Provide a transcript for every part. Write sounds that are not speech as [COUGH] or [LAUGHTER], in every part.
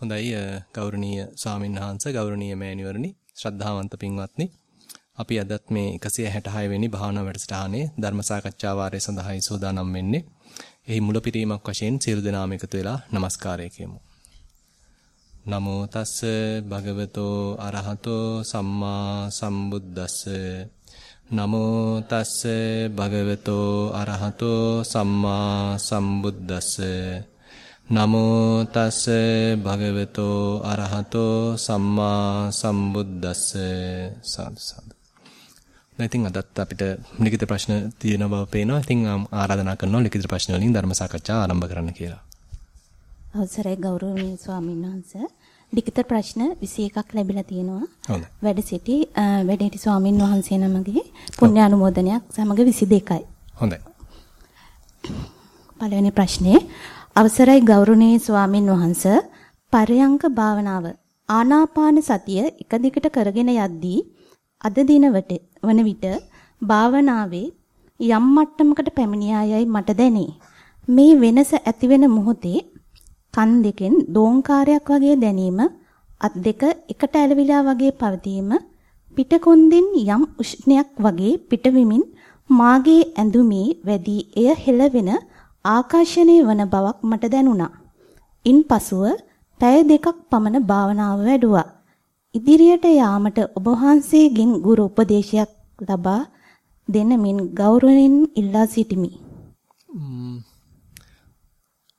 හොඳයි ගෞරවනීය ස්වාමීන් වහන්සේ ගෞරවනීය මෑණිවරණි ශ්‍රද්ධාවන්ත පින්වත්නි අපි අදත් මේ 166 වෙනි භාවනා වැඩසටහනේ ධර්ම සාකච්ඡා වාරය සඳහායි සූදානම් වෙන්නේ. එහි මුලපිරීමක් වශයෙන් සියලු දෙනාම එකතු වෙලා নমස්කාරය කියමු. නමෝ තස්ස භගවතෝ අරහතෝ සම්මා සම්බුද්දස්ස නමෝ තස්ස භගවතෝ අරහතෝ සම්මා සම්බුද්දස්ස නමෝ තස් භගවතෝ අරහතෝ සම්මා සම්බුද්දස්ස සාදු සාදු. දැන් ඉතින් අදත් අපිට ලිඛිත ප්‍රශ්න තියෙන බව පේනවා. ඉතින් ආරාධනා කරනවා ලිඛිත ප්‍රශ්න වලින් ධර්ම සාකච්ඡා ආරම්භ කරන්න කියලා. අවසරයි ගෞරවනීය ස්වාමීන් වහන්සේ. ලිඛිත ප්‍රශ්න 21ක් ලැබිලා තියෙනවා. වැඩ සිටි වැඩේටි ස්වාමීන් වහන්සේ නමගේ පුණ්‍ය අනුමෝදනයක් සමග 22යි. හොඳයි. පළවෙනි ප්‍රශ්නේ අවසරයි ගෞරවනීය ස්වාමින් වහන්ස පරයංක භාවනාව ආනාපාන සතිය එක දිගට කරගෙන යද්දී අද දිනවට වන විට භාවනාවේ යම් මට්ටමකට පැමිණියායයි මට දැනේ. මේ වෙනස ඇතිවෙන මොහොතේ කන් දෙකෙන් දෝංකාරයක් වගේ දැනීම අත් දෙක එකට ඇලවිලා වගේ පවතීම පිටකොන්දෙන් යම් උෂ්ණයක් වගේ පිටවෙමින් මාගේ ඇඳුමේ වැඩි එය හෙළවෙන ආකර්ෂණීය වන බවක් මට දැනුණා. ඉන්පසුව පැය දෙකක් පමණ භාවනාව වැඩුවා. ඉදිරියට යාමට ඔබ වහන්සේගෙන් ගුරු උපදේශයක් ලබා දෙනමින් ගෞරවයෙන් ඉල්ලා සිටිමි.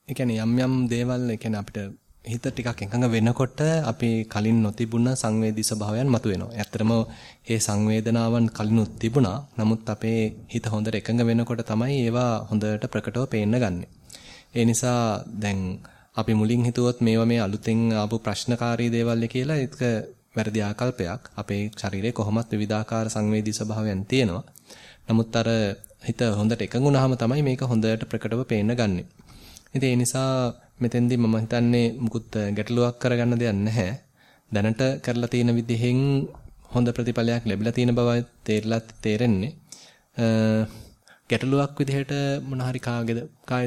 ඒ කියන්නේ යම් යම් දේවල් ඒ කියන්නේ අපිට හිත ටිකක් එකඟ වෙනකොට අපි කලින් නොතිබුණ සංවේදී ස්වභාවයන් මතුවෙනවා. ඇත්තටම මේ සංවේදනාවන් කලිනුත් තිබුණා. නමුත් අපේ හිත හොඳට එකඟ වෙනකොට තමයි ඒවා හොඳට ප්‍රකටව පේන්න ගන්නෙ. ඒ නිසා දැන් අපි මුලින් හිතුවොත් මේවා මේ අලුතෙන් ආපු ප්‍රශ්නකාරී දේවල් කියලා ඒක වැරදි ආකල්පයක්. අපේ ශරීරයේ කොහොමත් විවිධාකාර සංවේදී ස්වභාවයන් තියෙනවා. නමුත් අර හිත හොඳට එකඟ වුණාම තමයි මේක හොඳට ප්‍රකටව පේන්න ගන්නෙ. ඉතින් ඒ නිසා මෙතෙන්දී මම හිතන්නේ මුකුත් ගැටලුවක් කරගන්න දෙයක් නැහැ. දැනට කරලා තියෙන විදිහෙන් හොඳ ප්‍රතිඵලයක් ලැබිලා තියෙන බව තේරලා තේරෙන්නේ. ගැටලුවක් විදිහට මොන හරි කාගේද කාය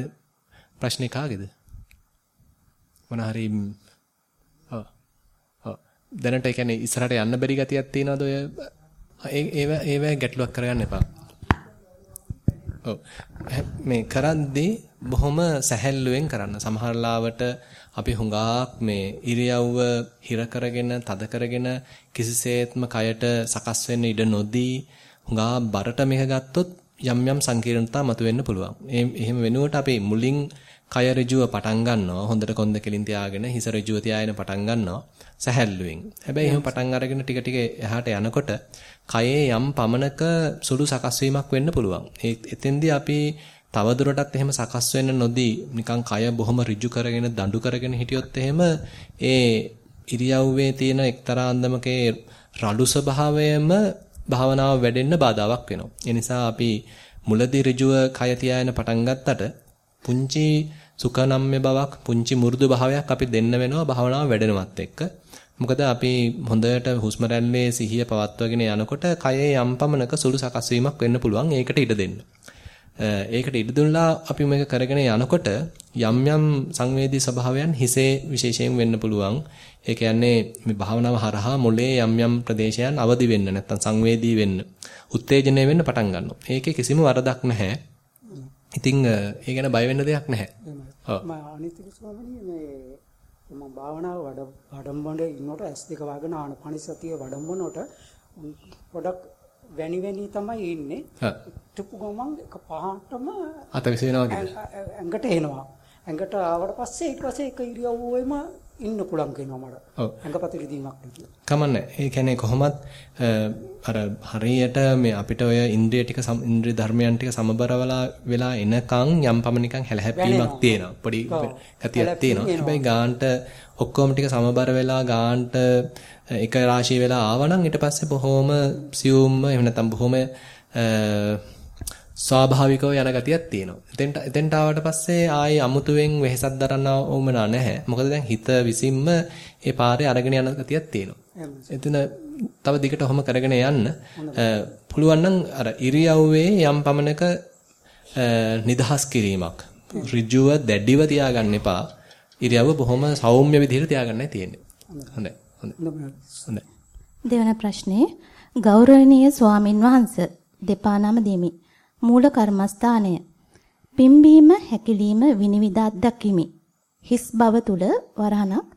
ප්‍රශ්නේ කාගේද? මොන හරි ඔව් ඔව් දැනට ඒ කියන්නේ ඉස්සරහට යන්න බැරි ගතියක් තියනවද ඔය ඒව ඒව ගැටලුවක් කරගන්න එපා. ඔව් මේ කරද්දී බොහොම සැහැල්ලුවෙන් කරන්න. සමහර ලාවට අපි හුඟක් මේ ඉරියව්ව හිර කරගෙන, තද කරගෙන කිසිසේත්ම කයට සකස් වෙන්න ඉඩ නොදී හුඟා බරට මේක ගත්තොත් යම් යම් සංකීර්ණතා මතුවෙන්න පුළුවන්. එහෙම වෙනුවට අපි මුලින් කය ඍජුව පටන් ගන්නවා. හොඳට කොන්ද කෙලින් තියාගෙන හිස ඍජුව තියාගෙන පටන් ගන්නවා. සැහැල්ලුවෙන්. හැබැයි එහෙම පටන් අරගෙන ටික ටික එහාට යනකොට කයේ යම් පමණක සුළු සකස් වීමක් වෙන්න පුළුවන්. ඒ එතෙන්දී අපි තවදුරටත් එහෙම සකස් වෙන්න නොදී නිකන් කය බොහොම ඍජු කරගෙන දඬු කරගෙන හිටියොත් එහෙම ඒ ඉරියව්වේ තියෙන එක්තරා අන්දමකේ රළු ස්වභාවයම භාවනාව වැඩෙන්න බාධාවක් වෙනවා. ඒ නිසා අපි මුලදී ඍජුව කය තියාගෙන පටන් ගත්තට පුංචි සුඛනම්ය බවක් පුංචි මුරුදු භාවයක් අපි දෙන්න වෙනවා භාවනාව වැඩෙනවත් එක්ක. මොකද අපි හොඳට හුස්ම රැල්ලේ සිහිය පවත්වාගෙන යනකොට කයේ යම් පමණක සුළු සකස් වීමක් වෙන්න පුළුවන්. ඒකට ඉඩ දෙන්න. ඒකට ඉඩ දුන්නා අපි මේක කරගෙන යනකොට යම් යම් සංවේදී ස්වභාවයන් හිසේ විශේෂයෙන් වෙන්න පුළුවන්. ඒ කියන්නේ මේ භාවනාව හරහා මොලේ යම් යම් ප්‍රදේශයන් අවදි වෙන්න නැත්තම් සංවේදී වෙන්න, උත්තේජනය වෙන්න පටන් ගන්නවා. ඒකේ කිසිම වරදක් නැහැ. ඉතින් ඒ ගැන බය වෙන්න දෙයක් නැහැ. ඔව්. මම අනිත් මම භාවනාව වඩ වඩම්බන ඉන්නකොට S2 වගන ආනපන සතිය වඩම්බනකොට පොඩක් වැනි වැනි තමයි ඉන්නේ. හිටපු ගමන් එක පහටම අත විසිනවා කියද? ඇඟට එනවා. ඇඟට ආවට පස්සේ ඊට පස්සේ එක ඉරියව්වෙම ඉන්න පුළුවන් කියනවා මට. ඇඟපත රිදීමක් නෙකිය. කමන්නේ. ඒ කියන්නේ කොහොමත් අර හරියට මේ අපිට ඔය ඉන්ද්‍රිය ටික ඉන්ද්‍රිය ධර්මයන් ටික සමබරවලා වෙලා එනකන් යම් පමණිකන් හැලහැප්පීමක් තියෙනවා. පොඩි ගතියක් තියෙනවා. හැබැයි ගාන්ට ඔක්කොම ටික සමබර වෙලා ගාන්ට එක රාශිය වෙලා ආවනම් ඊට පස්සේ බොහොම සියුම්ම එහෙම නැත්නම් බොහොම ස්වාභාවිකව යන ගතියක් තියෙනවා. එතෙන්ට එතෙන්ට ආවට පස්සේ ආයේ අමුතුවෙන් වෙහෙසක් දරන්න ඕමනා නැහැ. මොකද දැන් හිත විසින්ම ඒ පාරේ අරගෙන යන ගතියක් තියෙනවා. එතන තව දිගට ඔහොම කරගෙන යන්න පුළුවන් නම් අර ඉරියව්වේ යම් පමණක නිදහස් කිරීමක් ඍජුව දැඩිව තියාගන්න එපා. ඉරියව්ව බොහොම සෞම්‍ය විදිහට තියාගන්නයි තියෙන්නේ. හොඳයි. හොඳයි. දෙවන ප්‍රශ්නේ ගෞරවනීය ස්වාමින් වහන්සේ දෙපා නම දෙමි. මූල කර්මස්ථානය. පිම්බීම හැකිලිම විනිවිද අත්දැකීමි. හිස් බව තුල වරහණක්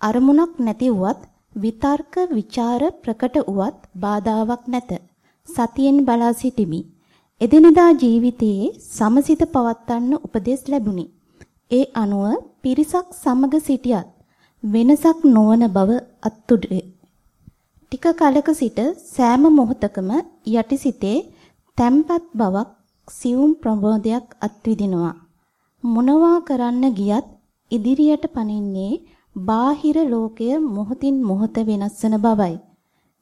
අරමුණක් නැති වුවත් විතර්ක ਵਿਚාර ප්‍රකට වුවත් බාධාවක් නැත. සතියෙන් බලා සිටිමි. එදිනදා ජීවිතයේ සමසිත පවත්වන්න උපදෙස් ලැබුණි. ඒ අනුව පිරිසක් සමග සිටියත් වෙනසක් නොවන බව අත්තුඩේ. ටික කලක සිට සෑම මොහොතකම යටිසිතේ තැම්පත් බවක් සියුම් ප්‍රබෝධයක් අත්විදිනවා. මොනවා කරන්න ගියත් ඉදිරියට පනින්නේ බාහිර ලෝකය මොහොතින් මොහොත වෙනස් වන බවයි.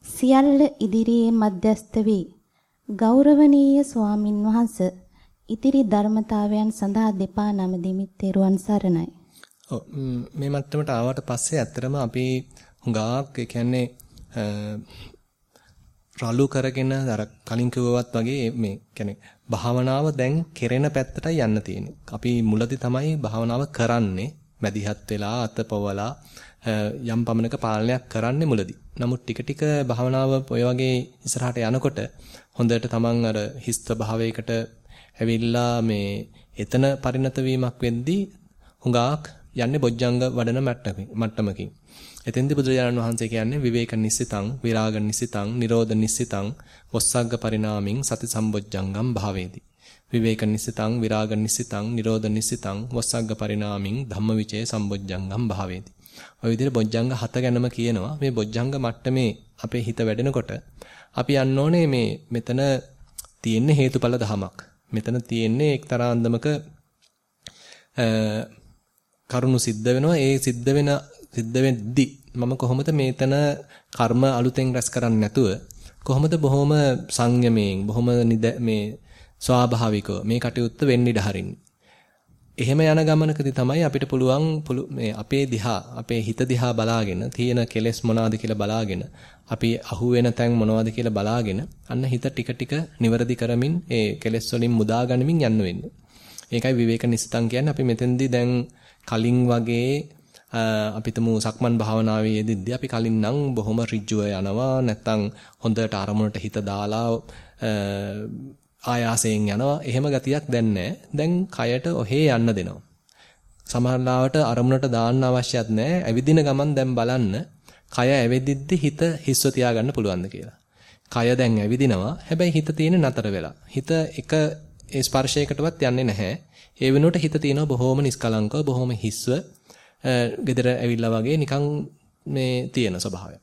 සියල්ල ඉදිරියේ මැදස්ත වේ. ගෞරවනීය ස්වාමින් වහන්සේ ඉතිරි ධර්මතාවයන් සඳහා දෙපා නම දෙමිත් තෙරුවන් සරණයි. ඔව් මේ මට්ටමට ආවට පස්සේ ඇත්තටම අපි හුඟක් ඒ කියන්නේ රළු කරගෙන අර කලින් කිව්වත් වගේ මේ කියන්නේ භාවනාව දැන් කෙරෙන පැත්තටයි යන්න තියෙන්නේ. අපි මුලදී තමයි භාවනාව කරන්නේ. මැදිහත් වෙලා අතපොවලා යම් පමණක පාලනයක් කරන්නේ මුලදී. නමුත් ටික ටික භාවනාව ඔය වගේ ඉස්සරහට යනකොට හොඳට තමන් අර හිස් ස්වභාවයකට ඇවිල්ලා මේ එතන පරිණත වීමක් වෙද්දී හුඟක් යන්නේ බොජ්ජංග වඩන මට්ටමකින්. එතෙන්දී බුදුරජාණන් වහන්සේ කියන්නේ විවේක නිස්සිතං, විරාග නිස්සිතං, නිරෝධ නිස්සිතං, වොස්සග්ග පරිණාමින් සති සම්බොජ්ජංගම් භාවේති. විවේක නිස්සිතං, විරාග නිස්සිතං, නිරෝධ නිස්සිතං, වොස්සග්ග පරිණාමින් ධම්මවිචේ සම්බොජ්ජංගම් භාවේති. ඔය විදිහට බොජ්ජංග හත ගැනම කියනවා. මේ බොජ්ජංග මට්ටමේ අපේ හිත වැඩෙනකොට අපි යන්න ඕනේ මේ මෙතන තියෙන්නේ හේතුඵල ධමයක්. මෙතන තියෙන්නේ එක්තරා අන්දමක කරුණු සිද්ධ වෙනවා. ඒ සිද්ධ වෙන සිද්ධ වෙද්දි මම කොහොමද මේතන කර්ම අලුතෙන් රැස් කරන්නේ නැතුව කොහොමද බොහොම සංයමයෙන් බොහොම මේ ස්වාභාවිකව මේ කටයුත්ත වෙන්න ඉඩ හරින්නේ. එහෙම යන ගමනකදී තමයි අපිට පුළුවන් මේ අපේ දිහා අපේ හිත දිහා බලාගෙන තියෙන කෙලෙස් මොනවාද කියලා බලාගෙන අපි අහු වෙන තැන් මොනවද කියලා බලාගෙන අන්න හිත ටික ටික නිවැරදි කරමින් ඒ කෙලෙස් වලින් මුදා ගනිමින් යන්න වෙන්නේ. ඒකයි විවේක නිස්තං කියන්නේ අපි මෙතෙන්දී දැන් කලින් වගේ අපිටම සක්මන් භාවනාවේ යෙදෙද්දී අපි කලින් නම් බොහොම ඍජුව යනවා නැත්නම් හොඳට අරමුණට හිත දාලා ආයාසයෙන් යනවා එහෙම ගතියක් දැන් දැන් කයට ඔහේ යන්න දෙනවා. සමහරවිට අරමුණට දාන්න අවශ්‍යත් නැහැ. ඇවිදින ගමන් දැන් බලන්න කය ඇවිදිද්දි හිත හිස්ව තියාගන්න පුළුවන්ද කියලා. කය දැන් ඇවිදිනවා. හැබැයි හිත තියෙන නතර වෙලා. හිත එක ඒ ස්පර්ශයකටවත් යන්නේ නැහැ. ඒ වෙනුවට හිත තියෙනවා බොහොම නිස්කලංකව බොහොම හිස්ව gedara ඇවිල්ලා වගේ නිකන් මේ තියෙන ස්වභාවය.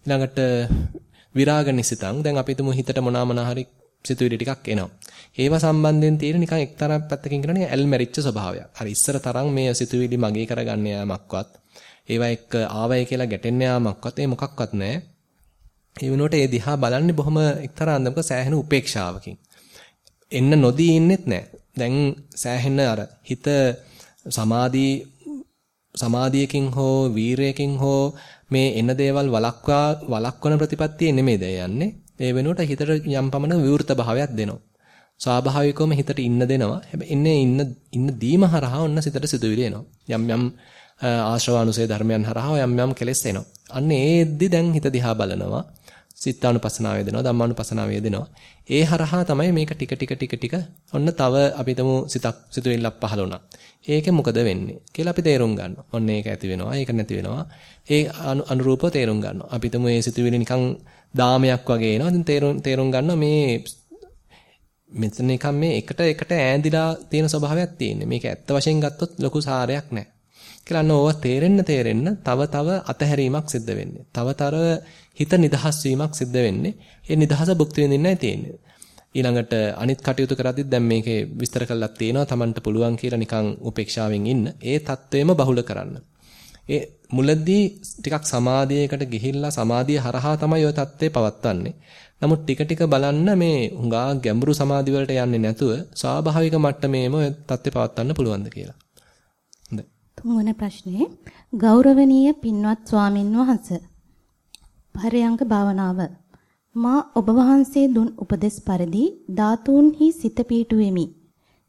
ඊළඟට විරාග නිසිතං දැන් අපි තුමු හිතට මොනවා මොනවා හරි සිතුවිලි ටිකක් එනවා. ඒව සම්බන්ධයෙන් තියෙන නිකන් එක්තරා පැත්තකින් කරන්නේ ඇල් මැරිච්ච ස්වභාවයක්. හරි ඉස්සර තරම් මේ සිතුවිලි මගේ කරගන්න යාමක්වත් ඒවා එක්ක ආවයි කියලා ගැටෙන්න යාමක්වත් ඒ මොකක්වත් නැහැ. ඒ වෙනුවට ඒ දිහා බලන්නේ බොහොම එක්තරා අන්දමක සෑහෙන උපේක්ෂාවකින්. එන්න නොදී ඉන්නෙත් නැහැ. දැන් සෑහෙන අර හිත සමාධී සමාධියකින් හෝ වීරයකින් හෝ මේ එන දේවල් වළක්වා වළක්වන ප්‍රතිපත්තියේ නෙමෙයිද යන්නේ. ඒ වෙනුවට හිතට යම් පමණ විවෘත භාවයක් දෙනවා. ස්වාභාවිකවම හිතට ඉන්න දෙනවා. හැබැයි ඉන්නේ ඉන්න ඉන්න දීම හරහා ඔන්න සිතට සිතුවිලි එනවා. යම් යම් ආශ්‍රවානුසය ධර්මයන් හරහා යම් යම් කෙලෙස් එනවා. අන්න ඒෙද්දි දැන් හිත දිහා බලනවා. සිතානුපසනාව වේදෙනවා ධම්මානුපසනාව වේදෙනවා. ඒ හරහා තමයි මේක ටික ටික ටික ටික ඔන්න තව අපි තමු සිතක් සිතුවිල්ලක් පහළ වුණා. ඒකේ මොකද වෙන්නේ කියලා අපි තේරුම් ගන්නවා. ඔන්න ඒක ඇති වෙනවා, ඒක නැති වෙනවා. ඒ අනුරූපව තේරුම් ගන්නවා. අපි තමු මේ සිතුවිලි නිකන් දාමයක් වගේ එනවා. ඉතින් තේරුම් තේරුම් ගන්නවා මේ මෙතන නිකන් මේ එකට එකට ඈඳිලා තියෙන ස්වභාවයක් තියෙන්නේ. මේක ඇත්ත වශයෙන් ගත්තොත් ලොකු සාරයක් නැහැ. කියලා අන්න ඕවා තේරෙන්න තේරෙන්න තව තව අතහැරීමක් සිද්ධ වෙන්නේ. තවතර හිත නිදහස් වීමක් සිද්ධ වෙන්නේ. ඒ නිදහස භුක්ති විඳින්නයි තියෙන්නේ. ඊළඟට අනිත් කටයුතු කරද්දි දැන් මේකේ විස්තර කරලා තියෙනවා Tamanට පුළුවන් කියලා නිකන් උපේක්ෂාවෙන් ඉන්න. ඒ தത്വෙම බහුල කරන්න. ඒ මුලදී ටිකක් සමාධියකට ගිහිල්ලා සමාධිය හරහා තමයි ওই தත්ත්වේ පවත්වන්නේ. නමුත් ටික ටික බලන්න මේ හුඟා ගැඹුරු සමාධි වලට යන්නේ නැතුව ස්වාභාවික මට්ටමේම ওই தත්ත්වේ පවත්වන්න පුළුවන්ද කියලා. හොඳයි. තුන්වන ප්‍රශ්නේ ගෞරවනීය පින්වත් ස්වාමින් වහන්සේ පරයන්ක භාවනාව මා ඔබ වහන්සේ දුන් උපදෙස් පරිදි ධාතුන්හි සිත පීටුවෙමි.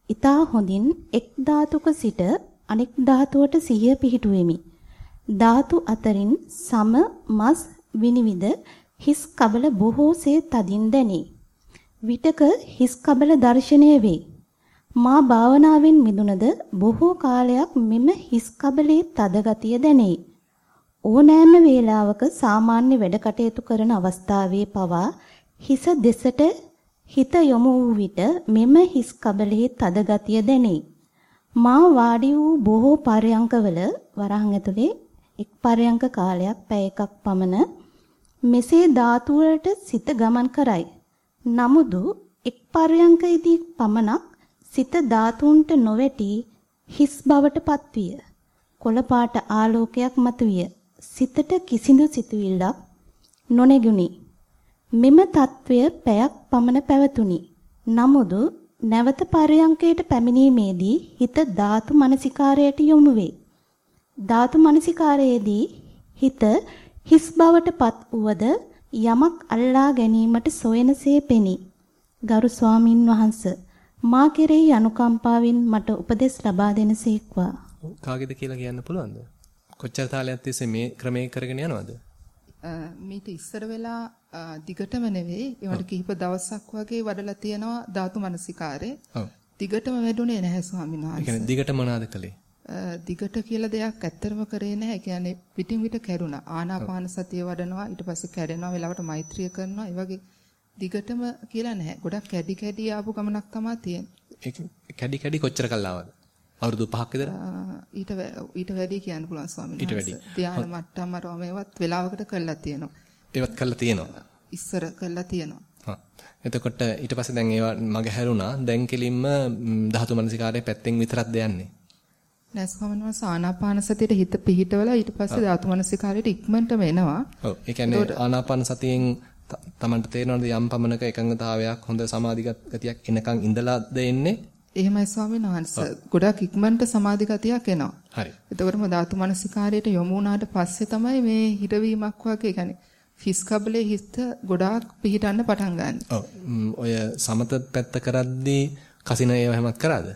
ඊතා හොඳින් එක් ධාතුක සිට අනෙක් ධාතුවට සිහිය පිහිටුවෙමි. ධාතු අතරින් සම මස් විනිවිද හිස් කබල බොහෝසේ තදින් දැනේ. විටක හිස් කබල දර්ශනය වේ. මා භාවනාවෙන් මිදුනද බොහෝ කාලයක් මෙම හිස් කබලේ තද ගතිය දැනේ. ඕනෑම වේලාවක සාමාන්‍ය වැඩ කටයුතු කරන අවස්ථාවේ පවා හිස දෙසට හිත යොමු වූ විට මෙම හිස් කබලෙහි තද ගතිය දැනේ. මා වාඩි වූ බොහෝ පරයන්කවල වරහන් ඇතුලේ එක් පරයන්ක කාලයක් පැය එකක් පමණ මෙසේ ධාතු වලට සිත ගමන් කරයි. නමුදු එක් පරයන්කෙදී පමණක් සිත ධාතුන්ට නොවැටි හිස් බවට පත්විය. කොළපාට ආලෝකයක් මතුවිය. සිතට කිසිදු සිතුවිල්ලක් නොනැගුණි. මෙම తත්වය පැයක් පමණ පැවතුණි. නමුදු නැවත පරයන්කයට පැමිණීමේදී හිත ධාතු මනසිකාරයට යොමු වේ. ධාතු මනසිකාරයේදී හිත හිස් බවටපත් වුවද යමක් අල්ලා ගැනීමට සොයනසේ පෙනී. ගරු ස්වාමින් වහන්සේ මා කෙරෙහි අනුකම්පාවෙන් මට උපදෙස් ලබා දෙනසේක්වා. කාගේද කියලා කියන්න පුළුවන්ද? කොච්චර තාලයක් තිස්සේ මේ ක්‍රමයේ කරගෙන යනවද? මීට ඉස්සර වෙලා දිගටම නෙවෙයි ඒවට කිහිප දවසක් වගේ වඩලා තියෙනවා ධාතු මනසිකාරේ. ඔව්. දිගටම වැඩුණේ නැහැ ස්වාමීන් වහන්සේ. ඒ කියන්නේ දිගට මොනවාද කළේ? දිගට කියලා දෙයක් ඇත්තරම කරේ නැහැ. ඒ කියන්නේ පිටින් පිට කැරුණා. ආනාපාන සතිය වඩනවා ඊට පස්සේ කැඩෙනවා වෙලාවට මෛත්‍රිය කරනවා. ඒ වගේ දිගටම කියලා නැහැ. ගොඩක් කැඩි කැඩි ආපු ගමනක් තමයි තියෙන්නේ. කැඩි කැඩි කොච්චර කල් ආවද? අවුරුදු 5ක් විතර? ඊට ඊට වැඩි කියන්න පුළුවන් ස්වාමීන් වහන්සේ. ඊට වැඩි. ධ්‍යාන මට්ටම් අරව මේවත් වෙලාවකට කරලා තියෙනවා. ඒවත් කරලා තියෙනවා. ඉස්සර කරලා තියෙනවා. හා. එතකොට ඊට පස්සේ දැන් ඒවා මග හැරුණා. දැන් කෙලින්ම ධාතු මනසිකාරයේ පැත්තෙන් විතරක්ද යන්නේ? නෑ ස්වාමීන් වහන්සේ ආනාපාන සතියට හිත පිහිටවලා ඊට පස්සේ ධාතු මනසිකාරයට ඉක්මනටම එනවා. ඔව්. ඒ කියන්නේ ආනාපාන සතියෙන් තමන්ට තේරෙනවද යම් පමණක එකඟතාවයක් හොඳ සමාධි ගතියක් එනකන් ඉඳලාද එන්නේ? එහෙමයි ස්වාමීන් වහන්සේ. ගොඩක් ඉක්මනට සමාධි ගතියක් එනවා. හරි. එතකොටම ධාතු මනසිකාරයට යොමු වුණාට පස්සේ තමයි මේ හිරවීමක් වගේ يعني හිස් කබලේ හිත ගොඩාක් පිහිටන්න පටන් ගන්න. ඔව්. ඔය සමත පැත්ත කරද්දී කසින ඒව හැමත් කරාද?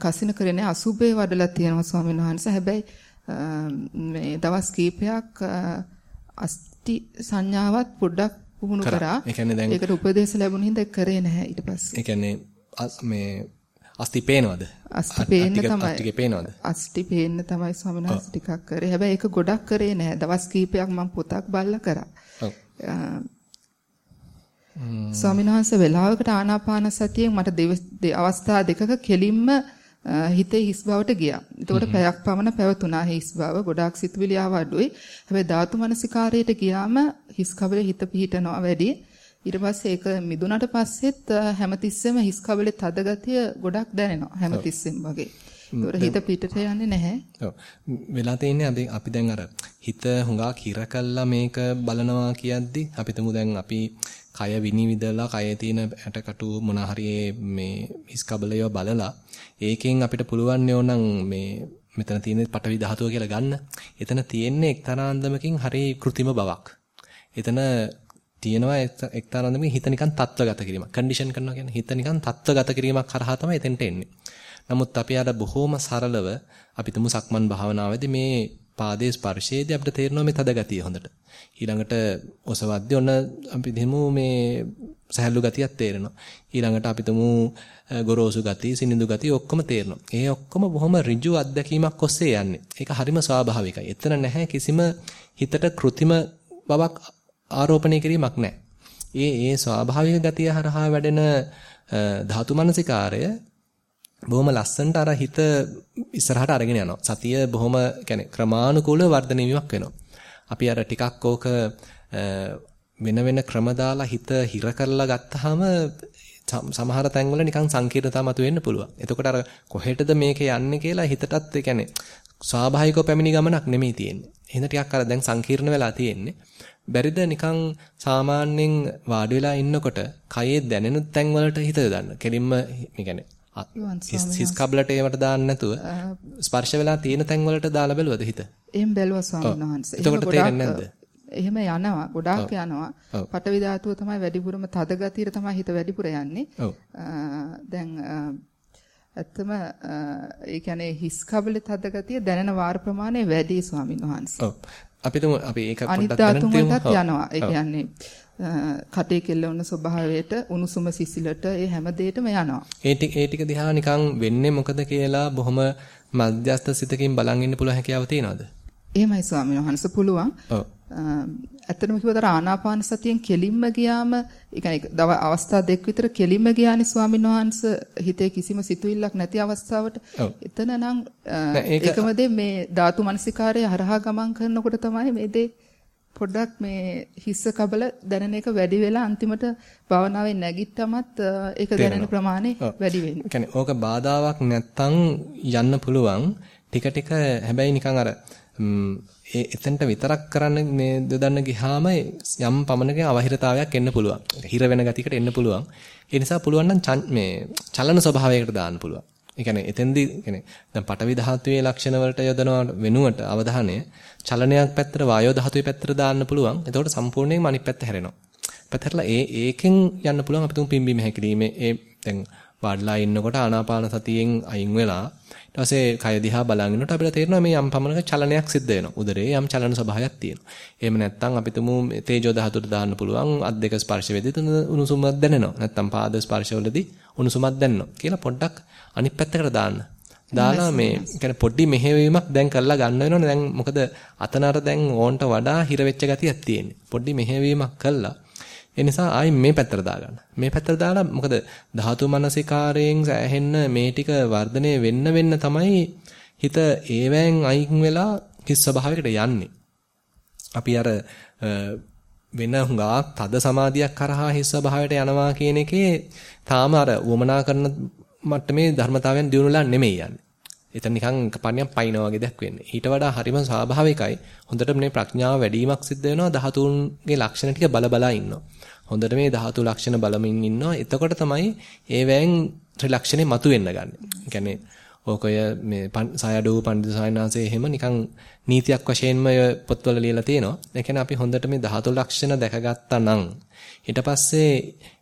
කසින කරන්නේ අසුබේ වඩලා තියෙනවා ස්වාමීන් වහන්සේ. හැබැයි මේ දවස් කීපයක් අස්ති සංඥාවත් පොඩ්ඩක් පුහුණු කරා. ඒකට උපදේශ ලැබුණ හින්දා කරේ නැහැ ඊට පස්සේ. ඒ කියන්නේ මේ අස්ති පේනවද? අස්ති පේන්න තමයි. අස්තිගේ පේනවද? අස්ති පේන්න තමයි ස්වාමීන් වහන්සේ ටිකක් කරේ. හැබැයි ඒක ගොඩක් කරේ නැහැ. දවස් කීපයක් මම පොතක් බලලා කරා. ඔව්. ස්වාමීන් වහන්සේ වෙලාවකට ආනාපාන සතියෙන් මට අවස්ථා දෙකක කෙලින්ම හිතේ හිස් බවට ගියා. එතකොට පැයක් පමණ පැවතුණා හිස් බව. ගොඩාක් සිතුවිලි ආව අඩුයි. හැබැයි ධාතු මනසිකාරයට ගියාම හිස් කබලේ හිත පිහිටනවා වැඩි. ඊට පස්සේ ඒක මිදුනට පස්සෙත් හැමතිස්සෙම හිස් කබලේ තද ගතිය ගොඩක් දැනෙනවා හැමතිස්සෙම වගේ. ඒතොර හිත පිටට යන්නේ නැහැ. ඔව්. වෙලා තියෙන්නේ අපි දැන් අර හිත හුඟා කිර කළා මේක බලනවා කියද්දි අපි තුමු දැන් අපි කය විනිවිදලා කයේ තියෙන ඇටකටු මොන හරි මේ හිස් කබලය බලලා ඒකෙන් අපිට පුළුවන් නෝනම් මේ මෙතන තියෙන පටවි ධාතුව කියලා ගන්න. එතන තියෙන්නේ එක්තරා අන්දමකින් හරි કૃතිම බවක්. එතන තියෙනවා එක්තරා අන්දමකින් හිත නිකන් තත්ත්වගත කිරීමක්. කන්ඩිෂන් කරනවා කියන්නේ හිත නිකන් තත්ත්වගත කිරීමක් කරහා තමයි එතෙන්ට එන්නේ. නමුත් අපි අර බොහොම සරලව අපි තුමු සක්මන් භාවනාවේදී මේ පාදයේ ස්පර්ශයේදී අපිට තේරෙනවා මේ තද ගතිය හොඳට. ඊළඟට ඔසවද්දී ඔන්න අපි දෙමු මේ සහැල්ලු ගතියක් තේරෙනවා. ඊළඟට අපි තුමු ගොරෝසු ගතිය, සිනිඳු ගතිය ඔක්කොම තේරෙනවා. ඒ ඔක්කොම බොහොම ඍජු අත්දැකීමක් ඔස්සේ යන්නේ. ඒක හරිම ස්වාභාවිකයි. එතන නැහැ කිසිම හිතට કૃතිම බවක් ආරෝපණය කිරීමක් නැහැ. ඒ ඒ ස්වාභාවික ගතිය හරහා වැඩෙන ධාතු මනසිකාරය බොහොම ලස්සනට අර හිත ඉස්සරහට අරගෙන යනවා. සතිය බොහොම يعني ක්‍රමානුකූලව වර්ධනය වීමක් වෙනවා. අපි අර ටිකක් ඕක වෙන වෙන ක්‍රම දාලා හිත හිර කරලා ගත්තාම සමහර තැන්වල නිකන් සංකීර්ණතාව මතුවෙන්න පුළුවන්. එතකොට අර කොහෙටද මේක යන්නේ කියලා හිතටත් ඒ කියන්නේ ස්වාභාවිකව පැමිණි ගමනක් නෙමෙයි තියෙන්නේ. එහෙනම් ටිකක් අර දැන් සංකීර්ණ වෙලා තියෙන්නේ. බැරිද නිකන් සාමාන්‍යයෙන් වාඩි වෙලා ඉන්නකොට කයේ දැනෙන තැන් වලට හිත දාන්න. කෙලින්ම මේ කියන්නේ හිස් කබලට ඒවට දාන්න නැතුව ස්පර්ශ වෙලා තියෙන තැන් වලට දාලා බැලුවද හිත? එහෙම බැලුවා ස්වාමීන් වහන්සේ. එතකොට තේරෙන්නේ නැද්ද? එහෙම යනවා ගොඩාක් යනවා. පටවි ධාතුව තමයි වැඩිපුරම තද ගතියට තමයි හිත වැඩිපුර යන්නේ. දැන් ඇත්තම ඒ කියන්නේ හිස් කබලේ තද ගතිය දැනෙන වාර ප්‍රමාණය වැඩි ස්වාමින් වහන්සේ. ඔව්. අපි තුමු අපි ඒක පොඩ්ඩක් දැනගන්න තියෙමු. යනවා. ඒ කියන්නේ කටේ කෙල්ලවන ස්වභාවයට උණුසුම සිසිලට ඒ හැම දෙයකම යනවා. ඒ ටික ඒ ටික දිහා නිකන් වෙන්නේ මොකද කියලා බොහොම මධ්‍යස්ථ සිතකින් බලන් ඉන්න පුළුවන් හැකියාව තියෙනවද? එහෙමයි ස්වාමීන් වහන්සේ පුළුවන්. ඇත්තටම කිව්වතර ආනාපාන සතියෙන් කෙලින්ම ගියාම ඒ කියන්නේ අවස්ථා දෙක විතර කෙලින්ම ගියානේ ස්වාමීන් වහන්සේ හිතේ කිසිම සිතුවිල්ලක් නැති අවස්ථාවට. එතන නම් ඒකම මේ ධාතු මනසිකාරය හරහා ගමන් කරනකොට තමයි මේ දේ පොඩ්ඩක් මේ හිස්ස කබල දැනෙන එක වැඩි වෙලා අන්තිමට භවනාවේ නැගිට්ටමත් ඒක දැනෙන ප්‍රමාණය වැඩි වෙන්නේ. ඒ කියන්නේ ඕක බාධාවක් නැත්තම් යන්න පුළුවන්. ටික ටික හැබැයි නිකන් අර ඒ එතනට විතරක් කරන්න මේ දොදන්න ගියාම යම් පමණක අවහිරතාවයක් එන්න පුළුවන්. හිර වෙන ගතියකට එන්න පුළුවන්. ඒ නිසා පුළුවන් නම් මේ චලන ස්වභාවයකට දාන්න පුළුවන්. ඒ කියන්නේ එතෙන්දී කියන්නේ දැන් පටවි ධාතුවේ ලක්ෂණ වලට යොදනවා වෙනුවට අවධානය චලනයක් පැත්තට වායෝ ධාතුවේ පැත්තට දාන්න පුළුවන්. එතකොට සම්පූර්ණයෙන්ම අනිත් පැත්ත හැරෙනවා. පැත්තටලා ඒ ඒකෙන් යන්න පුළුවන් අපි තුමු පිම්බීම හැකිරීමේ ඒ දැන් වාඩිලා ඉන්නකොට ආනාපාන සතියෙන් අයින් වෙලා ඊට පස්සේ කය දිහා බලන් ඉන්නකොට අපිට තේරෙනවා මේ යම් පමණක චලනයක් සිද්ධ වෙනවා. උදරයේ යම් චලන ස්වභාවයක් තියෙනවා. එහෙම නැත්නම් අපි තුමු තේජෝ ධාතුවට දාන්න පුළුවන් අත් දෙක ස්පර්ශ වෙද්දී උණුසුමක් දැනෙනවා. නැත්නම් පාද ස්පර්ශවලදී උණුසුමක් දැනෙනවා. කියලා පොඩ්ඩක් අනිත් පැත්තකට දාන්න. දාලා මේ කියන්නේ පොඩි මෙහෙවීමක් දැන් කරලා ගන්න වෙනවනේ. දැන් මොකද අතනර දැන් ඕන්ට වඩා හිර වෙච්ච ගතියක් තියෙන්නේ. පොඩි මෙහෙවීමක් කළා ඒ නිසා ආයි මේ පැත්තට දාගන්න. මේ පැත්තට දාලා මොකද ධාතු මනසිකාරයෙන් සෑහෙන්න මේ ටික වර්ධනය වෙන්න වෙන්න තමයි හිත ඒවැන් අයින් වෙලා කිස් ස්වභාවයකට යන්නේ. අපි අර වෙන හුඟක් තද සමාධියක් කරහා හිස් ස්වභාවයට යනවා කියන එකේ තාම අර වමනා කරන මට්ටමේ ධර්මතාවයන් දිනුනලා නෙමෙයි යන්නේ. එතන නිකන් කපණියක් පයින්නා වගේ දෙයක් වෙන්නේ. ඊට වඩා හරිම ස්වාභාවිකයි. හොඳට මේ ප්‍රඥාව වැඩිවීමක් සිද්ධ වෙනවා ධාතුන්ගේ ලක්ෂණ ටික බල බලා ඉන්නවා. හොඳට මේ ධාතු ලක්ෂණ බලමින් ඉන්නවා. එතකොට තමයි ඒවැයෙන් ත්‍රිලක්ෂණේ මතුවෙන්න ගන්න. ඒ කියන්නේ ඕකය මේ සයඩෝ පඬිතු සායනාසේ එහෙම නිකන් නීතියක් වශයෙන්ම පොත්වල ලියලා තියෙනවා. ඒ කියන්නේ අපි හොඳට මේ ධාතු ලක්ෂණ දැකගත්තා නම් ඊට පස්සේ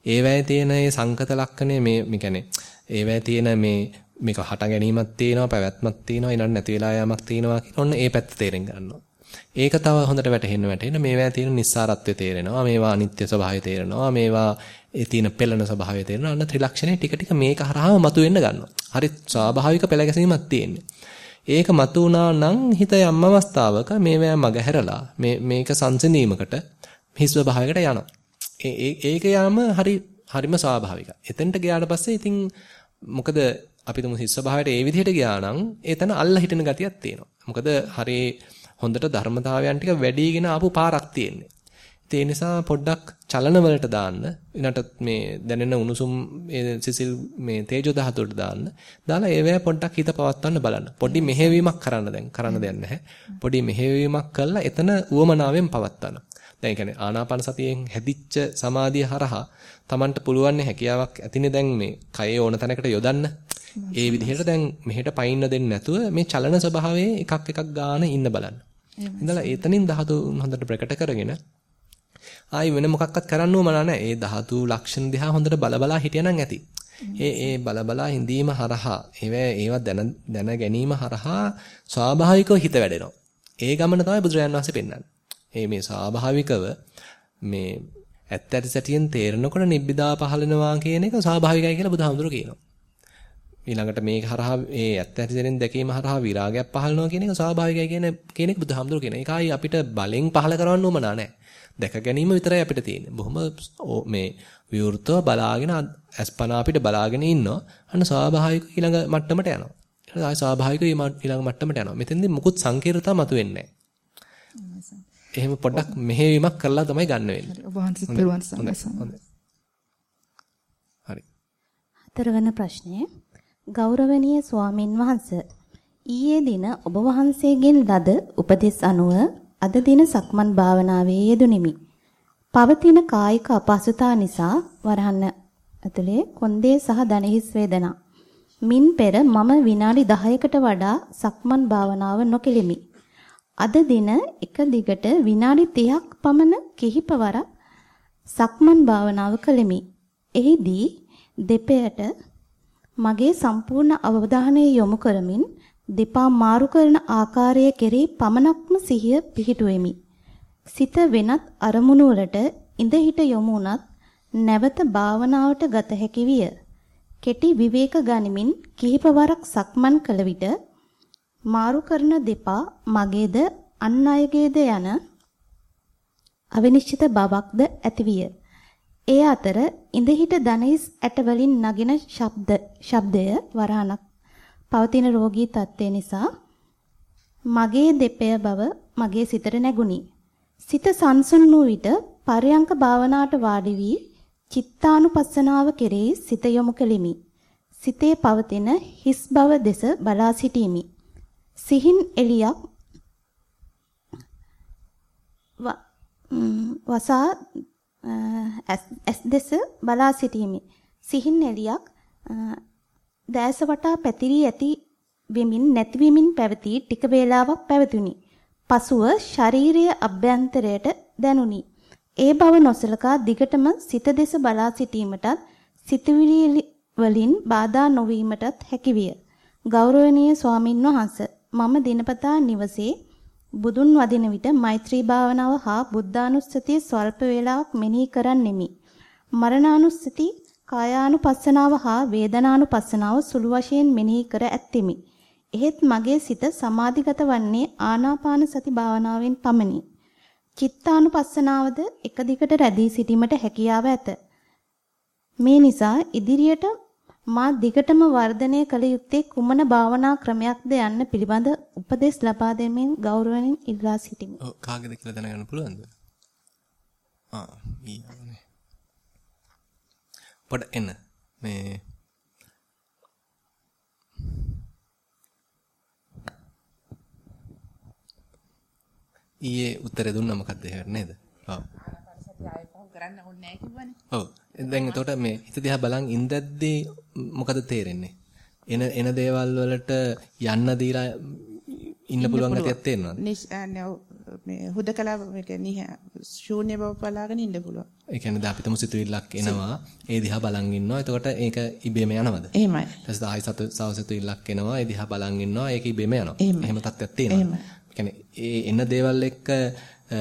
ඒවැය තියෙන මේ සංකත ලක්ෂණය මේ මේ කියන්නේ ඒවැය තියෙන මේ මේක හට ගැනීමක් තියෙනවා පැවැත්මක් තියෙනවා ඊළඟ නැති වෙලා යාමක් තියෙනවා කියන ඔන්න ඒ පැත්ත තේරෙන්න ගන්නවා. ඒක තව හොඳට වැටහෙන්න වැටෙන්න මේවා තියෙන නිස්සාරත්වය තේරෙනවා. මේවා අනිත්‍ය ස්වභාවය තේරෙනවා. මේවා ඒ තියෙන පෙළෙන ස්වභාවය තේරෙනවා. අන්න ත්‍රිලක්ෂණේ ටික ටික මේක හරහාම මතුවෙන්න ගන්නවා. හරි ස්වාභාවික පෙළ ගැසීමක් තියෙන්නේ. ඒක මතු වුණා නම් හිත යම් අවස්ථාවක මේවා මගහැරලා මේ මේක සංසිඳීමකට හිස් ස්වභාවයකට යනවා. ඒ ඒක යාම හරි හරිම ස්වාභාවිකයි. එතෙන්ට ගියාට පස්සේ ඉතින් මොකද අපි තුමු හිස් ස්වභාවයට ඒ විදිහට ගියා නම් එතන අල්ල හිටින ගතියක් තියෙනවා. මොකද හරි හොඳට ධර්මතාවයන් ටික වැඩිගෙන ආපු පාරක් තියෙන්නේ. ඒ නිසා පොඩ්ඩක් චලන වලට දාන්න ඊනට මේ දැනෙන උණුසුම් සිසිල් මේ තේජෝ ධාතුවට දාන්න. දාලා ඒවැය පොඩ්ඩක් හිත පවත්වන්න බලන්න. පොඩි මෙහෙවීමක් කරන්න දැන් කරන්න දෙයක් නැහැ. පොඩි මෙහෙවීමක් කළා එතන උවමනාවෙන් පවත්වන්න. දැන් ඒ කියන්නේ ආනාපාන සතියෙන් හැදිච්ච සමාධිය හරහා Tamanට පුළුවන් හැකියාවක් ඇතිනේ දැන් මේ කයේ ඕන තැනකට යොදන්න. ඒ විදිහට දැන් මෙහෙට පයින්න දෙන්නේ නැතුව මේ චලන ස්වභාවයේ එකක් එකක් ගාන ඉන්න බලන්න. ඉඳලා එතනින් ධාතු හොඳට ප්‍රකට කරගෙන ආයි වෙන මොකක්වත් කරන්න ඕම නැහැ. ඒ ධාතු ලක්ෂණ දිහා හොඳට බලබලා හිටියනම් ඇති. ඒ ඒ බලබලා හිඳීම හරහා ඒවා ඒවා දැන දැන ගැනීම හරහා ස්වාභාවිකව හිත වැඩෙනවා. ඒ ගමන තමයි බුදුරජාන් වහන්සේ පෙන්වන්නේ. ඒ මේ ස්වාභාවිකව මේ ඇත්ත ඇති සැටියෙන් තේරෙනකොට නිබ්බිදා පහළනවා කියන එක ස්වාභාවිකයි කියලා බුදුහාමුදුරුවෝ කියනවා. ඊළඟට මේක හරහා ඒ ඇත්ත ඇතිසෙන් දැකීම හරහා විරාගයක් පහළනවා කියන එක ස්වාභාවිකයි කියන කියන එක බුදුහාමුදුරුවෝ කියන. ඒකයි අපිට බලෙන් පහළ කරවන්න ඕම නැහැ. දැක ගැනීම විතරයි අපිට තියෙන්නේ. බොහොම මේ විවෘතව බලාගෙන අස්පනා අපිට බලාගෙන ඉන්නවා. අන්න ස්වාභාවික ඊළඟ මට්ටමට යනවා. ඊට ආයි ස්වාභාවික ඊළඟ මට්ටමට යනවා. මෙතෙන්දී මුකුත් සංකීර්ණතා මතුවෙන්නේ එහෙම පොඩ්ඩක් මෙහෙවීමක් කරලා තමයි ගන්න වෙන්නේ. ඔබ වහන්සේ පෙරවන් සම්සම්. හරි. හතරවන ප්‍රශ්නය ගෞරවනීය ස්වාමින් වහන්ස ඊයේ දින ඔබ වහන්සේගෙන් ලද උපදෙස් අනුව අද දින සක්මන් භාවනාවේ යෙදුණෙමි. පවතින කායික අපහසුතා නිසා වරහන්න ඇතුලේ කොන්දේ සහ දණහිස් වේදනා. මින් පෙර මම විනාඩි 10කට වඩා සක්මන් භාවනාව නොකෙලිමි. අද දින එක දිගට විනාඩි 30ක් පමණ මගේ සම්පූර්ණ අවධානය යොමු කරමින් දෙපා මාරු කරන ආකාරය කෙරෙහි පමණක්ම සිහිය පිහිටුවෙමි. සිත වෙනත් අරමුණු වලට ඉඳ හිට යොමු වුණත් නැවත භාවනාවට ගත හැකි විය. කෙටි විවේක ගනිමින් කිහිප වරක් සක්මන් කළ විට මාරු කරන දෙපා මගේද අන් අයගේද යන අවිනිශ්චිත බවක්ද ඇතිවිය. ඒ අතර ඉඳ හිට දනහිස් ඇට වලින් නගින ශබ්ද ශබ්දය වරහණක් පවතින රෝගී තත්ත්වය නිසා මගේ දෙපය බව මගේ සිතට නැගුණි. සිත සංසුන් වූ විට පරයන්ක භාවනාවට වාඩි වී චිත්තානුපස්සනාව කෙරෙහි සිත යොමු කෙලිමි. සිතේ පවතින හිස් බව දෙස බලා සිටීමි. සිහින් එලියක් වසා ඇස් දෙස බලා සිටීමි. සිහින් එලියක් දැස වටා පැතිරී ඇති වෙමින් නැතිවීමින් පැවති ටික වේලාවක් පැවතුණි. පසුව ශාරීරිය අභ්‍යන්තරයට දැනුනි. ඒ බව නොසලකා දිගටම සිත දෙස බලා සිටීමටත් සිතුවිලි වලින් බාධා නොවීමටත් හැකිවිය. ගෞරවනීය ස්වාමින් වහන්සේ මම දිනපතා නිවසේ බුදුන් වදින විට මෛත්‍රී භාවනාව හා බුද්ධානුස්සතිය ස්වල්ප වේලාවක් මෙනෙහි කරන්නෙමි. මරණානුස්සති, කායානුපස්සනාව හා වේදනානුපස්සනාව සුළු වශයෙන් මෙනෙහි කර ඇත්تمي. එහෙත් මගේ සිත සමාධිගත වන්නේ ආනාපාන සති භාවනාවෙන් පමණි. චිත්තානුපස්සනාවද එක දිගට රැඳී සිටීමට හැකියාව ඇත. මේ නිසා ඉදිරියට මා දිගටම වර්ධනය කළ යුත්තේ කුමන භාවනා ක්‍රමයක්ද යන්න පිළිබඳ උපදෙස් ලබා දෙමින් ගෞරවයෙන් ඉල්ලා සිටිමි. ඔව් කාගේද කියලා දැනගන්න පුළුවන්ද? ආ ඊයනේ. පොඩ එන්න මේ ඊයේ උත්තර දුන්නා මොකක්ද එහෙම නේද? ඔව්. කරන්න ඕනේ නැහැ කිව්වනේ. ඔව්. දැන් එතකොට මේ හිත දිහා බලන් ඉඳද්දී මොකද තේරෙන්නේ? එන එන දේවල් වලට යන්න දීලා ඉන්න පුළුවන් ගතියක් තේරෙනවද? මේ හුදකලා මේක නිහ ශූන්‍ය බව බලාගෙන ඉන්න පුළුවන්. ඒ කියන්නේ දැන් අපිටම සිතුවිල්ලක් එනවා. ඒ දිහා බලන් ඉන්නවා. එතකොට ඒක ඉබේම යනවද? එහෙමයි. ඊට පස්සේ ආයි සතු සවසිතුවිල්ලක් එනවා. ඒ දිහා බලන් ඉන්නවා. ඒක ඉබේම යනවා. එහෙම තත්ත්වයක් තියෙනවා. ඒ කියන්නේ ඒ එන දේවල් එක්ක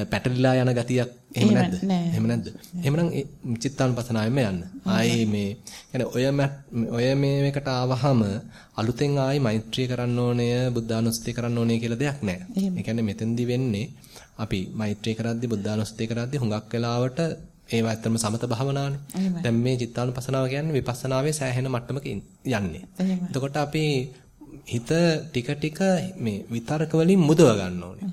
පැටලිලා යන ගතියක් එහෙම නැද්ද? එහෙම නැද්ද? එහෙමනම් චිත්තානුපසනාවෙම යන්න. ආයේ මේ يعني ඔය ඔය මේකට ආවහම අලුතෙන් ආයි මෛත්‍රී කරන්න ඕනේ, බුද්ධානුස්සතිය කරන්න ඕනේ කියලා දෙයක් නැහැ. ඒ කියන්නේ මෙතෙන්දි වෙන්නේ අපි මෛත්‍රී කරද්දි බුද්ධානුස්සතිය කරද්දි හුඟක් වෙලාවට ඒවා ඇත්තම සමත භාවනාවනේ. දැන් මේ චිත්තානුපසනාව කියන්නේ විපස්සනාවේ සෑහෙන මට්ටමක යන්නේ. එතකොට අපි හිත ටික ටික මේ විතර්ක වලින් මුදව ගන්න ඕනේ.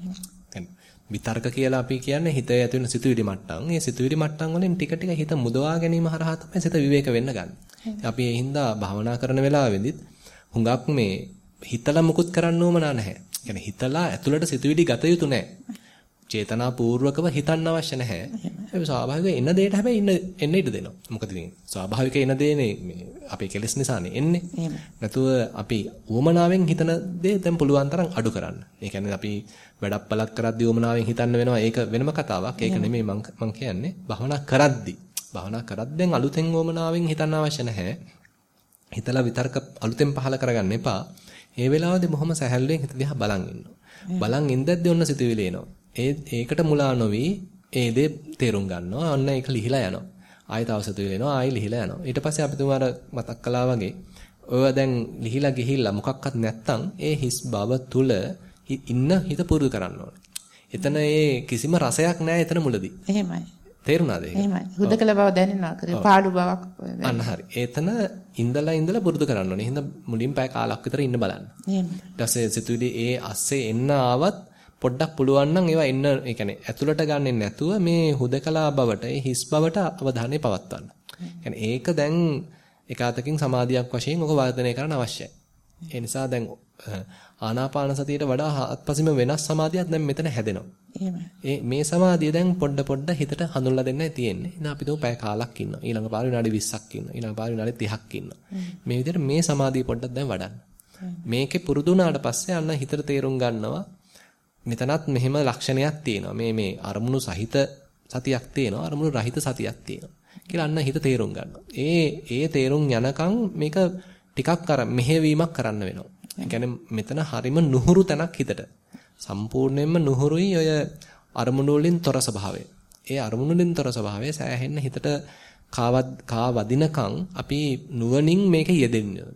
විතර්ක කියලා අපි කියන්නේ හිතේ ඇති වෙන සිතුවිලි මට්ටම්. මේ සිතුවිලි මට්ටම් වලින් ටික ටික හිත මුදවා ගැනීම හරහා තමයි සිත විවේක වෙන්න ගන්න. අපි ඒ හින්දා භාවනා කරන වෙලාවෙදිත් හුඟක් මේ හිතලා මුකුත් කරන්න ඕම නැහැ. يعني හිතලා ඇතුළට සිතුවිලි ගත යුතු නැහැ. චේතනාපූර්වකව හිතන්න අවශ්‍ය නැහැ. ඒ ස්වාභාවික එන දෙයට හැබැයි ඉන්න එන්න ඉඩ දෙනවා. මොකද ඉතින් ස්වාභාවික එන දේනේ මේ අපේ කෙලෙස් නිසානේ එන්නේ. නැතුව අපි උවමනාවෙන් හිතන දේ දැන් පුළුවන් තරම් අඩු කරන්න. ඒ කියන්නේ අපි වැඩක් පළක් කරද්දී උවමනාවෙන් හිතන්න වෙනවා. ඒක වෙනම කතාවක්. ඒක නෙමෙයි මම මම කියන්නේ. භවනා කරද්දී. භවනා කරද්දී අලුතෙන් උවමනාවෙන් හිතන්න අවශ්‍ය නැහැ. හිතලා විතර්ක අලුතෙන් පහල කරගන්න එපා. ඒ වෙලාවේදී බොහොම සැහැල්ලුවෙන් හිත දිහා බලන් ඉන්නවා. බලන් ඉඳද්දී ඔන්න සිතුවිලි එනවා. ඒ ඒකට මුලා නොවි ඒ දේ තේරුම් ගන්නවා. අන්න ඒක ලිහිලා යනවා. ආයෙ තව සිතුවිලි එනවා. ආයෙ ලිහිලා යනවා. ඊට පස්සේ අපි තුමාර මතක් කළා වගේ ඔය දැන් ලිහිලා ගිහිල්ලා මොකක්වත් නැත්තම් ඒ හිස් බව තුල ඉන්න හිත පුරුදු කරන්න ඕනේ. එතන ඒ කිසිම රසයක් නැහැ එතන මුලදී. එහෙමයි. තේරුණාද ඒක? එහෙමයි. හුදකල බව දැනෙනවා. පාළු බවක්. අන්න හරි. එතන ඉඳලා ඉඳලා පුරුදු කරන්න ඕනේ. එහෙනම් මුලින් පැය කාලක් විතර ඉන්න බලන්න. එහෙමයි. ඊට පස්සේ සිතුවිලි ඒ අස්සේ එන්න ආවත් පොඩ්ඩක් පුළුවන් නම් ඒවා එන්න ඒ කියන්නේ ඇතුළට ගන්නෙ නැතුව මේ හුදකලා බවට ඒ හිස් බවට අවධානය පවත්වන්න. يعني ඒක දැන් එකාතකින් සමාධියක් වශයෙන් ඔක වර්ධනය කරන්න අවශ්‍යයි. ඒ නිසා දැන් ආනාපාන සතියට වඩා හත්පසින්ම වෙනස් සමාධියක් දැන් මෙතන හැදෙනවා. ඒ මේ සමාධිය දැන් පොඩ පොඩ හිතට හඳුන්ලා දෙන්නයි තියෙන්නේ. ඉතින් අපි තුමු පැය කාලක් ඉන්නවා. ඊළඟ පාර විනාඩි 20ක් ඉන්නවා. ඊළඟ පාර විනාඩි 30ක් ඉන්නවා. මේ විදිහට මේ සමාධිය පොඩ්ඩක් දැන් වඩන්න. මේකේ පුරුදු වුණාට පස්සේ අන්න හිතට තේරුම් ගන්නවා මෙතනත් මෙහෙම ලක්ෂණයක් තියෙනවා. මේ මේ අරමුණු සහිත සතියක් තියෙනවා. අරමුණු රහිත සතියක් තියෙනවා. කියලා අන්න හිත තේරුම් ගන්නවා. ඒ ඒ තේරුම් යනකම් මේක ටිකක් අර මෙහෙවීමක් කරන්න වෙනවා. ඒ කියන්නේ මෙතන හරිම නුහුරු තැනක් හිතට. සම්පූර්ණයෙන්ම නුහුරුයි ඔය අරමුණු වලින් තොර ස්වභාවය. ඒ අරමුණු වලින් තොර ස්වභාවය සෑහෙන්න හිතට කාවත් කා වදිනකම් අපි නුවණින් මේක යෙදෙන්නේ.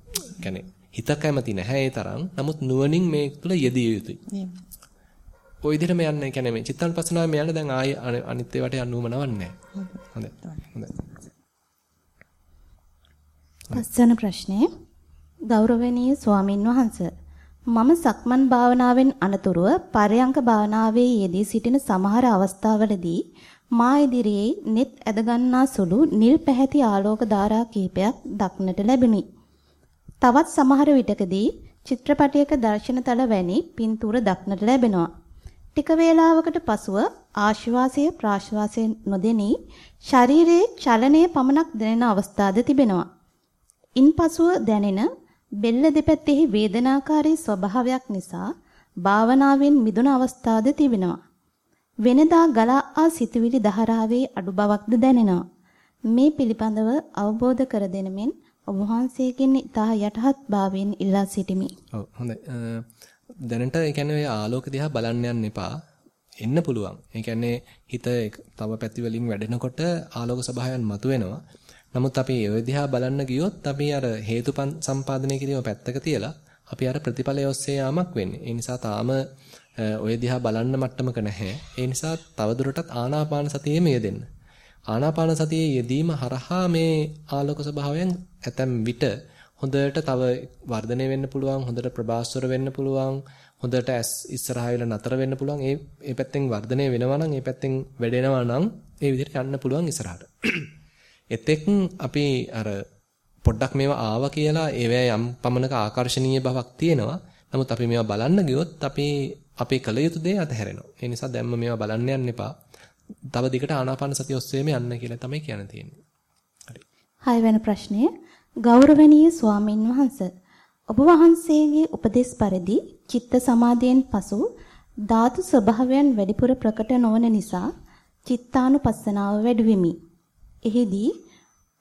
කියන්නේ හිත කැමති නැහැ ඒ තරම්. නමුත් නුවණින් මේ තුළ යෙදිය යුතුයි. ওই විදිහටම යන්න කියන්නේ මේ චිත්තානුපස්සනාවේ යන්න දැන් ආයි අනිත් ඒවාට යන්න උවමනවක් නැහැ. හොඳයි. හොඳයි. පස්වන ප්‍රශ්නේ ගෞරවනීය ස්වාමින් වහන්සේ මම සක්මන් භාවනාවෙන් අනතුරුව පරයන්ක භාවනාවේ යෙදී සිටින සමහර අවස්ථාවලදී මා ඉදිරියේ net ඇදගන්නා සුළු නිල් පැහැති ආලෝක ධාරා කීපයක් දක්නට ලැබුණි. තවත් සමහර විටකදී චිත්‍රපටයක දර්ශනතල වැනි පින්තූර දක්නට ලැබෙනවා. ටික වේලාවකට පසුව ආශ්වාසය ප්‍රාශ්වාසය නොදෙනී ශරීරයේ චලනය පමණක් දැනෙන අවස්ථාද තිබෙනවා. ඉන්පසුව දැනෙන බෙල්ල දෙපැත්තෙහි වේදනාකාරී ස්වභාවයක් නිසා භාවනාවෙන් මිදුන අවස්ථාද තිබෙනවා. වෙනදා ගලා ආ සිතුවිලි දහරාවේ අඩු බවක්ද දැනෙනවා. මේ පිළිබඳව අවබෝධ කර දෙනමින් ඔබ වහන්සේගෙන් ඉතා යටහත් භාවයෙන් ඉල්ලා සිටිමි. ඔව් හොඳයි. දැනට ඒ කියන්නේ ඔය ආලෝක දිහා බලන්න යන්න එපා. එන්න පුළුවන්. ඒ කියන්නේ හිත තව පැති වලින් වැඩෙනකොට ආලෝක ස්වභාවයන් මතුවෙනවා. නමුත් අපි ඒ දිහා බලන්න ගියොත් අපි අර හේතු සම්පාදනය කිරීම පැත්තක තියලා අපි අර ප්‍රතිඵලය ඔස්සේ යාමක් වෙන්නේ. ඒ නිසා තාම ඔය දිහා බලන්න මට්ටමක නැහැ. ඒ නිසා තවදුරටත් ආනාපාන සතියෙම යෙදෙන්න. ආනාපාන සතියේ යෙදීම හරහා මේ ආලෝක ස්වභාවයන් ඇතැම් විට හොඳට තව වර්ධනය වෙන්න පුළුවන්, හොඳට ප්‍රබාස්වර වෙන්න පුළුවන්, හොඳට ඇස් ඉස්සරහා වෙලා නතර වෙන්න පුළුවන්. ඒ ඒ පැත්තෙන් වර්ධනය වෙනවා නම්, ඒ පැත්තෙන් වැඩෙනවා නම් ඒ විදිහට යන්න පුළුවන් ඉස්සරහට. [CLEARS THROAT] එතෙක් අපි අර පොඩ්ඩක් මේවා ආවා කියලා ඒවැ යම් පමණක ආකර්ශනීය බවක් තියෙනවා. නමුත් අපි මේවා බලන්න ගියොත් අපි අපේ කල යුතු දේ අතහැරෙනවා. ඒ නිසා දැම්ම මේවා බලන්න යන්න එපා. තව දිගට ආනාපාන සතිය ඔස්සේම යන්න කියලා තමයි කියන්න තියෙන්නේ. හරි. හයවෙනි ප්‍රශ්නය ගෞරවනීය ස්වාමින් වහන්සේ ඔබ වහන්සේගේ උපදේශ පරිදි චිත්ත සමාධියෙන් පසු ධාතු ස්වභාවයන් වැඩිපුර ප්‍රකට නොවන නිසා චිත්තානුපස්සනාව වැඩිවෙමි. එහිදී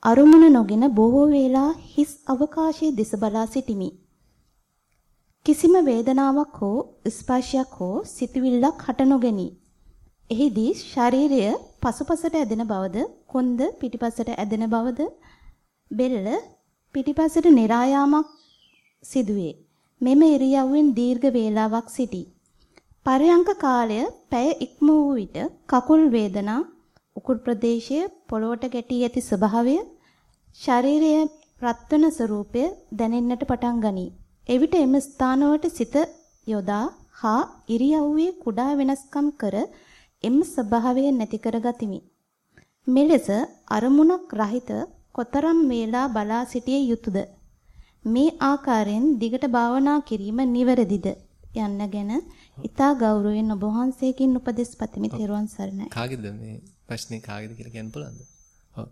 අරුමුණ නොගෙන බොහෝ වේලා හිස් අවකාශයේ දෙස බලා සිටිමි. කිසිම වේදනාවක් හෝ ස්පර්ශයක් හෝ සිතුවිල්ලක් හට නොගනී. එහිදී ශරීරය පසුපසට ඇදෙන බවද, කොන්ද පිටිපසට ඇදෙන බවද, බෙල්ල පිටිපසට નિરાයාමක් සිදුවේ. මෙම ඉරියව්වෙන් දීර්ඝ වේලාවක් සිටි. පරයන්ක කාලය පැය ඉක්ම වූ විට කකුල් වේදනා, උකුල් ප්‍රදේශයේ පොළොවට ගැටී ඇති ස්වභාවය, ශරීරයේ රත්වන ස්වરૂපය දැනෙන්නට පටන් ගනී. එවිට එම ස්ථානවලට සිත යොදා හා ඉරියව්වේ කුඩා වෙනස්කම් කර එම ස්වභාවය නැති කරගතිමි. මෙලෙස අරමුණක් රහිත කොතරම් වේලා බලා සිටිය යුතුයද? මේ ආකාරයෙන් දිගට භාවනා කිරීම නිවැරදිද? යන්න ගැන ඊතා ගෞරවයෙන් ඔබ වහන්සේකින් උපදෙස් පතමි. තෙරුවන් සරණයි. කාගේද මේ ප්‍රශ්නේ කාගේද කියලා කියන්න පුළුවන්ද? ඔව්.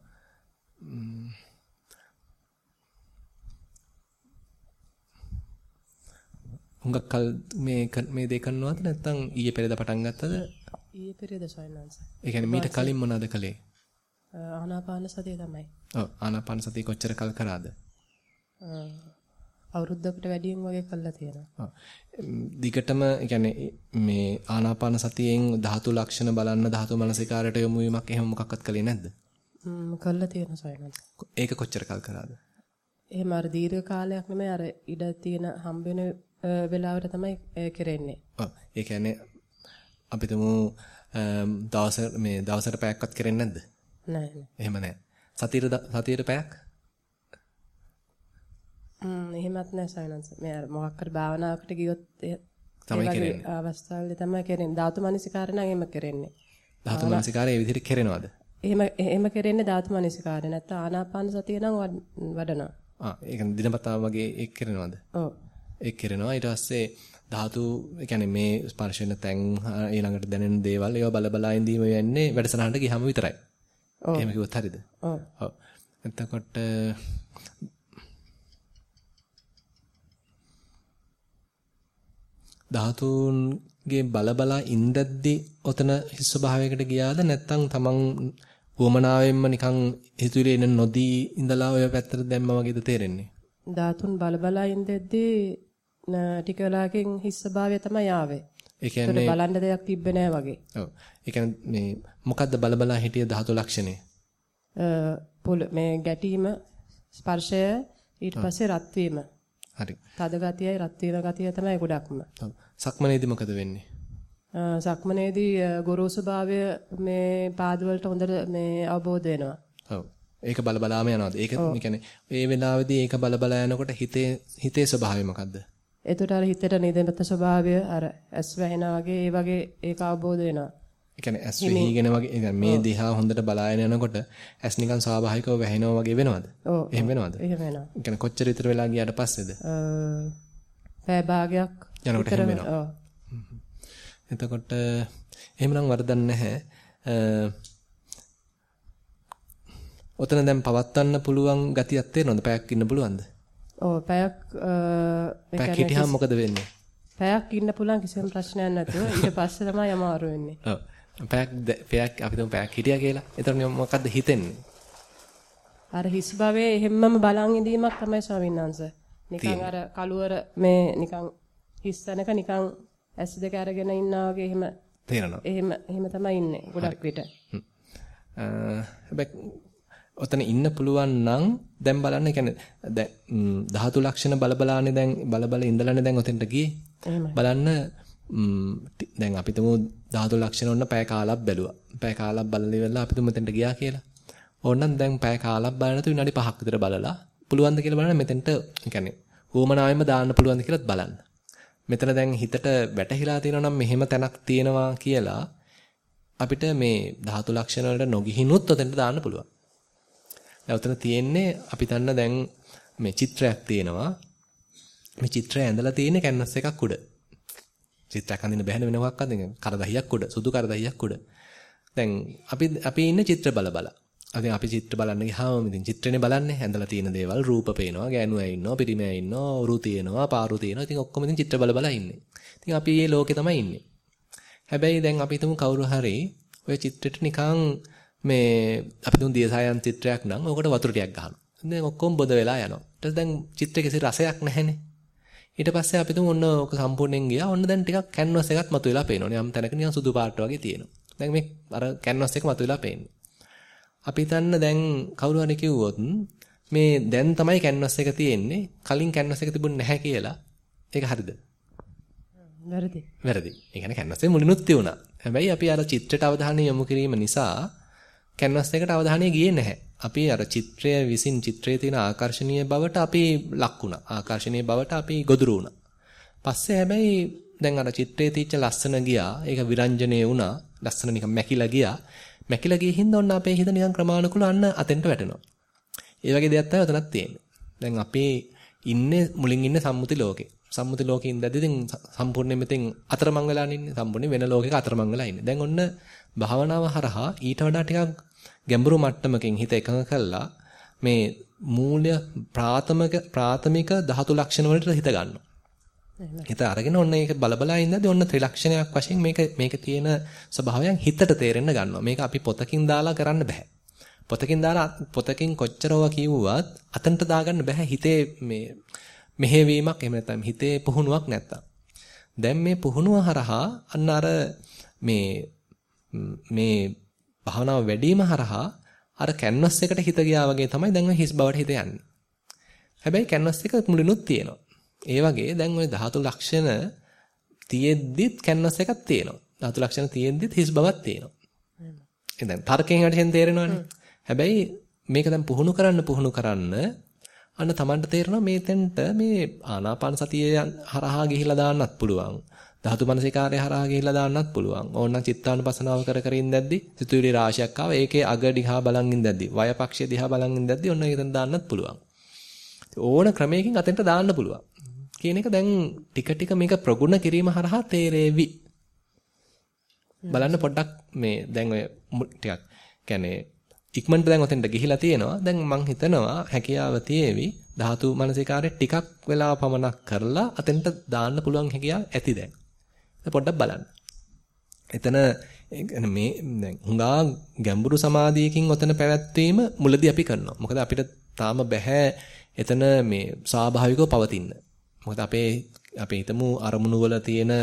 හුඟක් කල් මේ මේ දේ කරනවද නැත්නම් ඊයේ පෙරේද පටන් ගත්තද? ඊයේ පෙරේද සයන්ස්. ඒ කියන්නේ මීට කලින් මොනවද කළේ? ආනාපාන සතිය තමයි. ඔව් ආනාපාන සතිය කොච්චර කල් කරාද? අවුරුද්දකට වැඩියෙන් වගේ කළා තියෙනවා. ඔව්. දිගටම කියන්නේ මේ ආනාපාන සතියෙන් ධාතු ලක්ෂණ බලන්න ධාතු මනසිකාරයට යොමු වීමක් එහෙම මොකක්වත් කළේ නැද්ද? හ්ම් කළා තියෙනවා සයන්ස්. ඒක කොච්චර කල් කරාද? එහෙම අර දීර්ඝ කාලයක් නෙමෙයි අර ඉඩ තියෙන හම්බ වෙන වෙලාවට තමයි කරන්නේ. ඔව්. ඒ කියන්නේ අපි තුමු දවස මේ දවසට පැයක්වත් කරන්නේ නැද්ද? නෑ. එහෙම නෑ. සතියට සතියට පැයක්? ම්ම් එහෙමත් නෑ සයනන්ස. මේ අර මොකක් හරි භාවනාවකට ගියොත් තමයි කරන්නේ. අවස්ථාවලදී තමයි කරන්නේ. ධාතු මනසිකාරය නම් එහෙම කරන්නේ. ධාතු මනසිකාරය ඒ විදිහට කරනවද? එහෙම එහෙම කරන්නේ ධාතු මනසිකාරය. නැත්නම් ආනාපාන සතිය නම් වඩනවා. ආ ඒක දිනපතා වගේ ඒක කරනවද? ඔව්. ඒක කරනවා. ඊට පස්සේ ධාතු කියන්නේ මේ ස්පර්ශ වෙන තැන් ඊළඟට දැනෙන දේවල් ඒවා බල බලා ඉඳීම වෙන්නේ වැඩසටහනට ගියම විතරයි. එහෙම කිව්වොත් හරියද? ඔව්. ඔව්. එතකොට ධාතුන්ගේ බල බලා ඉඳද්දි ඔතන හිස් ස්වභාවයකට ගියාද නැත්නම් තමන් වමනාවෙන්ම නිකන් හිතුවේ එන නොදී ඉඳලා ඔය පැත්තට දැම්මා වගේද තේරෙන්නේ? ධාතුන් බල බලා ඉඳෙද්දී ටික වෙලාවකින් හිස් ස්වභාවය තමයි ආවේ. ඒ කියන්නේ බලන්න දෙයක් තිබ්බේ නෑ වගේ. ඔව්. ඒ කියන්නේ මේ මොකද්ද බල බලා හිටිය ධාතු ලක්ෂණය? මේ ගැටීම ස්පර්ශය ඊට පස්සේ රත් වීම. හරි. තද ගතියයි රත් වීම ගතිය තමයි ගොඩක්ම. සක්මනේදී මොකද වෙන්නේ? සක්මනේදී ගොරෝසු භාවය මේ පාදවලට හොඳට මේ අවබෝධ වෙනවා. ඔව්. ඒක බල බලාම යනවාද? ඒක කියන්නේ ඒ වෙලාවේදී ඒක බල බලා යනකොට හිතේ හිතේ ස්වභාවය මොකද්ද? එතකොට අර හිතට නිදෙනත ස්වභාවය අර ඇස් වැහෙනා වගේ ඒ වගේ ඒක අවබෝධ වෙනවා. ඒ කියන්නේ ඇස් වෙහිගෙන වගේ මේ දිහා හොඳට බලාගෙන යනකොට ඇස් නිකන් ස්වාභාවිකව වැහෙනවා වගේ වෙනවද? එහෙම වෙනවද? එහෙම වෙනවා. ඒ කියන්නේ කොච්චර විතර වෙලා ගියාට පස්සේද? පැය භාගයක් යනකොට එහෙම වෙනවා. එතකොට එහෙමනම් වරදක් නැහැ. ඔතන දැන් පවත්වන්න පුළුවන් ගතියක් තේරෙනවද? පැයක් ඉන්න පුළුවන්ද? ඔව් පැයක් පැයක් හිටියාම මොකද වෙන්නේ? පැයක් ඉන්න පුළුවන් කිසිම ප්‍රශ්නයක් නැතුව ඊට පස්සේ තමයි අමාරු වෙන්නේ. ඔව්. පැයක් පැයක් අපි තුමු පැයක් හිටියා කියලා. එතකොට මොකද්ද හිතෙන්නේ? අර හිස් භවයේ හැමම බලන් ඉඳීමක් තමයි ස්වාමීන් වහන්සේ. නිකන් අර කළුවර මේ නිකන් හිස් තැනක නිකන් ඇස් දෙක අරගෙන ඉන්නා වගේ එහෙම තේරෙනවා. එහෙම එහෙම තමයි ඉන්නේ ගොඩක් විට. ඔතන ඉන්න පුළුවන් නම් දැන් බලන්න කියන්නේ දැන් ධාතු ලක්ෂණ බලබලානේ දැන් බලබල ඉඳලානේ දැන් ඔතෙන්ට ගියේ. බලන්න දැන් අපි තුමු ධාතු ලක්ෂණ ඔන්න පැය කාලක් බැලුවා. පැය කාලක් බලලා ඉවරලා අපි තුමු මෙතෙන්ට ගියා කියලා. ඕනනම් දැන් පැය කාලක් බලන තු විනාඩි 5ක් විතර බලලා පුළුවන්ද කියලා බලන්න මෙතෙන්ට කියන්නේ ඌමනාවෙම දාන්න පුළුවන්ද කියලාත් බලන්න. මෙතන දැන් හිතට වැටහිලා තියෙනවා නම් මෙහෙම තැනක් තියෙනවා කියලා අපිට මේ ධාතු ලක්ෂණ වලට නොගිහිනුත් ඔතෙන්ට දාන්න පුළුවන්. දැන් උතන තියෙන්නේ අපි දන්න දැන් මේ චිත්‍රයක් තියෙනවා. මේ චිත්‍රය ඇඳලා තියෙන්නේ කැන්වස් එකක් උඩ. චිත්‍රයක් අඳින්න බැහැ වෙන මොකක්ද කරදහියක් උඩ සුදු කරදහියක් උඩ. දැන් අපි අපි ඉන්නේ චිත්‍ර බල බල. අපි අපි චිත්‍ර බලන්න ගියාම ඉතින් චිත්‍රනේ බලන්නේ ඇඳලා තියෙන දේවල් රූප පේනවා ගෑනුවා ඉන්නවා පිරිමියා ඉන්නවා උරු තියෙනවා පාරු තියෙනවා ඉතින් ඔක්කොම ඉතින් චිත්‍ර බල බල ඉන්නේ. ඉතින් අපි මේ ලෝකේ තමයි ඉන්නේ. හැබැයි දැන් අපි හිතමු කවුරු හරි ඔය චිත්‍රෙට නිකන් මේ අපි දුන් දියසායන් චිත්‍රයක් නම් ඕකට වතුර ටිකක් ගහනවා. දැන් ඔක්කොම බොද වෙලා යනවා. ඊට දැන් චිත්‍රයේ කිසි රසයක් නැහැනේ. ඊට පස්සේ අපි තුමු ඔන්න ඕක සම්පූර්ණයෙන් ගියා. ඔන්න දැන් ටිකක් කැන්වස් එකක් මතුවලා පේනවනේ. යම් තැනක නිකන් සුදු පාට වගේ තියෙනවා. දැන් මේ අර කැන්වස් එක මතුවලා පේන්නේ. අපි හිතන්න දැන් කවුරු හරි කිව්වොත් මේ දැන් තමයි කැන්වස් එක තියෙන්නේ. කලින් කැන්වස් එක තිබුණ නැහැ කියලා. ඒක හරිද? වැරදි. වැරදි. ඒ කියන්නේ කැන්වස් එක මුලිනුත් තියුණා. හැබැයි අපි අර චිත්‍රයට අවධානය යොමු කිරීම නිසා කැන්වස් එකට අවධානය ගියේ නැහැ. අපි අර චිත්‍රය විසින් චිත්‍රයේ තියෙන ආකර්ශනීය බවට අපි ලක් වුණා. ආකර්ශනීය බවට අපි ගොදුරු වුණා. පස්සේ හැබැයි දැන් අර චිත්‍රයේ තියෙච්ච ලස්සන ගියා. ඒක විරංජනේ වුණා. ලස්සන නිකන් මැකිලා ගියා. මැකිලා ගියේ හින්දා ඔන්න අපේ හිත නිකන් ක්‍රමානුකූලව අන්න අතෙන්ට වැටෙනවා. ඒ වගේ දෙයක් තමයි උතනක් තියෙන්නේ. දැන් අපි ඉන්නේ මුලින් ඉන්නේ සම්මුති ලෝකේ. සම්මුති ලෝකේ ඉඳද්දි ඉතින් සම්පූර්ණයෙන් මෙතෙන් අතරමං වෙලා ඉන්නේ. සම්පූර්ණයෙන් වෙන ලෝකයක අතරමං වෙලා ඉන්නේ. දැන් ඔන්න භාවනාව හරහා ඊට වඩා ටිකක් ගැඹුරු මට්ටමකින් හිත එකඟ කළා මේ මූල්‍ය ප්‍රාථමික ප්‍රාථමික ධාතු ලක්ෂණ වලට හිත ගන්නවා. හිත අරගෙන ඔන්න ඒක බලබලා ඉඳද්දී ඔන්න ත්‍රිලක්ෂණයක් වශයෙන් මේක මේක තියෙන ස්වභාවයන් හිතට තේරෙන්න ගන්නවා. මේක අපි පොතකින් දාලා කරන්න බෑ. පොතකින් දාලා පොතකින් කොච්චරව කිව්වත් අතන්ට දාගන්න බෑ හිතේ මේ මෙහෙවීමක් එහෙම නැත්නම් හිතේ පුහුණුවක් නැත්තම්. දැන් මේ පුහුණුව හරහා අන්න අර මේ මේ භාවනාව වැඩිම හරහා අර කැන්වස් එකට හිත ගියා වගේ තමයි දැන් ඔය හිස් බවට හිත යන්නේ. හැබැයි කැන්වස් එක මුලිනුත් තියෙනවා. ඒ වගේ දැන් ওই ධාතු ලක්ෂණ තියෙද්දිත් කැන්වස් එකක් තියෙනවා. ධාතු ලක්ෂණ තියෙද්දිත් හිස් බවක් තියෙනවා. ඒ දැන් තර්කයෙන් හරියෙන් තේරෙනවනේ. හැබැයි මේක දැන් පුහුණු කරන්න පුහුණු කරන්න අන්න Tamanට තේරෙනවා මේතෙන්ට මේ ආනාපාන සතිය හරහා ගිහිලා දාන්නත් පුළුවන්. ධාතු මනසිකාරය හරහා ගිහිල්ලා දාන්නත් පුළුවන්. ඕනනම් චිත්තානුපසනාව කර කර ඉඳද්දි සිතුවිලි රාශියක් ආව ඒකේ අග දිහා බලන් ඉඳද්දි වයපක්ෂය දිහා බලන් ඉඳද්දි ඔන්න ඒකෙන් දාන්නත් පුළුවන්. ඕන ක්‍රමයකින් අතෙන්ට දාන්න පුළුවන්. කියන එක දැන් ටික ටික මේක ප්‍රගුණ කිරීම හරහා තේරෙවි. බලන්න පොඩ්ඩක් මේ දැන් ඔය ටිකක් කියන්නේ ඉක්මනට දැන් ඔතෙන්ට ගිහිලා තියෙනවා. දැන් මං හිතනවා හැකියාව තියේවි ධාතු මනසිකාරය ටිකක් වෙලා පමණක් කරලා අතෙන්ට දාන්න පුළුවන් හැකියාව ඇති දැන්. පොඩ්ඩක් බලන්න. එතන මේ දැන් හුඟා ගැඹුරු සමාධියකින් ඔතන පැවැත්වීම මුලදී අපි කරනවා. මොකද අපිට තාම බෑ එතන මේ ස්වාභාවිකව පවතින්න. මොකද අපේ අපේ හිතමු අරමුණු වල තියෙන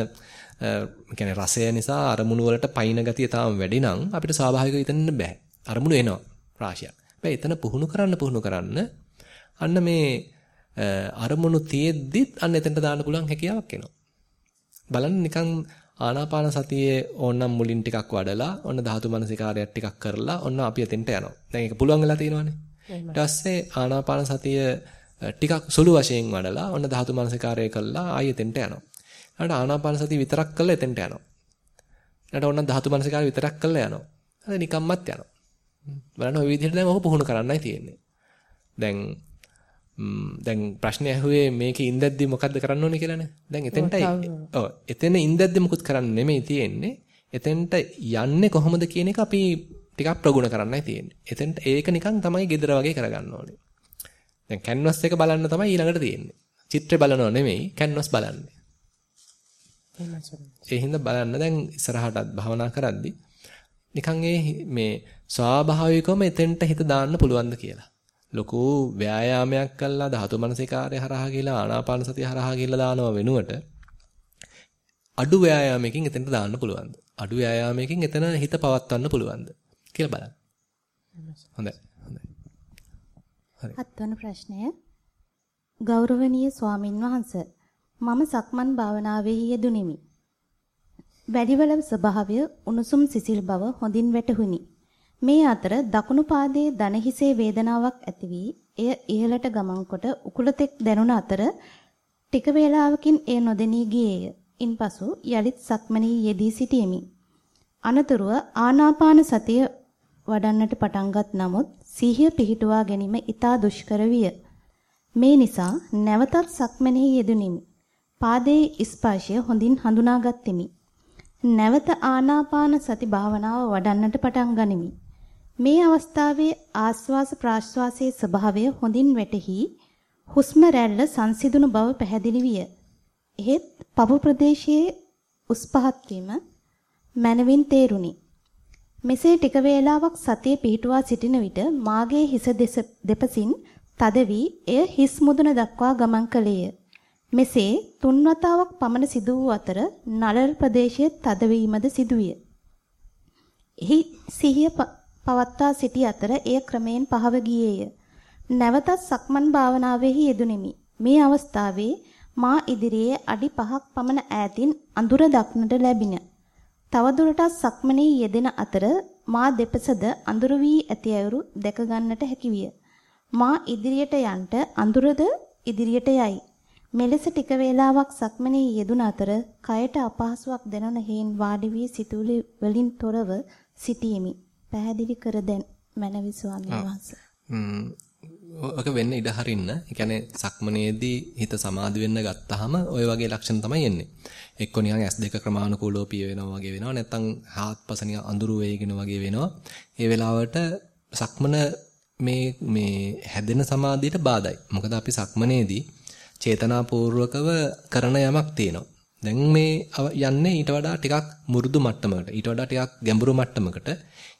කියන්නේ රසය නිසා අරමුණු වලට පයින් ගතිය තාම වැඩි නම් අපිට ස්වාභාවිකව හිතන්න බෑ. අරමුණු එනවා රාශියක්. හැබැයි එතන පුහුණු කරන්න පුහුණු කරන්න අන්න මේ අරමුණු තියෙද්දිත් අන්න එතනට දාන්න පුළුවන් හැකියාවක් එනවා. බලන්න නිකන් ආනාපාන සතියේ ඕනනම් මුලින් ටිකක් වඩලා ඔන්න ධාතු මනසිකාරයක් ටිකක් කරලා ඔන්න අපි එතෙන්ට යනවා. දැන් ඒක පුළුවන් වෙලා තියෙනවානේ. ඊට පස්සේ ආනාපාන සතිය ටිකක් සුළු වශයෙන් වඩලා ඔන්න ධාතු මනසිකාරය කළා ආයෙ එතෙන්ට යනවා. ඊට ආනාපාන සතිය විතරක් කළා එතෙන්ට යනවා. ඊට ඔන්න ධාතු මනසිකාරය විතරක් කළා යනවා. හරි නිකම්මත් යනවා. බලන්න ඔය විදිහට දැන් ඔක පුහුණු කරන්නයි තියෙන්නේ. දැන් දැන් ප්‍රශ්නේ ඇහුවේ මේකේ ඉඳද්දි මොකද්ද කරන්න ඕනේ කියලානේ. දැන් එතෙන්ටයි ඔව් එතන ඉඳද්දි මොකුත් කරන්න නෙමෙයි තියෙන්නේ. එතෙන්ට යන්නේ කොහොමද කියන එක අපි ටිකක් ප්‍රගුණ කරන්නයි තියෙන්නේ. එතෙන්ට ඒක නිකන් තමයි gedara වගේ කරගන්න ඕනේ. දැන් canvas එක බලන්න තමයි ඊළඟට තියෙන්නේ. චිත්‍රය බලනව නෙමෙයි canvas බලන්නේ. ඒ හින්දා බලන්න දැන් ඉස්සරහටත් භවනා කරද්දි නිකන් මේ ස්වාභාවිකවම එතෙන්ට හිත දාන්න පුළුවන්ද කියලා. ලොකු ව්‍යායාමයක් කළා ධාතු මනසිකාරය හරහා ගිහලා ආනාපාන සතිය හරහා ගිහලා දානව වෙනුවට අඩු ව්‍යායාමයකින් එතනට දාන්න පුළුවන්ද? අඩු ව්‍යායාමයකින් එතන හිත පවත්වන්න පුළුවන්ද කියලා බලන්න. හොඳයි. හොඳයි. හරි. හත්වන ප්‍රශ්නය ගෞරවනීය ස්වාමින් වහන්සේ මම සක්මන් භාවනාවේ යෙදුණෙමි. වැඩිවල ස්වභාවය උණුසුම් සිසිල් බව හොඳින් වැටහුණි. මේ අතර දකුණු පාදයේ දන හිසේ වේදනාවක් ඇති වී එය ඉහළට ගමන් කොට උකුලතෙක් දැනුණ අතර ටික වේලාවකින් එය නොදෙනී ගියේය. ඉන්පසු යලිත් සක්මණේ යෙදී සිටියෙමි. අනතුරුව ආනාපාන සතිය වඩන්නට පටන්ගත් නමුත් සිහිය පිහිටුවා ගැනීම ඉතා දුෂ්කර විය. මේ නිසා නැවතත් සක්මණේ යෙදුණෙමි. පාදයේ ස්පර්ශය හොඳින් හඳුනාගත්ෙමි. නැවත ආනාපාන සති භාවනාව වඩන්නට පටන් ගනිමි. මේ අවස්ථාවේ ආස්වාස ප්‍රාශ්වාසයේ ස්වභාවය හොඳින් වැටහි හුස්ම රැල්ල සංසිඳුණු බව පැහැදිලි විය. එහෙත් පපු ප්‍රදේශයේ උස් පහත් වීම මනවින් තේරුණි. මෙසේ ටික වේලාවක් සතිය පිහිටුවා සිටින විට මාගේ හිස දෙපසින් තද වී එය හිස් මුදුන දක්වා ගමන් කළේය. මෙසේ තුන් වතාවක් පමණ සිදු වූ අතර නළල් ප්‍රදේශයේ තදවීමද සිදුවිය. එහි සිහිය පවත්වා සිටි අතර එය ක්‍රමයෙන් පහව ගියේය. නැවතත් සක්මන් භාවනාවෙහි යෙදුණෙමි. මේ අවස්ථාවේ මා ඉදිරියේ අඩි 5ක් පමණ ඈතින් අඳුර දක්නට ලැබින. තවදුරටත් සක්මනේ යෙදෙන අතර මා දෙපසද අඳුර වී ඇති අයුරු දැක ගන්නට හැකිවිය. මා ඉදිරියට යන්ට අඳුරද ඉදිරියට යයි. මෙලෙස ටික වේලාවක් සක්මනේ යෙදුන අතර කයට අපහසුාවක් දැනුන හේන් වාඩි වී සිතුවිලි වලින් තොරව සිටීමි. පැහැදිලි කර දෙන්න මනවි ස්වාමීන් වහන්සේ. ඔක වෙන්න ඉඩ හරින්න. ඒ කියන්නේ සක්මනේදී හිත සමාධි වෙන්න ගත්තාම ওই වගේ ලක්ෂණ තමයි එන්නේ. එක්ක නිකන් S2 ක්‍රමානුකූලව පිය වෙනවා වගේ වෙනවා. නැත්නම් හාත්පස නිකන් අඳුරු වේගෙන වගේ වෙනවා. ඒ වෙලාවට සක්මන මේ මේ හැදෙන සමාධියට බාධායි. මොකද අපි සක්මනේදී චේතනාපූර්වකව කරන යමක් තියෙනවා. දැන් මේ යන්නේ ඊට වඩා ටිකක් මුරුදු මට්ටමකට ඊට වඩා ටිකක් ගැඹුරු මට්ටමකට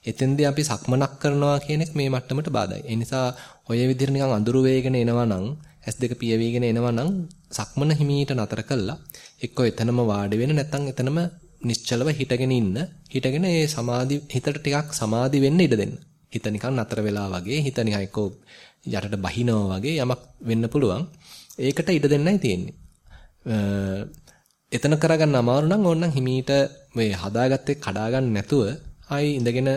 එතෙන්දී අපි සක්මනක් කරනවා කියන එක මේ මට්ටමට බාධායි. ඒ නිසා ඔය විදිහට නිකන් අඳුරු වේගෙන එනවා නම් S2 පියවිගෙන එනවා නම් සක්මන හිමීට නතර කළා එක්කෝ එතනම වාඩි වෙන නැත්නම් එතනම නිශ්චලව හිටගෙන ඉන්න. හිටගෙන ඒ සමාධි හිතට ටිකක් සමාධි වෙන්න ඉඩ දෙන්න. හිත නිකන් නතර වෙලා වගේ හිත නිකන් එක්කෝ යටට බහිනවා වගේ යමක් වෙන්න පුළුවන්. ඒකට ඉඩ දෙන්නයි තියෙන්නේ. එතන කරගන්න අමාරු නම් ඕනනම් හිමීට මේ හදාගත්තේ කඩා ගන්න නැතුව ආයි ඉඳගෙන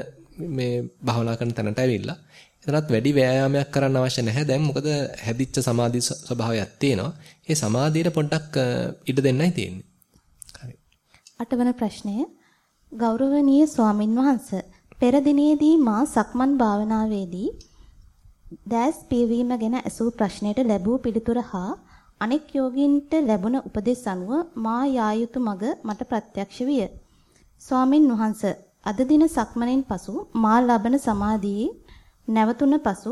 මේ භාවනා කරන තැනට ඇවිල්ලා එතනත් වැඩි ව්‍යායාමයක් කරන්න අවශ්‍ය නැහැ. දැන් මොකද හැදිච්ච සමාධි ස්වභාවයක් තියෙනවා. ඒ සමාධියට පොඩ්ඩක් ඉඩ දෙන්නයි තියෙන්නේ. හරි. අටවන ප්‍රශ්නය ගෞරවනීය ස්වාමින් වහන්සේ පෙර දිනේදී මා සක්මන් භාවනාවේදී දැස් පියවීම ගැන ඇසූ ප්‍රශ්නයට ලැබූ පිළිතුර හා අනෙක් යෝගීන්ට ලැබුණ උපදෙස් අනුව මා යා යුතු මඟ මට ප්‍රත්‍යක්ෂ විය. ස්වාමින් වහන්සේ අද දින සක්මණෙන් පසු මා ලබන සමාධියේ නැවතුන පසු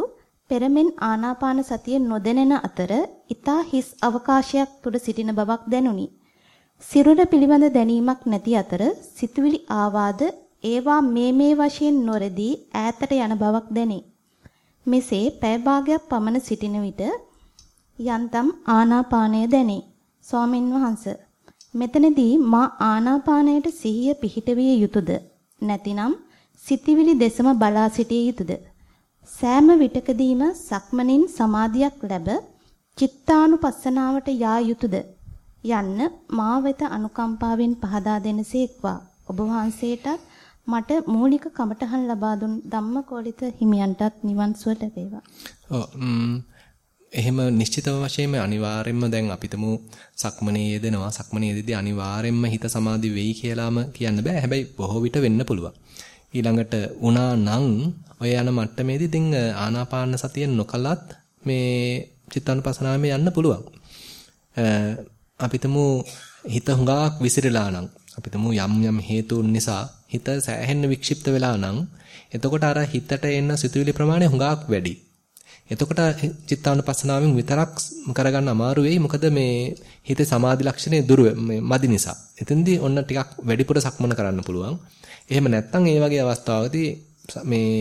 පෙරමෙන් ආනාපාන සතිය නොදැනෙන අතර ඊතා හිස් අවකාශයක් තුඩ සිටින බවක් දැනුනි. සිරුර පිළිබඳ දැනීමක් නැති අතර සිතුවිලි ආවාද ඒවා මේ මේ වශයෙන් නොරදී ඈතට යන බවක් දැනේ. මෙසේ පැය භාගයක් පමණ සිටින විට යන්තම් ආනාපානය දැනේ. ස්වාමින් වහන්සේ මෙතනදී මා ආනාපානයට සිහිය පිහිටවිය යුතුයද? නැතිනම් සිතිවිලි දෙසම බලා සිටිය යුතුයද? සෑම විටකදීම සක්මනින් සමාධියක් ලැබ චිත්තානුපස්සනාවට යා යුතුයද? යන්න මා වෙත අනුකම්පාවෙන් පහදා දෙනසේක්වා. ඔබ වහන්සේටත් මට මූලික කමටහන් ලබා දුන් ධම්මකෝලිත හිමියන්ටත් නිවන් සුව ලැබේවා. ඔව් එහෙම නිශ්චිතව වශයෙන්ම අනිවාර්යෙන්ම දැන් අපිටම සක්මනේ යෙදෙනවා. සක්මනේ යෙදෙදී අනිවාර්යෙන්ම හිත සමාධි වෙයි කියලාම කියන්න බෑ. හැබැයි බොහෝ විට වෙන්න පුළුවන්. ඊළඟට උනා නම් ඔය යන මට්ටමේදී ඉතින් ආනාපාන සතිය නොකලත් මේ චිත්තානුපසනාවෙම යන්න පුළුවන්. අපිටම හිත හුඟක් විසිරලා නම් අපිටම යම් යම් හේතුන් නිසා හිත සෑහෙන්න වික්ෂිප්ත වෙලා නම් එතකොට අර හිතට එන සිතුවිලි ප්‍රමාණය හුඟක් වැඩි. එතකොට චිත්තානුපස්සනාවෙන් විතරක් කරගන්න අමාරු වෙයි. මොකද මේ හිතේ සමාධි ලක්ෂණය දුර මදි නිසා. එතෙන්දී ඔන්න ටිකක් වැඩිපුර සක්මන කරන්න පුළුවන්. එහෙම නැත්නම් ඒ වගේ අවස්ථාවකදී මේ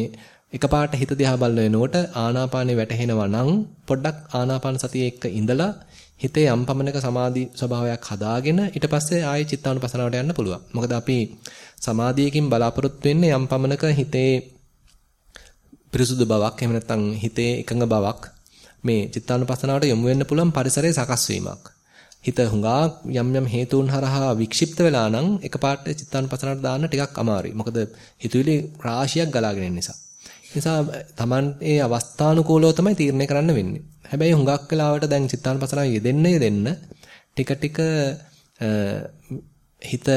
එකපාරට හිත දිහා බලන වෙනකොට ආනාපානෙ වැටහෙනවා නම් පොඩ්ඩක් ආනාපාන සතිය එක්ක ඉඳලා හිතේ යම් පමණක සමාධි ස්වභාවයක් හදාගෙන ඊට පස්සේ ආයේ චිත්තානුපසනාවට යන්න පුළුවන්. මොකද අපි සමාධියකින් බලාපොරොත්තු වෙන්නේ යම් පමණක හිතේ පිරිසුදු බවක් එහෙම නැත්නම් හිතේ එකඟ බවක් මේ චිත්තානුපස්සනාවට යොමු වෙන්න පුළුවන් පරිසරයේ සකස් වීමක්. හිත හුඟා යම් යම් හේතුන් හරහා වික්ෂිප්ත වෙලා නම් එකපාරට චිත්තානුපස්සනාවට දාන්න ටිකක් අමාරුයි. මොකද හිතුවිලි රාශියක් ගලාගෙන ඉන්න නිසා. නිසා Taman ඒ අවස්ථානුකූලව තමයි තීරණය කරන්න වෙන්නේ. හැබැයි හුඟක් වෙලාවට දැන් චිත්තානුපස්සනාව යෙදෙන්න යෙදෙන්න ටික ටික හිත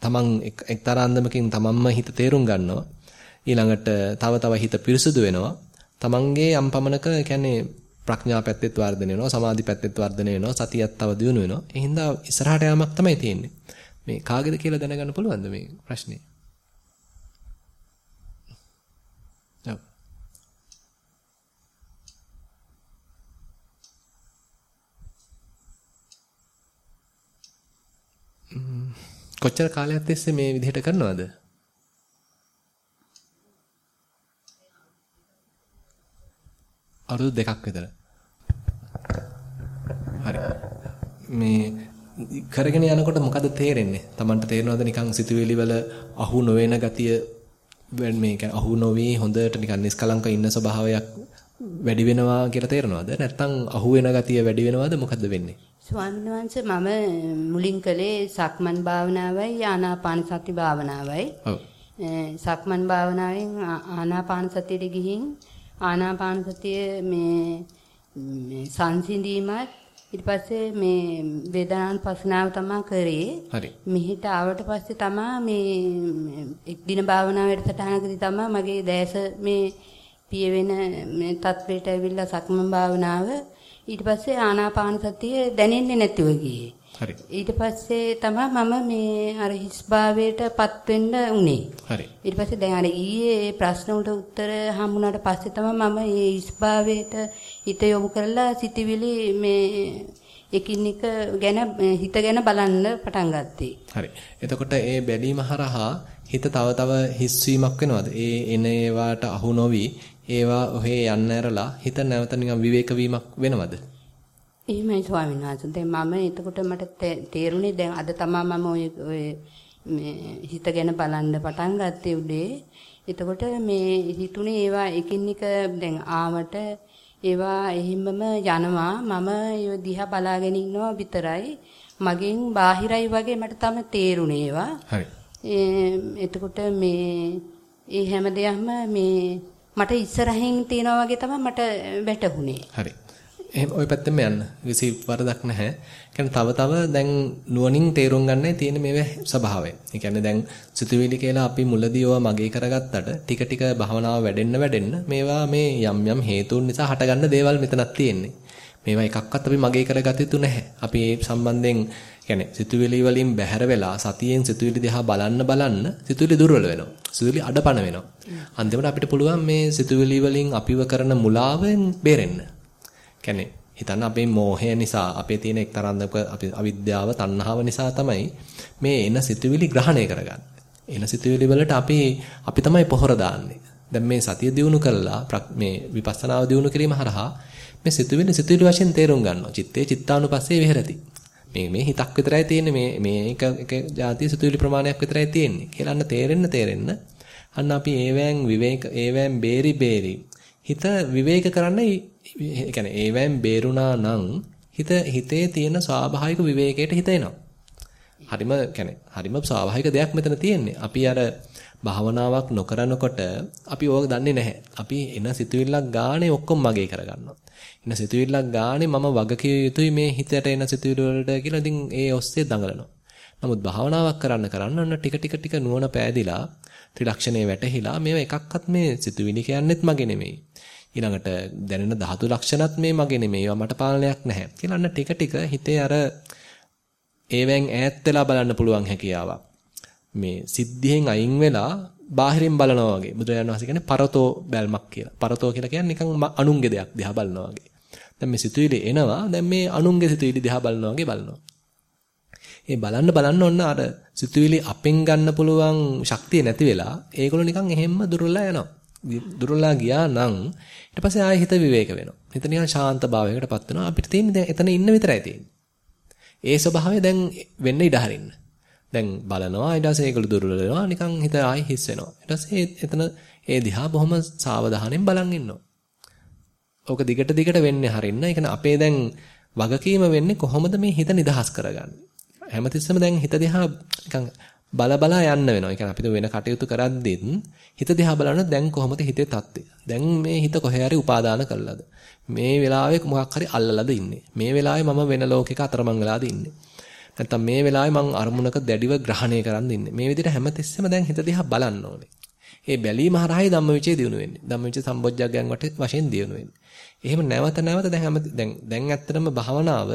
Taman එක්තරා අන්දමකින් Tamanම හිත තේරුම් ගන්නවා. ඊළඟට තව තව හිත පිරිසුදු වෙනවා. තමන්ගේ යම් පමණක කියන්නේ ප්‍රඥා පැත්තෙත් වර්ධනය වෙනවා, සමාධි පැත්තෙත් වර්ධනය වෙනවා, සතියත් තව දියුණු වෙනවා. ඒ හින්දා ඉස්සරහට යාමක් තමයි තියෙන්නේ. මේ කාගේද කියලා දැනගන්න පුළුවන්ද මේ ප්‍රශ්නේ? ඔව්. කොච්චර කාලයක් තිස්සේ මේ විදිහට කරනවද? අවුරුදු දෙකක් විතර. හරි. මේ කරගෙන යනකොට මොකද තේරෙන්නේ? Tamanට තේරෙනවද නිකන් සිතුවිලි වල අහු නොවන ගතිය මේ කියන්නේ අහු නොවි හොඳට නිකන් නිස්කලංක ඉන්න ස්වභාවයක් වැඩි වෙනවා කියලා තේරෙනවද? නැත්නම් අහු වෙන ගතිය වැඩි වෙනවද? මොකද්ද වෙන්නේ? ස්වාමීන් වහන්සේ මම මුලින් කළේ සක්මන් භාවනාවයි ආනාපාන සති භාවනාවයි. ඔව්. සක්මන් භාවනාවෙන් ආනාපාන සතියට ගිහින් ආනාපාන සතිය මේ මේ සංසිඳීමත් ඊට පස්සේ මේ වේදනාන් පස්නාව තමයි කරේ. හරි. මෙහිට ආවට පස්සේ තමයි මේ එක් දින භාවනා වැඩසටහනකදී තමයි මගේ දැස මේ පියවෙන මේ තත්වයට ඇවිල්ලා සක්මන් භාවනාව ඊට පස්සේ ආනාපාන සතිය දැනෙන්නේ නැතිව ගියේ. හරි. ඊට පස්සේ තමයි මම මේ අර හිස්භාවයටපත් වෙන්න උනේ. හරි. ඊට පස්සේ දැන් අර ඊයේ ප්‍රශ්න වලට උත්තර හම්බුනාට පස්සේ තමයි මම මේ හිස්භාවයට හිත යොමු කරලා සිටිවිලි මේ එකින් එක ගැන හිත ගැන බලන්න පටන් ගත්තේ. හරි. එතකොට ඒ බැලීම හරහා හිත තව තව හිස්වීමක් වෙනවද? ඒ එන ඒවාට අහු නොවි ඒවා ඔහේ යන්න ඇරලා හිත නැවත නිකන් විවේක වීමක් වෙනවද? එහෙමයි ස්වාමීන් වහන්සේ. දැන් මම එතකොට මට තේරුණේ දැන් අද තමයි මම ඔය මේ හිත ගැන බලන්න පටන් ගත්තේ උදේ. එතකොට මේ හිතුනේ ඒවා එකින් එක දැන් ආවට ඒවා එහෙමම යනවා. මම ඒ දිහා බලාගෙන ඉන්නවා විතරයි. මගෙන් බාහිරයි වගේ මට තම තේරුණේ ඒවා. හරි. එතකොට මේ ඒ හැම දෙයක්ම මේ මට ඉස්සරහින් තියනවා වගේ තමයි මට වැටහුනේ. හරි. එහෙම ওই පැත්තෙම යන්න. කිසි වරදක් නැහැ. කියන්නේ තව තව දැන් නුවණින් තේරුම් ගන්නයි තියෙන මේ ස්වභාවය. ඒ කියන්නේ දැන් සිතුවිලි කියලා අපි මුලදී ඒවා මගේ කරගත්තට ටික ටික භවනාව වැඩෙන්න වැඩෙන්න මේවා මේ යම් යම් හේතුන් නිසා හටගන්න දේවල් මෙතනක් තියෙන්නේ. මේවා එකක්වත් අපි මගේ කරගත යුතු නැහැ. අපි මේ සම්බන්ධයෙන් කියන්නේ සිතුවිලි වලින් බැහැර වෙලා සතියෙන් සිතුවිලි දිහා බලන්න බලන්න සිතුවිලි දුර්වල වෙනවා. සිතුවිලි අඩපණ වෙනවා. අන්තිමට අපිට පුළුවන් මේ සිතුවිලි වලින් අපිව කරන මුලාවෙන් බේරෙන්න. කියන්නේ හිතන්න අපේ මෝහය නිසා අපේ තියෙන එක්තරාන්දක අපි අවිද්‍යාව තණ්හාව නිසා තමයි මේ එන සිතුවිලි ග්‍රහණය කරගන්නේ. එන සිතුවිලි වලට අපි අපි තමයි පොහොර දාන්නේ. දැන් මේ සතිය දිනු කළා මේ විපස්සනාව දිනු කිරීම හරහා මේ සිතුවිලි සිතුවිලි වශයෙන් තේරුම් ගන්නවා. චිත්තේ චිත්තානුපස්සේ විහෙරති. මේ මේ හිතක් විතරයි තියෙන්නේ මේ මේ එක එක જાතිය සිතුවිලි ප්‍රමාණයක් විතරයි තියෙන්නේ කියලා අන්න තේරෙන්න තේරෙන්න අන්න අපි ඒවැන් විවේක ඒවැන් බේරි බේරි හිත විවේක කරන්න ඒ කියන්නේ ඒවැන් බේරුණා නම් හිත හිතේ තියෙන ස්වාභාවික විවේකයට හිත එනවා. හරිම කියන්නේ හරිම ස්වාභාවික දෙයක් මෙතන තියෙන්නේ. අපි අර භාවනාවක් නොකරනකොට අපි ඕක දන්නේ නැහැ. අපි එන සිතුවිල්ලක් ගානේ ඔක්කොම මගේ කරගන්නවා. එන සිතුවිල්ලක් ගානේ මම වගකිය යුතුයි මේ හිතට එන සිතුවිලි වලට කියලා ඉතින් ඒ ඔස්සේ දඟලනවා. නමුත් භාවනාවක් කරන්න කරන්න ඔන්න ටික ටික ටික නුවණ පෑදිලා ත්‍රිලක්ෂණේ වැටහිලා මේව එකක්වත් මේ සිතුවිලි කියන්නේත් මගේ නෙමෙයි. ඊළඟට දැනෙන ධාතු ලක්ෂණත් මේ මගේ නෙමෙයි. ඒවා මට පාලනයක් නැහැ. කියලා අන්න ටික ටික හිතේ අර ඒවෙන් ඈත් වෙලා බලන්න පුළුවන් හැකියාවක්. මේ සිද්ධියෙන් අයින් වෙලා බාහිරින් බලනවා වගේ. බුදුරජාණන් වහන්සේ කියන්නේ පරතෝ බැල්මක් කියලා. පරතෝ කියලා කියන්නේ නිකන් අනුන්ගේ දෙයක් දිහා බලනවා වගේ. දැන් මේ සිතුවිලි එනවා. දැන් මේ අනුන්ගේ සිතුවිලි දිහා බලනවා වගේ බලනවා. ඒ බලන්න බලන්න ඔන්න අර සිතුවිලි අපෙන් ගන්න පුළුවන් ශක්තිය නැති වෙලා ඒගොල්ලෝ නිකන් එහෙම්ම දුර්වලලා යනවා. දුර්වලලා ගියා නම් ඊට පස්සේ ආයෙ හිත විවේක වෙනවා. හිත නිකන් ශාන්ත භාවයකටපත් වෙනවා. අපිට තියෙන්නේ දැන් එතන ඉන්න විතරයි තියෙන්නේ. ඒ ස්වභාවය දැන් වෙන්න ඉඩ හරින්න. දැන් බලනවා ඊට පස්සේ ඒගොල්ලෝ දුර්වල වෙනවා නිකන් හිත ආයෙ හිස් වෙනවා. ඊට පස්සේ එතන ඒ දිහා බොහොම සාවධානයෙන් බලන් ඉන්නවා. ඕක දිගට දිගට වෙන්නේ හරින්න. ඒ කියන්නේ අපේ දැන් වගකීම වෙන්නේ කොහොමද මේ හිත නිදහස් කරගන්නේ? හැමතිස්සෙම දැන් හිත දිහා නිකන් බල බලා යන්න වෙනවා. ඒ කියන්නේ අපිට වෙන කටයුතු කරද්දිත් හිත දිහා බලන දැන් කොහොමද හිතේ තත්ත්වය? දැන් මේ හිත කොහේ හරි උපාදාන කළාද? මේ වෙලාවේ මොකක් හරි අල්ලලාද ඉන්නේ? මේ වෙලාවේ මම වෙන ලෝකයක අතරමං වෙලාද ඉන්නේ? නැත්තම් මේ වෙලාවේ මං අරමුණක දැඩිව ග්‍රහණය කරන් ඉන්නේ. මේ විදිහට හැමතිස්සෙම දැන් හිත දිහා බලන්න ඕනේ. ඒ බැලීම හරහායි ධම්මවිචේ දිනු වෙන්නේ. ධම්මවිචේ සම්බොජ්ජග්ගයන් වශයෙන් දිනු වෙන්නේ. එහෙම නැවත නැවත දැන් හැම දැන් දැන් ඇත්තටම භාවනාව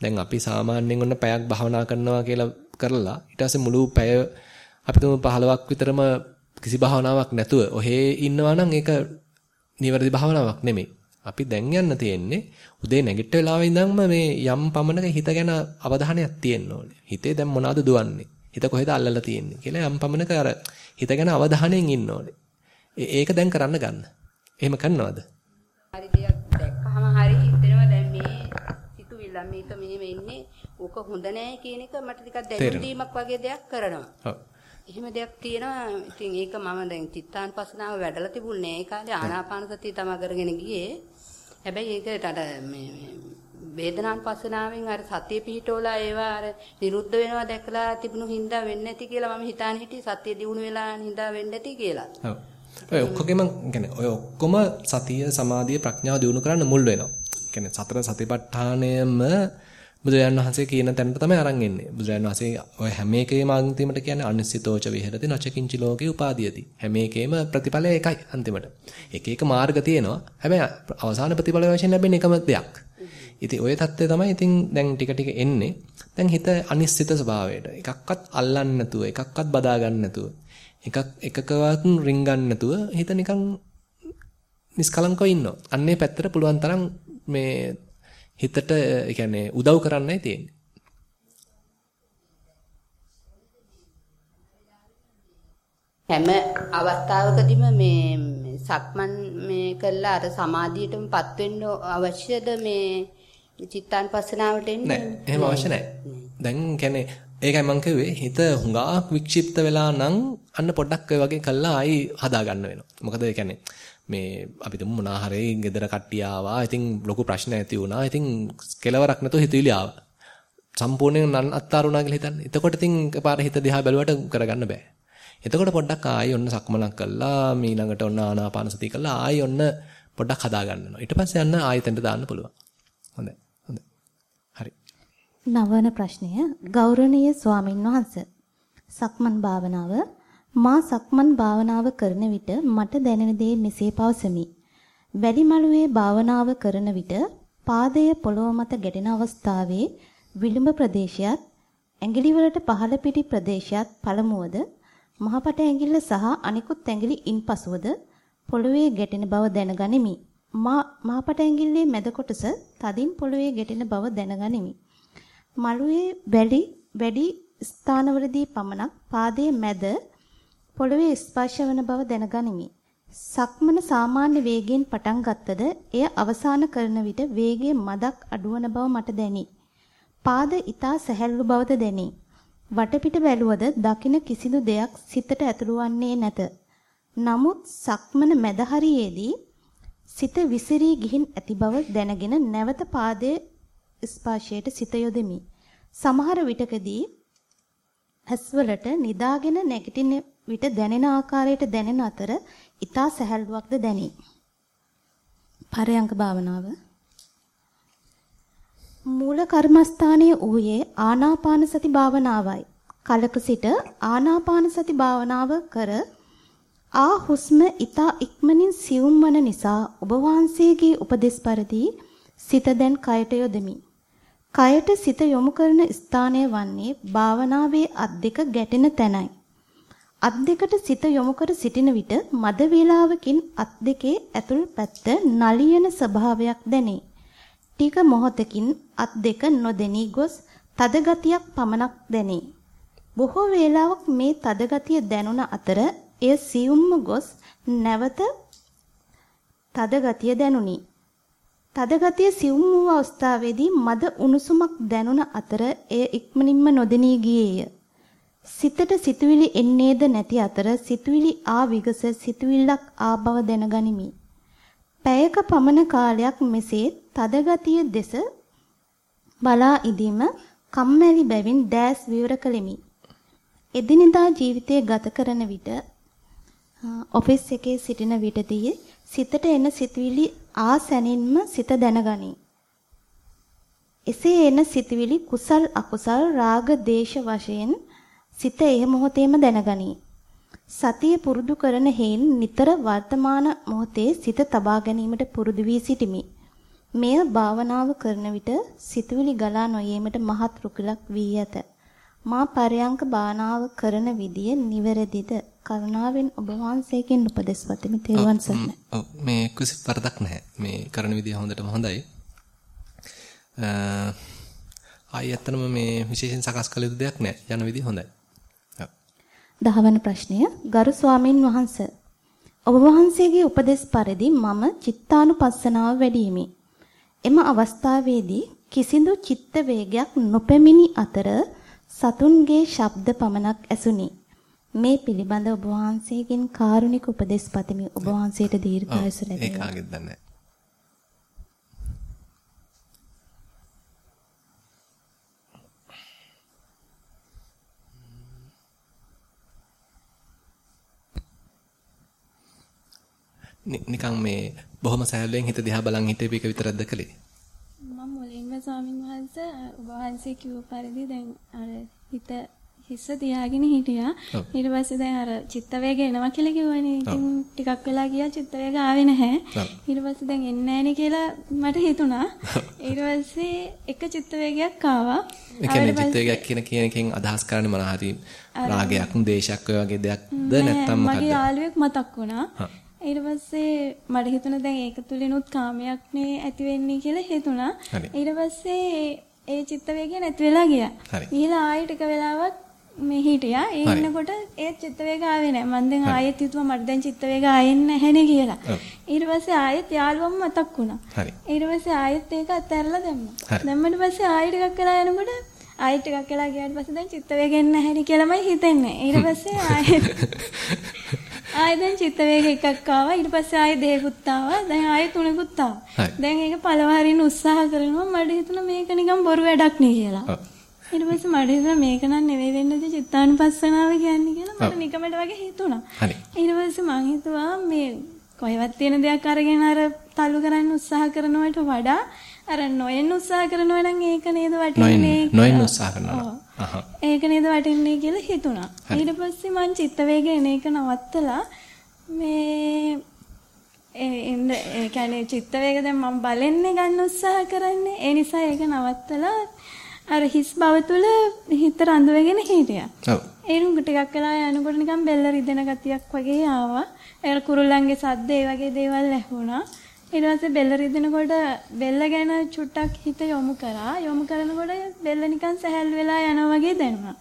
දැන් අපි සාමාන්‍යයෙන් ඔන්න පැයක් භාවනා කරනවා කියලා කරලා ඊට පස්සේ මුළු පැය අපි තුමු 15ක් විතරම කිසි භාවනාවක් නැතුව ඔහේ ඉන්නවා නම් ඒක නිවැරදි භාවනාවක් නෙමෙයි. අපි දැන් යන්න තියෙන්නේ උදේ නැගිට වෙලාවෙ ඉඳන්ම මේ යම් පමණක හිත ගැන අවධානයක් තියෙන්න ඕනේ. හිතේ දැන් මොනවද දුවන්නේ? හිත කොහෙද අල්ලලා තියෙන්නේ කියලා යම් පමණක අර හිත ගැන අවධානයෙන් ඉන්න ඕනේ. ඒක දැන් කරන්න ගන්න. එහෙම කරනවද? හරි දෙයක් දැක්කහම හරි හිතෙනවා දැන් මේ සිතුවිල්ල මේක මෙහෙම ඉන්නේ ඕක හොඳ නෑ කියන එක මට ටිකක් දැනුම් දීමක් වගේ දෙයක් කරනවා. ඔව්. එහෙම දෙයක් තියෙනවා. ඉතින් ඒක මම දැන් චිත්තාන්පස්සනාව වැඩලා තිබුණේ ඒ කාලේ ආනාපාන සතිය තමයි කරගෙන ගියේ. හැබැයි ඒකට අර මේ වේදනාන්පස්සනාවෙන් අර සතිය පිහිටෝලා ඒවා අර නිරුද්ධ වෙනවා දැකලා තිබුණු හින්දා වෙන්නේ නැති කියලා මම හිතාන හිටියේ සතිය දිනු වෙලා හින්දා වෙන්නේ නැති කියලා. ඔව්. ඔය ඔක්කොගෙම يعني ඔය ඔක්කොම සතිය සමාධිය ප්‍රඥාව දිනු කරන්න මුල් වෙනවා. يعني සතර සතිපට්ඨානයම බුදුරජාණන් වහන්සේ කියන තැනට තමයි අරන් එන්නේ. බුදුරජාණන් වහන්සේ ඔය හැම එකේම අන්තිමට කියන්නේ අනිසිතෝච විහෙරති නචකින්චි ලෝකේ උපාදීයති. හැම එකේම ප්‍රතිඵලය එකයි අන්තිමට. එක එක මාර්ග තියෙනවා. හැබැයි අවසාන ප්‍රතිඵල වශයෙන් ලැබෙන එකම දෙයක්. ඉතින් ওই தත්ත්වය තමයි ඉතින් දැන් ටික ටික එන්නේ. දැන් හිත අනිශ්චිත ස්වභාවයට. එකක්වත් අල්ලන්න නැතුව, එකක්වත් බදා ගන්න නැතුව, එකක් එකකවත් රින් ගන්න නැතුව හිත නිකන් නිස්කලංකව ඉන්නවා. අන්නේ පැත්තට පුළුවන් තරම් මේ හිතට ඒ කියන්නේ උදව් කරන්නයි තියෙන්නේ. හැම අවස්ථාවකදීම මේ සක්මන් මේ කළා අර සමාධියටමපත් වෙන්න අවශ්‍යද මේ චිත්තාන්පස්සනාවට එන්නේ? නෑ. එහෙම අවශ්‍ය නෑ. දැන් කියන්නේ ඒකයි මම කිව්වේ හිත හුඟක් වික්ෂිප්ත වෙලා නම් අන්න පොඩ්ඩක් ඔය වගේ කළා ආයි හදා ගන්න වෙනවා. මොකද ඒ කියන්නේ මේ අපි තුමු මොනා හරි ගෙදර කට්ටිය ආවා. ඉතින් ලොකු ප්‍රශ්න ඇති වුණා. ඉතින් කෙලවරක් නැතුව හිතවිලි ආවා. සම්පූර්ණයෙන් නන් අත්තාරුණා කියලා හිතන්නේ. එතකොට ඉතින් එකපාර හිත දිහා බැලුවට කරගන්න බෑ. එතකොට පොඩ්ඩක් ආයි ඔන්න සක්මනක් කළා. ඊළඟට ඔන්න ආනාපාන සතිය කළා. ආයි ඔන්න පොඩ්ඩක් හදා ගන්නවා. ඊට පස්සේ යන්න ආයෙතෙන්ට දාන්න පුළුවන්. හොඳයි. හොඳයි. හරි. නවන ප්‍රශ්නය ගෞරවනීය ස්වාමින් වහන්සේ. සක්මන් භාවනාව මා සක්මන් භාවනාව කරන විට මට දැනෙන දේ මෙසේ පවසමි. වැඩිමළුවේ භාවනාව කරන විට පාදය පොළොව මත ගැටෙන අවස්ථාවේ විලුඹ ප්‍රදේශයත් ඇඟිලි වලට පහළ පිටි ප්‍රදේශයත් පළමුවද මහපට ඇඟිල්ල සහ අනිකුත් ඇඟිලි ඉන්පසුවද පොළොවේ ගැටෙන බව දැනගනිමි. මා මහපට ඇඟිල්ලේ මැද කොටස තදින් පොළොවේ ගැටෙන බව දැනගනිමි. මළුවේ වැඩි වැඩි ස්ථානවලදී පමණක් පාදයේ මැද පොළවේ ස්පර්ශ වන බව දැනගනිමි. සක්මන සාමාන්‍ය වේගයෙන් පටන් ගත්තද එය අවසන් කරන විට වේගයේ මදක් අඩුවන බව මට දැනේ. පාද ඊතා සැහැල්ලු බවද දැනේ. වටපිට බැලුවද දකින කිසිදු දෙයක් සිතට ඇතුළු වන්නේ නැත. නමුත් සක්මන මැද හරියේදී සිත විසිරී ගිහින් ඇති බව දැනගෙන නැවත පාදයේ ස්පර්ශයට සිත යොදෙමි. සමහර විටකදී ඇස්වලට නිදාගෙන නැගිටින විට දැනෙන ආකාරයට දැනෙන අතර ඊතා සැහැල්ලුවක්ද දැනේ. පරයන්ක භාවනාව මූල කර්මස්ථානයේ ඌයේ ආනාපාන සති භාවනාවයි. කලක සිට ආනාපාන සති භාවනාව කර ආ හුස්ම ඊතා ඉක්මනින් සියුම් වන නිසා ඔබ වහන්සේගේ උපදෙස් පරිදි සිත දැන් කයට යොදමි. කයට සිත යොමු කරන ස්ථානය වන්නේ භාවනාවේ අත් දෙක ගැටෙන තැනයි. අත් දෙකට සිත යොමු කර සිටින විට මද වේලාවකින් අත් දෙකේ ඇතුල් පැත්ත නලියන ස්වභාවයක් දැනේ. ටික මොහොතකින් අත් දෙක නොදෙනී ගොස් තද ගතියක් පමණක් දැනේ. බොහෝ වේලාවක් මේ තද ගතිය දැනුණ අතර එය සියුම්ම ගොස් නැවත තද ගතිය දැනුනි. තදගතිය සිවුම් වූ අවස්ථාවේදී මද උණුසුමක් දැනුණ අතර එය ඉක්මනින්ම නොදෙනී ගියේය. සිතට සිතුවිලි එන්නේද නැති අතර සිතුවිලි ආ විගස සිතුවිල්ලක් ආ බව දැනගනිමි. පැයක පමණ කාලයක් මෙසේ තදගතිය දෙස බලා ඉදීම කම්මැලි බැවින් දැස් විවර කළෙමි. එදිනෙදා ජීවිතය ගත කරන විට ඔෆිස් එකේ සිටින විටදී සිතට එන සිතුවිලි ආසැනින්ම සිත දැනගනී. එසේ එන සිතුවිලි කුසල් අකුසල් රාග දේශ වශයෙන් සිත ඒ මොහොතේම දැනගනී. සතිය පුරුදු කරන හේන් නිතර වර්තමාන මොහොතේ සිත තබා ගැනීමට පුරුදු වී සිටිමි. මෙය භාවනාව කරන විට සිතුවිලි ගලා නොයීමට මහත් රුකුලක් වී ඇත. මා පරයන්ක භාවනාව කරන විදිය නිවැරදිද? කරුණාවෙන් ඔබ වහන්සේගෙන් උපදෙස් පතමි. තෙරුවන් සරණයි. ඔව් මේ කිසි වරදක් නැහැ. මේ කරන විදිය හොඳටම හොඳයි. ආයි ඇත්තනම මේ විශේෂයෙන් සකස් කළ යුතු දෙයක් නැහැ. යන විදිය හොඳයි. දහවන ප්‍රශ්නය ගරු ස්වාමින් වහන්සේ ඔබ වහන්සේගේ උපදෙස් පරිදි මම චිත්තානුපස්සනාව වැඩිමි. එම අවස්ථාවේදී කිසිදු චිත්ත වේගයක් නොපැමිණි අතර සතුන්ගේ ශබ්ද පමණක් ඇසුනි. මේ පිළිබඳ ඔබ වහන්සේගෙන් කාරුණික උපදෙස් පතමි. ඔබ වහන්සේට දීර්ඝායුෂ ලැබේවා. ඒක ආගෙත් දන්නේ නිකන් මේ බොහොම සෑහලෙන් හිත දිහා බලන් හිටපු එක විතරක්ද කළේ? මම මුලින්ම ස්වාමින් වහන්සේ ඔබ වහන්සේ කිව්ව පරිදි දැන් අර හිත හිස්ස තියාගෙන හිටියා. ඊට පස්සේ දැන් අර චිත්ත වේග එනවා කියලා කිව්වනේ. ඉතින් ටිකක් වෙලා ගියා චිත්ත වේග ආවේ නැහැ. ඊට පස්සේ දැන් එන්නේ නැහනේ කියලා මට හිතුණා. ඊට පස්සේ එක චිත්ත වේගයක් ආවා. ඒ කියන්නේ චිත්ත වේගයක් කියන එකෙන් අදහස් කරන්නේ මොනවා හරි රාගයක්, දේශයක් වගේ දෙයක්ද නැත්නම් මොකද්ද? මගේ යාළුවෙක් මතක් වුණා. ඊට පස්සේ මට හිතුණා දැන් ඒක තුලිනුත් කාමයක් නේ ඇති වෙන්නේ කියලා හිතුණා. ඊට පස්සේ ඒ චිත්ත වේගය නැති වෙලා ගියා. ගිහලා ආයෙ ටික වෙලාවක් මේ හිටියා. ඒ ඉන්නකොට ඒ චිත්ත වේග ආවේ නැහැ. මම දැන් ආයෙත් හිතුවා මට දැන් චිත්ත වේග ආයෙන්නේ නැහැනේ කියලා. ඊට පස්සේ ආයෙත් යාළුවම මතක් වුණා. ඊට පස්සේ ආයෙත් ඒක අත්හැරලා දැම්මා. දැම්මට පස්සේ ආයෙ ටිකක් වෙලා යනකොට ආයෙ ටිකක් වෙලා ගියාට පස්සේ දැන් චිත්ත වේගෙන් නැහැනේ කියලාමයි හිතෙන්නේ. ඊට පස්සේ [LAUGHS] ආයෙත් [LAUGHS] ආයෙ දැන් චිත්ත වේග එකක් ආවා. ඊට පස්සේ ආයෙ දෙකකුත් ආවා. දැන් ආයෙ තුනකුත් ආවා. දැන් ඒක පළවාරින් උත්සාහ කරනවා. මට හිතුණා මේක නිකන් බොරු වැඩක් නේ කියලා. ඊට පස්සේ මට හිතුණා මේක නම් නෙවෙයි වෙන්නද චිත්තානුපස්සනාව කියන්නේ කියලා මට නිකමට වගේ හිතුණා. ඊට පස්සේ මං හිතුවා මේ කොහෙවත් තියෙන දෙයක් අරගෙන අර තල්ලු කරන්න උත්සාහ කරනවට වඩා අර නොයෙන් උත්සාහ කරනවා නම් ඒක නේද වටින්නේ නොයෙන් උත්සාහ කරනවා. ඒක නේද වටින්නේ කියලා හිතුණා. ඊට පස්සේ මං චිත්ත වේග එන එක නවත්තලා මේ ඒ කියන්නේ චිත්ත වේග දැන් මම බලන්නේ ගන්න උත්සාහ කරන්නේ. ඒ නිසා ඒක නවත්තලා අර හිස් බව තුල හිත රඳවගෙන හිටියා. ඔව්. ඒරුම් ටිකක් වෙලා යනකොට නිකන් බෙල්ල රිදෙන ගතියක් වගේ ආවා. ඒ කුරුල්ලන්ගේ සද්ද ඒ වගේ දේවල් ඇහුණා. ඊට පස්සේ බෙල්ල රිදෙනකොට බෙල්ල ගැන චුට්ටක් හිත යොමු කරා. යොමු කරනකොට බෙල්ල නිකන් සැහැල් වෙලා යනවා වගේ දැනුණා.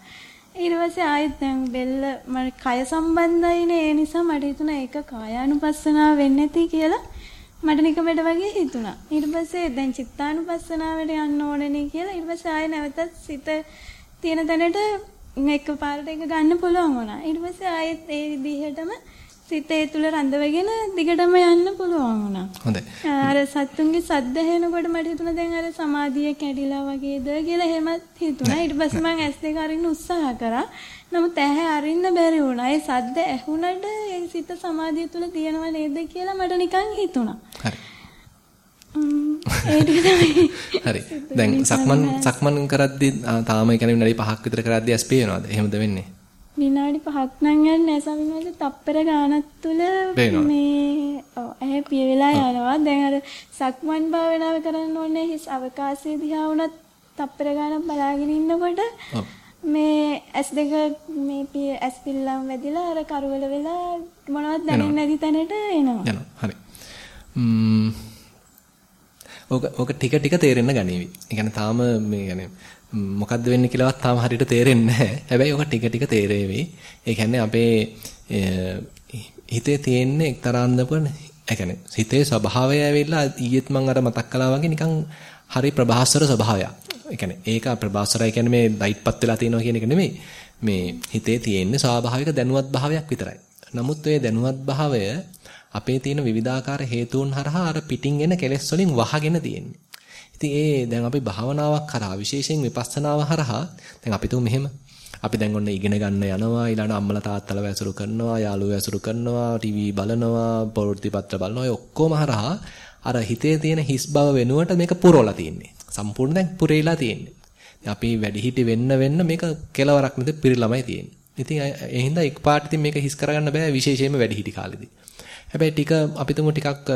ඊට පස්සේ ආයෙත් දැන් බෙල්ල මම කය සම්බන්ධයිනේ ඒ නිසා මට හිතුණා ඒක කායානුපස්සනාව වෙන්නේ නැති කියලා මට නිකමඩ වගේ හිතුණා. ඊට පස්සේ දැන් චිත්තානුපස්සනාවට යන්න ඕනනේ කියලා ඊට පස්සේ ආයෙ නැවතත් සිත තියෙන තැනට එකපාරට එක ගන්න පුළුවන් වුණා. ඊට පස්සේ ආයෙත් ඒ විදිහටම සිත තුල රඳවගෙන දිගටම යන්න පුළුවන් වුණා. හොඳයි. අර සත්තුන්ගේ සද්ද ඇහෙනකොට මට හිතුණා දැන් අර සමාධිය කැඩිලා වගේද කියලා එහෙමත් හිතුණා. ඊට පස්සේ මම S2 අරින්න උත්සාහ කරා. නමුත් ඇහැ අරින්න බැරි වුණා. ඒ සද්ද ඇහුණට ඒ සිත සමාධිය තුල තියෙනව නේද කියලා මට නිකන් හිතුණා. හරි. [LAUGHS] හරි. දැන් සක්මන් සක්මන් කරද්දී තාම ඒ කියන්නේ විනාඩි 5ක් විතර කරද්දී ඇස් පේනවද? එහෙමද වෙන්නේ? විනාඩි 5ක් නම් යන්නේ. නැහැ සමිනවද තප්පර ගානක් තුල මේ ඇහැ පිය වෙලා යනවා. දැන් අර සක්මන් භාවනාව කරන්න ඕනේ. හිස් අවකාශයේ දිහා වුණත් තප්පර ගානක් බලාගෙන ඉන්නකොට මේ ඇස් දෙක මේ පිය ඇස් පිල්ලම් වැදිලා අර කරවල වෙලා මොනවද දැනෙන්නේ නැති තැනට එනවා. යනවා හරි ඕක ඕක ටික ටික තේරෙන්න ගනීවි. ඒ කියන්නේ තාම මේ කියන්නේ මොකද්ද වෙන්නේ කියලාවත් තාම හරියට තේරෙන්නේ නැහැ. හැබැයි ඔක ටික ටික තේරෙවි. ඒ කියන්නේ අපේ හිතේ තියෙන්නේ එක්තරා අන්දමක ඒ කියන්නේ හිතේ ස්වභාවය ඇවිල්ලා ඊයේත් මම අර මතක් කළා වගේ නිකන් හරි ප්‍රභාස්වර ස්වභාවයක්. ඒ කියන්නේ ඒක ප්‍රභාස්වරයි කියන්නේ මේ ලයිට්පත් වෙලා තියෙනවා කියන එක නෙමෙයි. මේ හිතේ තියෙන්නේ ස්වාභාවික දැනුවත් භාවයක් විතරයි. නමුත් ඒ දැනුවත් භාවය අපේ තියෙන විවිධාකාර හේතුන් හරහා අර පිටින් එන කෙලෙස් වලින් වහගෙන තියෙන්නේ. ඉතින් ඒ දැන් අපි භාවනාවක් කරා විශේෂයෙන් විපස්සනාව හරහා. දැන් අපි තුමු මෙහෙම. අපි දැන් ඔන්න ඉගෙන ගන්න යනවා. ඊළඟ අම්මලා තාත්තලා වැසුරු කරනවා යාළුවෝ වැසුරු කරනවා ටීවී බලනවා පොරොත්ති පත්‍ර බලනවා. ඔය ඔක්කොම හරහා අර හිතේ තියෙන හිස් බව වෙනුවට මේක පුරවලා තියෙන්නේ. සම්පූර්ණ දැන් පුරේලා තියෙන්නේ. අපි වැඩිහිටි වෙන්න වෙන්න මේක කෙලවරක් නැති පිරිලමයි තියෙන්නේ. ඉතින් ඒ හින්දා එකපාරට ඉතින් මේක හිස් කරගන්න බෑ. විශේෂයෙන්ම වැඩිහිටි කාලෙදී. හැබැයි ටික අපි තුමු ටිකක්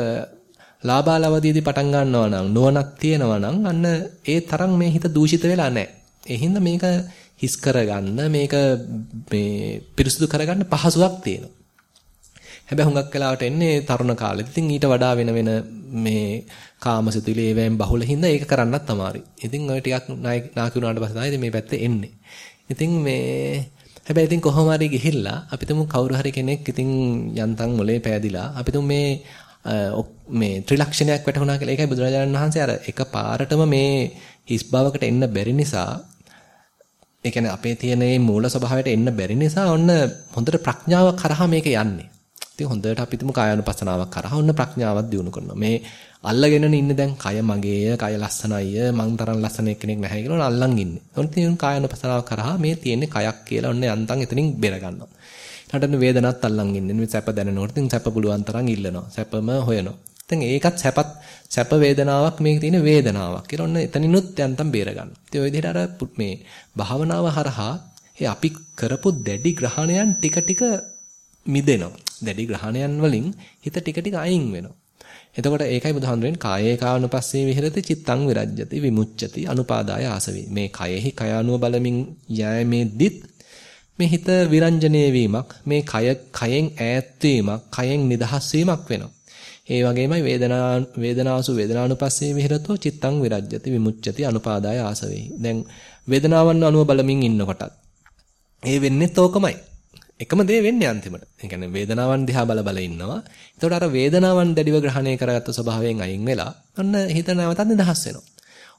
ලාභාලවදීදී පටන් ගන්නවා නම් නුවණක් තියෙනවා නම් අන්න ඒ තරම් මේ හිත දූෂිත වෙලා නැහැ. ඒ හින්දා මේක හිස් කරගන්න මේක මේ පිරිසුදු කරගන්න පහසුවක් තියෙනවා. හැබැයි හුඟක් වෙලාවට එන්නේ තරුණ කාලෙත්. ඉතින් ඊට වඩා වෙන වෙන මේ කාමසිතුවිලි ඒවෙන් බහුල හින්දා ඒක කරන්නත් අමාරුයි. ඉතින් ඔය ටිකක් නාකි වුණාට පස්සේ තමයි මේ පැත්තේ එන්නේ. ඉතින් මේ හැබැයි ඉතින් කොහොම හරි ගිහිල්ලා අපි තුමු කවුරු හරි කෙනෙක් ඉතින් යන්තම් මොලේ පෑදිලා අපි තුමු මේ මේ ත්‍රිලක්ෂණයක් වැටහුණා කියලා. ඒකයි බුදුරජාණන් වහන්සේ අර එක පාරටම මේ හිස් බවකට එන්න බැරි නිසා ඒ කියන්නේ අපේ තියෙන මේ මූල ස්වභාවයට එන්න බැරි නිසා ඔන්න හොඳට ප්‍රඥාව කරහා මේක යන්නේ. ඉතින් හොඳට අපි තුමු කායानुපසනාවක් කරහා ඔන්න ප්‍රඥාවක් දිනු කරනවා. මේ අල්ලගෙන ඉන්න දැන් කය මගේය, කය ලස්සනයි, මං තරම් ලස්සන කෙනෙක් නැහැ කියලා අල්ලන් ඉන්නේ. ඔන්න තියෙන කායනපසනාව කරා මේ තියෙන්නේ කයක් කියලා ඔන්න යන්තම් එතනින් බෙර ගන්නවා. ඊට වේදනත් අල්ලන් ඉන්නේ. මේ සැප දැනෙනකොට ඉතින් සැප පුළුවන් තරම් ඉල්ලනවා. සැපම හොයනවා. ඉතින් ඒකත් සැපත් සැප වේදනාවක් මේක තියෙන වේදනාවක් කියලා ඔන්න එතනිනුත් යන්තම් බේර ගන්න. ඉතින් ওই විදිහට අර මේ භාවනාව හරහා ඒ අපි කරපු දැඩි ග්‍රහණයන් ටික ටික මිදෙනවා. දැඩි ග්‍රහණයන් වලින් හිත ටික ටික අයින් වෙනවා. එතකොට ඒකයි බුදුහාමුදුරෙන් කායේ කානුපස්සේ විහෙරති චිත්තං විරජ්‍යති විමුච්ඡති අනුපාදාය ආසවි. මේ කයෙහි කයානුව බලමින් යෑමේදිත් මේ හිත විරංජනීය වීමක් මේ කය කයෙන් ඈත් වීමක් කයෙන් නිදහස් වීමක් වෙනවා. ඒ වගේමයි වේදනා වේදනාසු වේදනානුපස්සේ විහෙරතෝ චිත්තං විරජ්‍යති විමුච්ඡති අනුපාදාය ආසවේ. දැන් වේදනාවන් අනුව බලමින් ඉන්නකොටත් ඒ වෙන්නේ තෝකමයි. එකම දේ වෙන්නේ අන්තිමට. ඒ කියන්නේ වේදනාවන් දිහා බල බල ඉන්නවා. එතකොට අර වේදනාවන් දැඩිව ග්‍රහණය කරගත්ත ස්වභාවයෙන් අයින් වෙලා ඔන්න හිත නැවතත් නිදහස් වෙනවා.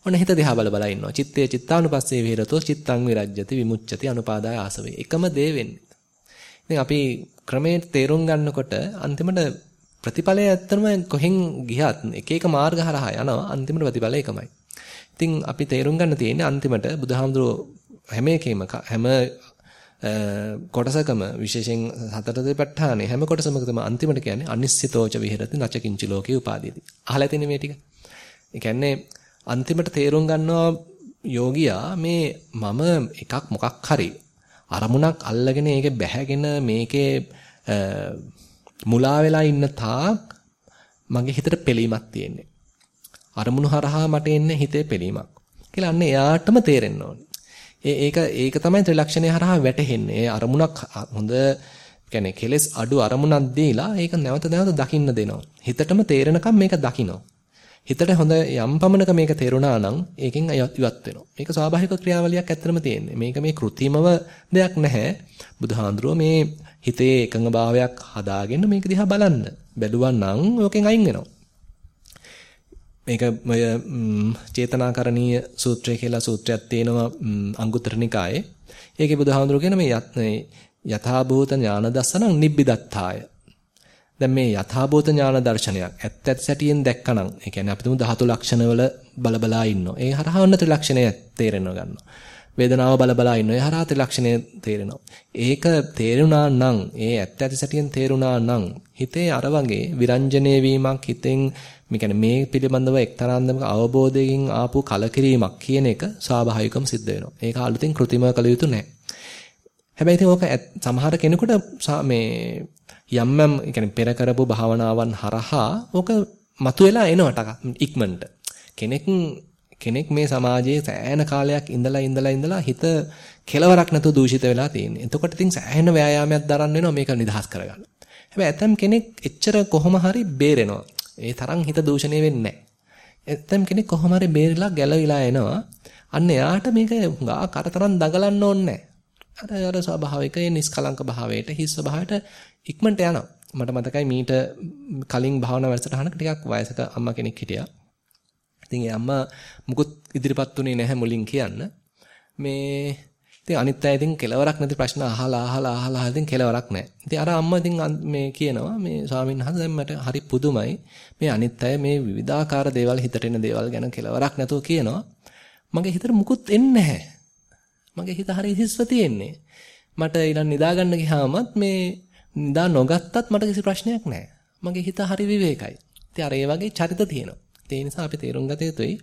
ඔන්න හිත දිහා බල බල ඉන්නවා. චිත්තේ චිත්තානුපස්සේ විහෙරතෝ චිත්තං විරජ්‍යති විමුච්ඡති අනුපාදාය ආසවේ. එකම දේ වෙන්නේ. ඉතින් අපි ක්‍රමයේ තේරුම් ගන්නකොට අන්තිමට ප්‍රතිඵලය ඇත්තම කොහෙන් ගියත් එක එක මාර්ග හරහා යනවා අන්තිමට ප්‍රතිඵලය එකමයි. ඉතින් අපි තේරුම් ගන්න තියෙන්නේ අන්තිමට බුදුහාමුදුරුවෝ හැම එකේම හැම කොටසකම විශේෂයෙන් හතර දෙපට්ඨානේ හැම කොටසකම අන්තිමට කියන්නේ අනිශ්චිතෝච විහෙරති නචකින්චි ලෝකේ උපාදීති. අහලා තියෙන මේ ටික. ඒ කියන්නේ අන්තිමට තේරුම් ගන්නවා යෝගියා මේ මම එකක් මොකක් හරි අරමුණක් අල්ලගෙන ඒකේ බැහැගෙන මේකේ මුලා වෙලා ඉන්න තාක් මගේ හිතට පෙලීමක් තියෙන්නේ. අරමුණු හරහා මට එන්නේ හිතේ පෙලීමක්. කියලා අන්න එයාටම තේරෙන්න ඕනේ. ඒක ඒක තමයි ත්‍රිලක්ෂණය හරහා වැටහෙන්නේ. ඒ අරමුණක් හොඳ කියන්නේ කෙලස් අඩු අරමුණක් දීලා ඒක නැවත නැවත දකින්න දෙනවා. හිතටම තේරෙනකම් මේක දකිනවා. හිතට හොඳ යම් පමණක මේක තේරුණා නම් ඒකෙන් ඉවත් වෙනවා. මේක ස්වාභාවික ක්‍රියාවලියක් ඇත්තටම තියෙන්නේ. මේක මේ કૃතිමව දෙයක් නැහැ. බුදුහාඳුරෝ මේ හිතේ එකඟභාවයක් හදාගෙන මේක දිහා බලන්න. බැලුවා නම් ඕකෙන් අයින් වෙනවා. මේක ඔය චේතනාකරණීය සූත්‍රය කියලා සූත්‍රයක් තියෙනවා අංගුත්තර නිකායේ. ඒකේ බුදුහාඳුරෝ කියන මේ යථාභූත ඥාන දස්සනං නිබ්බිදත්තාය. දැන් මේ යථාභූත ඥාන දර්ශනයක් ඇත්ත ඇත්ත සැටියෙන් දැක්කනම් ඒ කියන්නේ අපි තුමු ධාතු ලක්ෂණවල බලබලා ඉන්නවා. ඒ හරහා ඔන්න ත්‍රිලක්ෂණය තේරෙනවා ගන්නවා. වේදනාව බලබලා ඉන්නවා. ඒ හරහා ත්‍රිලක්ෂණය තේරෙනවා. ඒක තේරුණා නම් ඒ ඇත්ත ඇත්ත සැටියෙන් තේරුණා නම් හිතේ අර වගේ විරංජනේ වීමක් හිතෙන් මේ කියන්නේ මේ පිළිබඳව එක්තරාන්දමක අවබෝධයෙන් ආපු කලකිරීමක් කියන එක ස්වාභාවිකවම සිද්ධ වෙනවා. ඒක අලුතින් කෘතිම කළ යුතු නැහැ. හැබැයි ඉතින් ඕක සමහර කෙනෙකුට මේ යම් යම් يعني පෙර කරපු භාවනාවන් හරහා ඕක මතුවලා එනවා ඉක්මනට. කෙනෙක් කෙනෙක් මේ සමාජයේ සෑහෙන කාලයක් ඉඳලා ඉඳලා ඉඳලා හිත කෙලවරක් නැතුව දූෂිත වෙලා තියෙන්නේ. එතකොට ඉතින් සෑහෙන ව්‍යායාමයක් දරන්න වෙනවා මේක නිදහස් කරගන්න. හැබැයි ඇතම් කෙනෙක් එච්චර කොහොම හරි බේරෙනවා. ඒ තරම් හිත දූෂණය වෙන්නේ නැහැ. ඇතම් කෙනෙක් කොහොම හරි බේරිලා ගැලවිලා එනවා. අන්න එයාට මේක හුඟා කරතරම් දඟලන්න ඕනේ නැහැ. අර අර ස්වභාවිකයේ නිස්කලංක භාවයට හිස් ස්වභාවයට ඉක්මනට යනවා. මට මතකයි මීට කලින් භාවනා වැඩසටහනක ටිකක් වයසක අම්මා කෙනෙක් හිටියා. ඉතින් ඒ අම්මා මුකුත් ඉදිරිපත් උනේ නැහැ මුලින් කියන්න. මේ ඉතින් අනිත් අය ඉතින් කෙලවරක් නැති ප්‍රශ්න අහලා අහලා අහලා ඉතින් කෙලවරක් නැහැ. ඉතින් අර අම්මා ඉතින් මේ කියනවා මේ ස්වාමීන් වහන්සේ දැන් මට හරි පුදුමයි. මේ අනිත් අය මේ විවිධාකාර දේවල් හිතට එන දේවල් ගැන කෙලවරක් නැතුව කියනවා. මගේ හිතට මුකුත් එන්නේ නැහැ. මගේ හිත හරි හිස්ව තියෙන්නේ. මට ඊළඟ නිදා ගන්න ගියාමත් මේ නිදා නොගත්තත් මට කිසි ප්‍රශ්නයක් නැහැ. මගේ හිත හරි විවේකයි. ඉතින් අර ඒ වගේ චරිත තියෙනවා. ඒ නිසා අපි තේරුම් ගත යුතුයි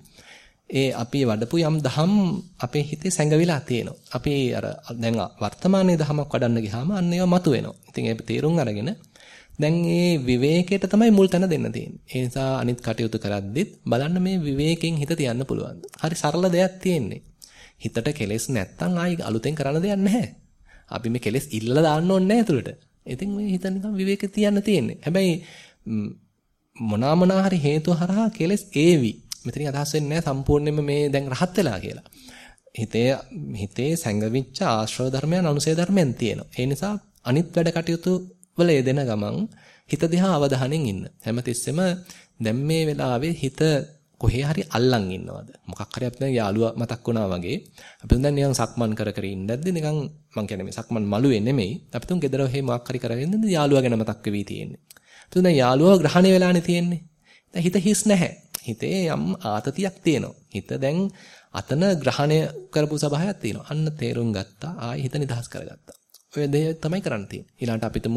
ඒ අපි වඩපු යම් දහම් අපේ හිතේ සැඟවිලා තියෙනවා. අපි අර දැන් වර්තමානයේ දහමක් වඩන්න ගියාම අන්න ඒවා මතුවෙනවා. ඉතින් ඒක තේරුම් අරගෙන දැන් මේ විවේකයට තමයි මුල් තැන දෙන්න තියෙන්නේ. ඒ නිසා අනිත් කටයුතු කරද්දිත් බලන්න මේ විවේකයෙන් හිත තියන්න පුළුවන්. හරි සරල දෙයක් තියෙන්නේ. හිතට කෙලෙස් නැත්තම් ආයි අලුතෙන් කරන්න දෙයක් නැහැ. අපි මේ කෙලෙස් ඉල්ලලා දාන්න ඕනේ නැහැ ඇතුළට. ඉතින් මේ හිත නිකන් විවේකේ තියන්න තියෙන්නේ. හැබැයි මොනවා මොනවා හරි හේතු හරහා කෙලෙස් ඒවි. මෙතනින් අදහස් වෙන්නේ නැහැ සම්පූර්ණයෙන්ම මේ දැන් රහත් වෙලා කියලා. හිතේ හිතේ සැඟවිච්ච ආශ්‍රව ධර්මයන් අනුසය ධර්මයන් තියෙනවා. ඒ නිසා අනිත් වැඩ කටයුතු වල යෙදෙන ගමන් හිත දිහා අවධානයෙන් ඉන්න. හැමතිස්සෙම දැන් මේ වෙලාවේ හිත කොහේ හරි අල්ලන් ඉන්නවද? මොකක් හරි අපිට යාළුවා මතක් වුණා වගේ. අපි දැන් නිකන් සක්මන් කර කර ඉඳද්දි නිකන් මං කියන්නේ මේ සක්මන් මළුවේ නෙමෙයි. අපි තුන් ගෙදර ඔහේ මොකක් හරි කරගෙන ඉඳද්දි යාළුවා ගැන මතක් වෙවි තියෙන්නේ. අපි දැන් යාළුවා ග්‍රහණය වෙලානේ තියෙන්නේ. දැන් හිත හිස් නැහැ. හිතේ යම් ආතතියක් තියෙනවා. හිත දැන් අතන ග්‍රහණය කරපු සබහායක් තියෙනවා. අන්න තේරුම් ගත්තා. ආයි හිත නිදහස් කරගත්තා. ඔය දේ තමයි කරන්න තියෙන්නේ. ඊළඟට අපිටම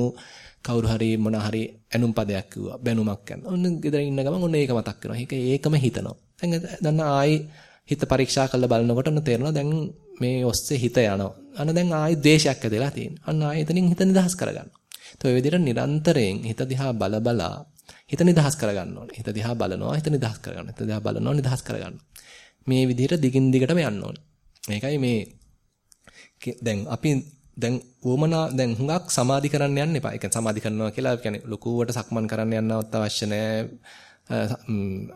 කවුරු හරි මොන හරි ඇනුම් පදයක් කිව්වා. බැනුමක් කරනවා. ඔන්න ගෙදර ඉන්න ගමන් ඔන්න ඒක මතක් වෙනවා. ඒක ඒකම හිතනවා. දැන් දැන් ආයි හිත පරීක්ෂා කරලා බලනකොට ඔන්න තේරෙනවා දැන් මේ ඔස්සේ හිත යනවා. අන්න දැන් ආයි ද්වේෂයක් ඇදලා තියෙනවා. අන්න ආයි එතනින් හිත නිදහස් කරගන්නවා. ඒ විදිහට නිරන්තරයෙන් හිත දිහා බල බලා හිත නිදහස් කරගන්න ඕනේ. හිත දිහා බලනවා, හිත නිදහස් කරගන්න. හිත දිහා බලනවා, නිදහස් කරගන්න. මේ විදිහට දිගින් දිගටම යන්න ඕනේ. මේකයි මේ දැන් අපි දැන් වොමනා දැන් හුඟක් සමාධි කරන්න යන්න එපා. ඒ කියන්නේ සමාධි කරනවා කියලා කියන්නේ ලකුවට සක්මන් කරන්න යන්නවත් අවශ්‍ය නැහැ.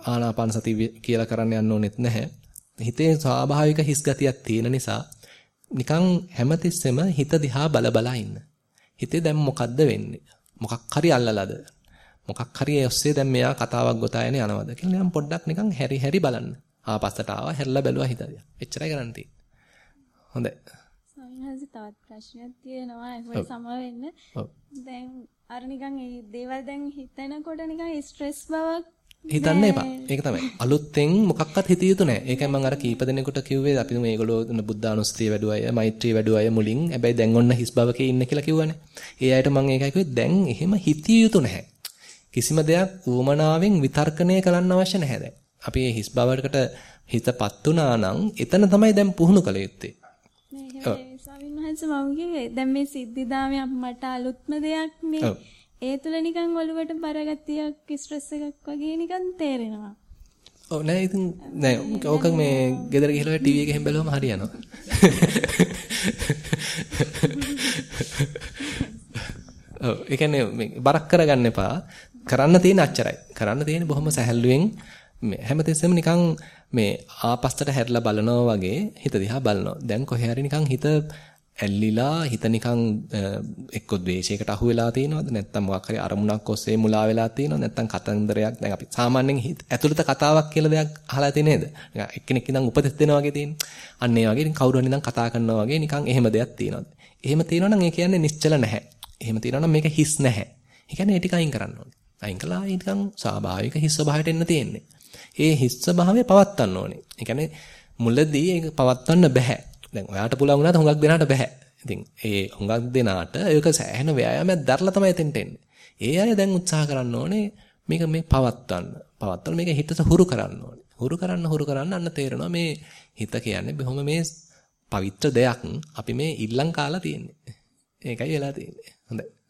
ආනාපාන සති කියලා කරන්න යන්න ඕනෙත් නැහැ. හිතේ ස්වාභාවික හිස් ගතියක් තියෙන නිසා නිකන් හැමතිස්සෙම හිත දිහා බල බලා ඉන්න. හිතේ දැන් මොකද්ද වෙන්නේ? මොකක් හරි අල්ලලාද? මොකක් හරි ඔස්සේ දැන් මෙයා කතාවක් ගොතාගෙන යනවද කියලා නිකන් පොඩ්ඩක් නිකන් හැරි හැරි බලන්න. ආපස්සට ආවා හැරිලා බැලුවා හිතදිය. එච්චරයි කරන්න තියෙන්නේ. හොඳයි. ස්වාමීන් තවත් ප්‍රශ්නයක් තියෙනවා ඒක සම වෙන්න. දැන් අර නිකන් මේ දේවල් දැන් හිතනකොට නිකන් ස්ට්‍රෙස් බවක් හිතන්න එපා. ඒක තමයි. අලුත්ෙන් මොකක්වත් හිතිය යුතු නැහැ. ඒකයි මම අර කීප දෙනෙකුට කිව්වේ අපි මේගොල්ලෝ බුද්ධානුස්සතිය වැඩුව අය, මෛත්‍රී වැඩුව අය මුලින්. හැබැයි දැන් ඔන්න හිස් බවකේ ඉන්න කියලා කිව්වනේ. ඒ අයට මම ඒකයි කිව්වේ දැන් එහෙම හිතිය යුතු නැහැ. කිසිම දෙයක් ඌමනාවෙන් විතර්කණය කරන්න අවශ්‍ය නැහැ දැන්. අපි මේ හිස් බවකට හිතපත් වුණා නම් එතන තමයි දැන් පුහුණු කළ යුත්තේ. දැන් මේ සිද්ධිදාමයක් මට අලුත්ම දෙයක් මේ. ඒ තුල නිකන් ඔළුවට බරගතියක් ස්ට්‍රෙස් එකක් වගේ නිකන් තේරෙනවා. ඔව් නෑ ඉතින් නෑ ඕක මේ ගෙදර ගිහලා ටීවී එකෙන් බැලුවම හරියනවා. [LAUGHS] ඔව් ඒ කියන්නේ මේ බරක් කරගන්න එපා. කරන්න තියෙන අච්චරයි. කරන්න තියෙන බොහොම සැහැල්ලුවෙන් මේ හැමතිස්සෙම නිකන් මේ ආපස්සට හැරිලා බලනවා වගේ හිත දිහා බලනවා. දැන් කොහේ හරි නිකන් හිත ඇල්ලිලා හිත නිකන් එක්ක ද්වේෂයකට අහු වෙලා තියෙනවද නැත්නම් මොකක් හරි අරමුණක් ඔස්සේ මුලා වෙලා තියෙනවද නැත්නම් කතන්දරයක් දැන් අපි සාමාන්‍යයෙන් ඇතුළත කතාවක් කියලා දෙයක් අහලා තියෙ නේද නිකන් එක්කෙනෙක් ඉඳන් උපදෙස් දෙනවා වගේ තියෙන. අන්න ඒ වගේ කවුරු හරි ඉඳන් කතා කරනවා වගේ නිකන් එහෙම දෙයක් තියෙනවද? එහෙම තියෙනවා නම් ඒ කියන්නේ නිශ්චල නැහැ. එහෙම තියෙනවා නම් මේක හිස් නැහැ. ඒ කියන්නේ ඒ ටික අයින් කරන්න ඕනේ. අයින් කළා නිකන් ස්වාභාවික හිස් ස්වභාවයට එන්න තියෙන්නේ. ඒ හිස් ස්වභාවය පවත්වන්න ඕනේ. ඒ කියන්නේ මුලදී ඒක පවත්වන්න බෑ. දැන් ඔයාට පුළුවන් වුණාට හුඟක් දෙනාට බෑ. ඉතින් ඒ හුඟක් දෙනාට ඒක සෑහෙන ව්‍යායාමයක් දරලා තමයි එතෙන්ට එන්නේ. ඒ අය දැන් උත්සාහ කරන්න ඕනේ මේක මේ පවත්වන්න. පවත්වලා මේක හිතට හුරු කරන්න ඕනේ. හුරු කරන්න හුරු කරන්න අන්න තේරෙනවා මේ හිත කියන්නේ බොහොම මේ පවිත්‍ර දෙයක් අපි මේ ඉල්ලම් කාලා තියෙන්නේ. ඒකයි වෙලා තියෙන්නේ. හොඳයි. හොඳයි. හොඳයි.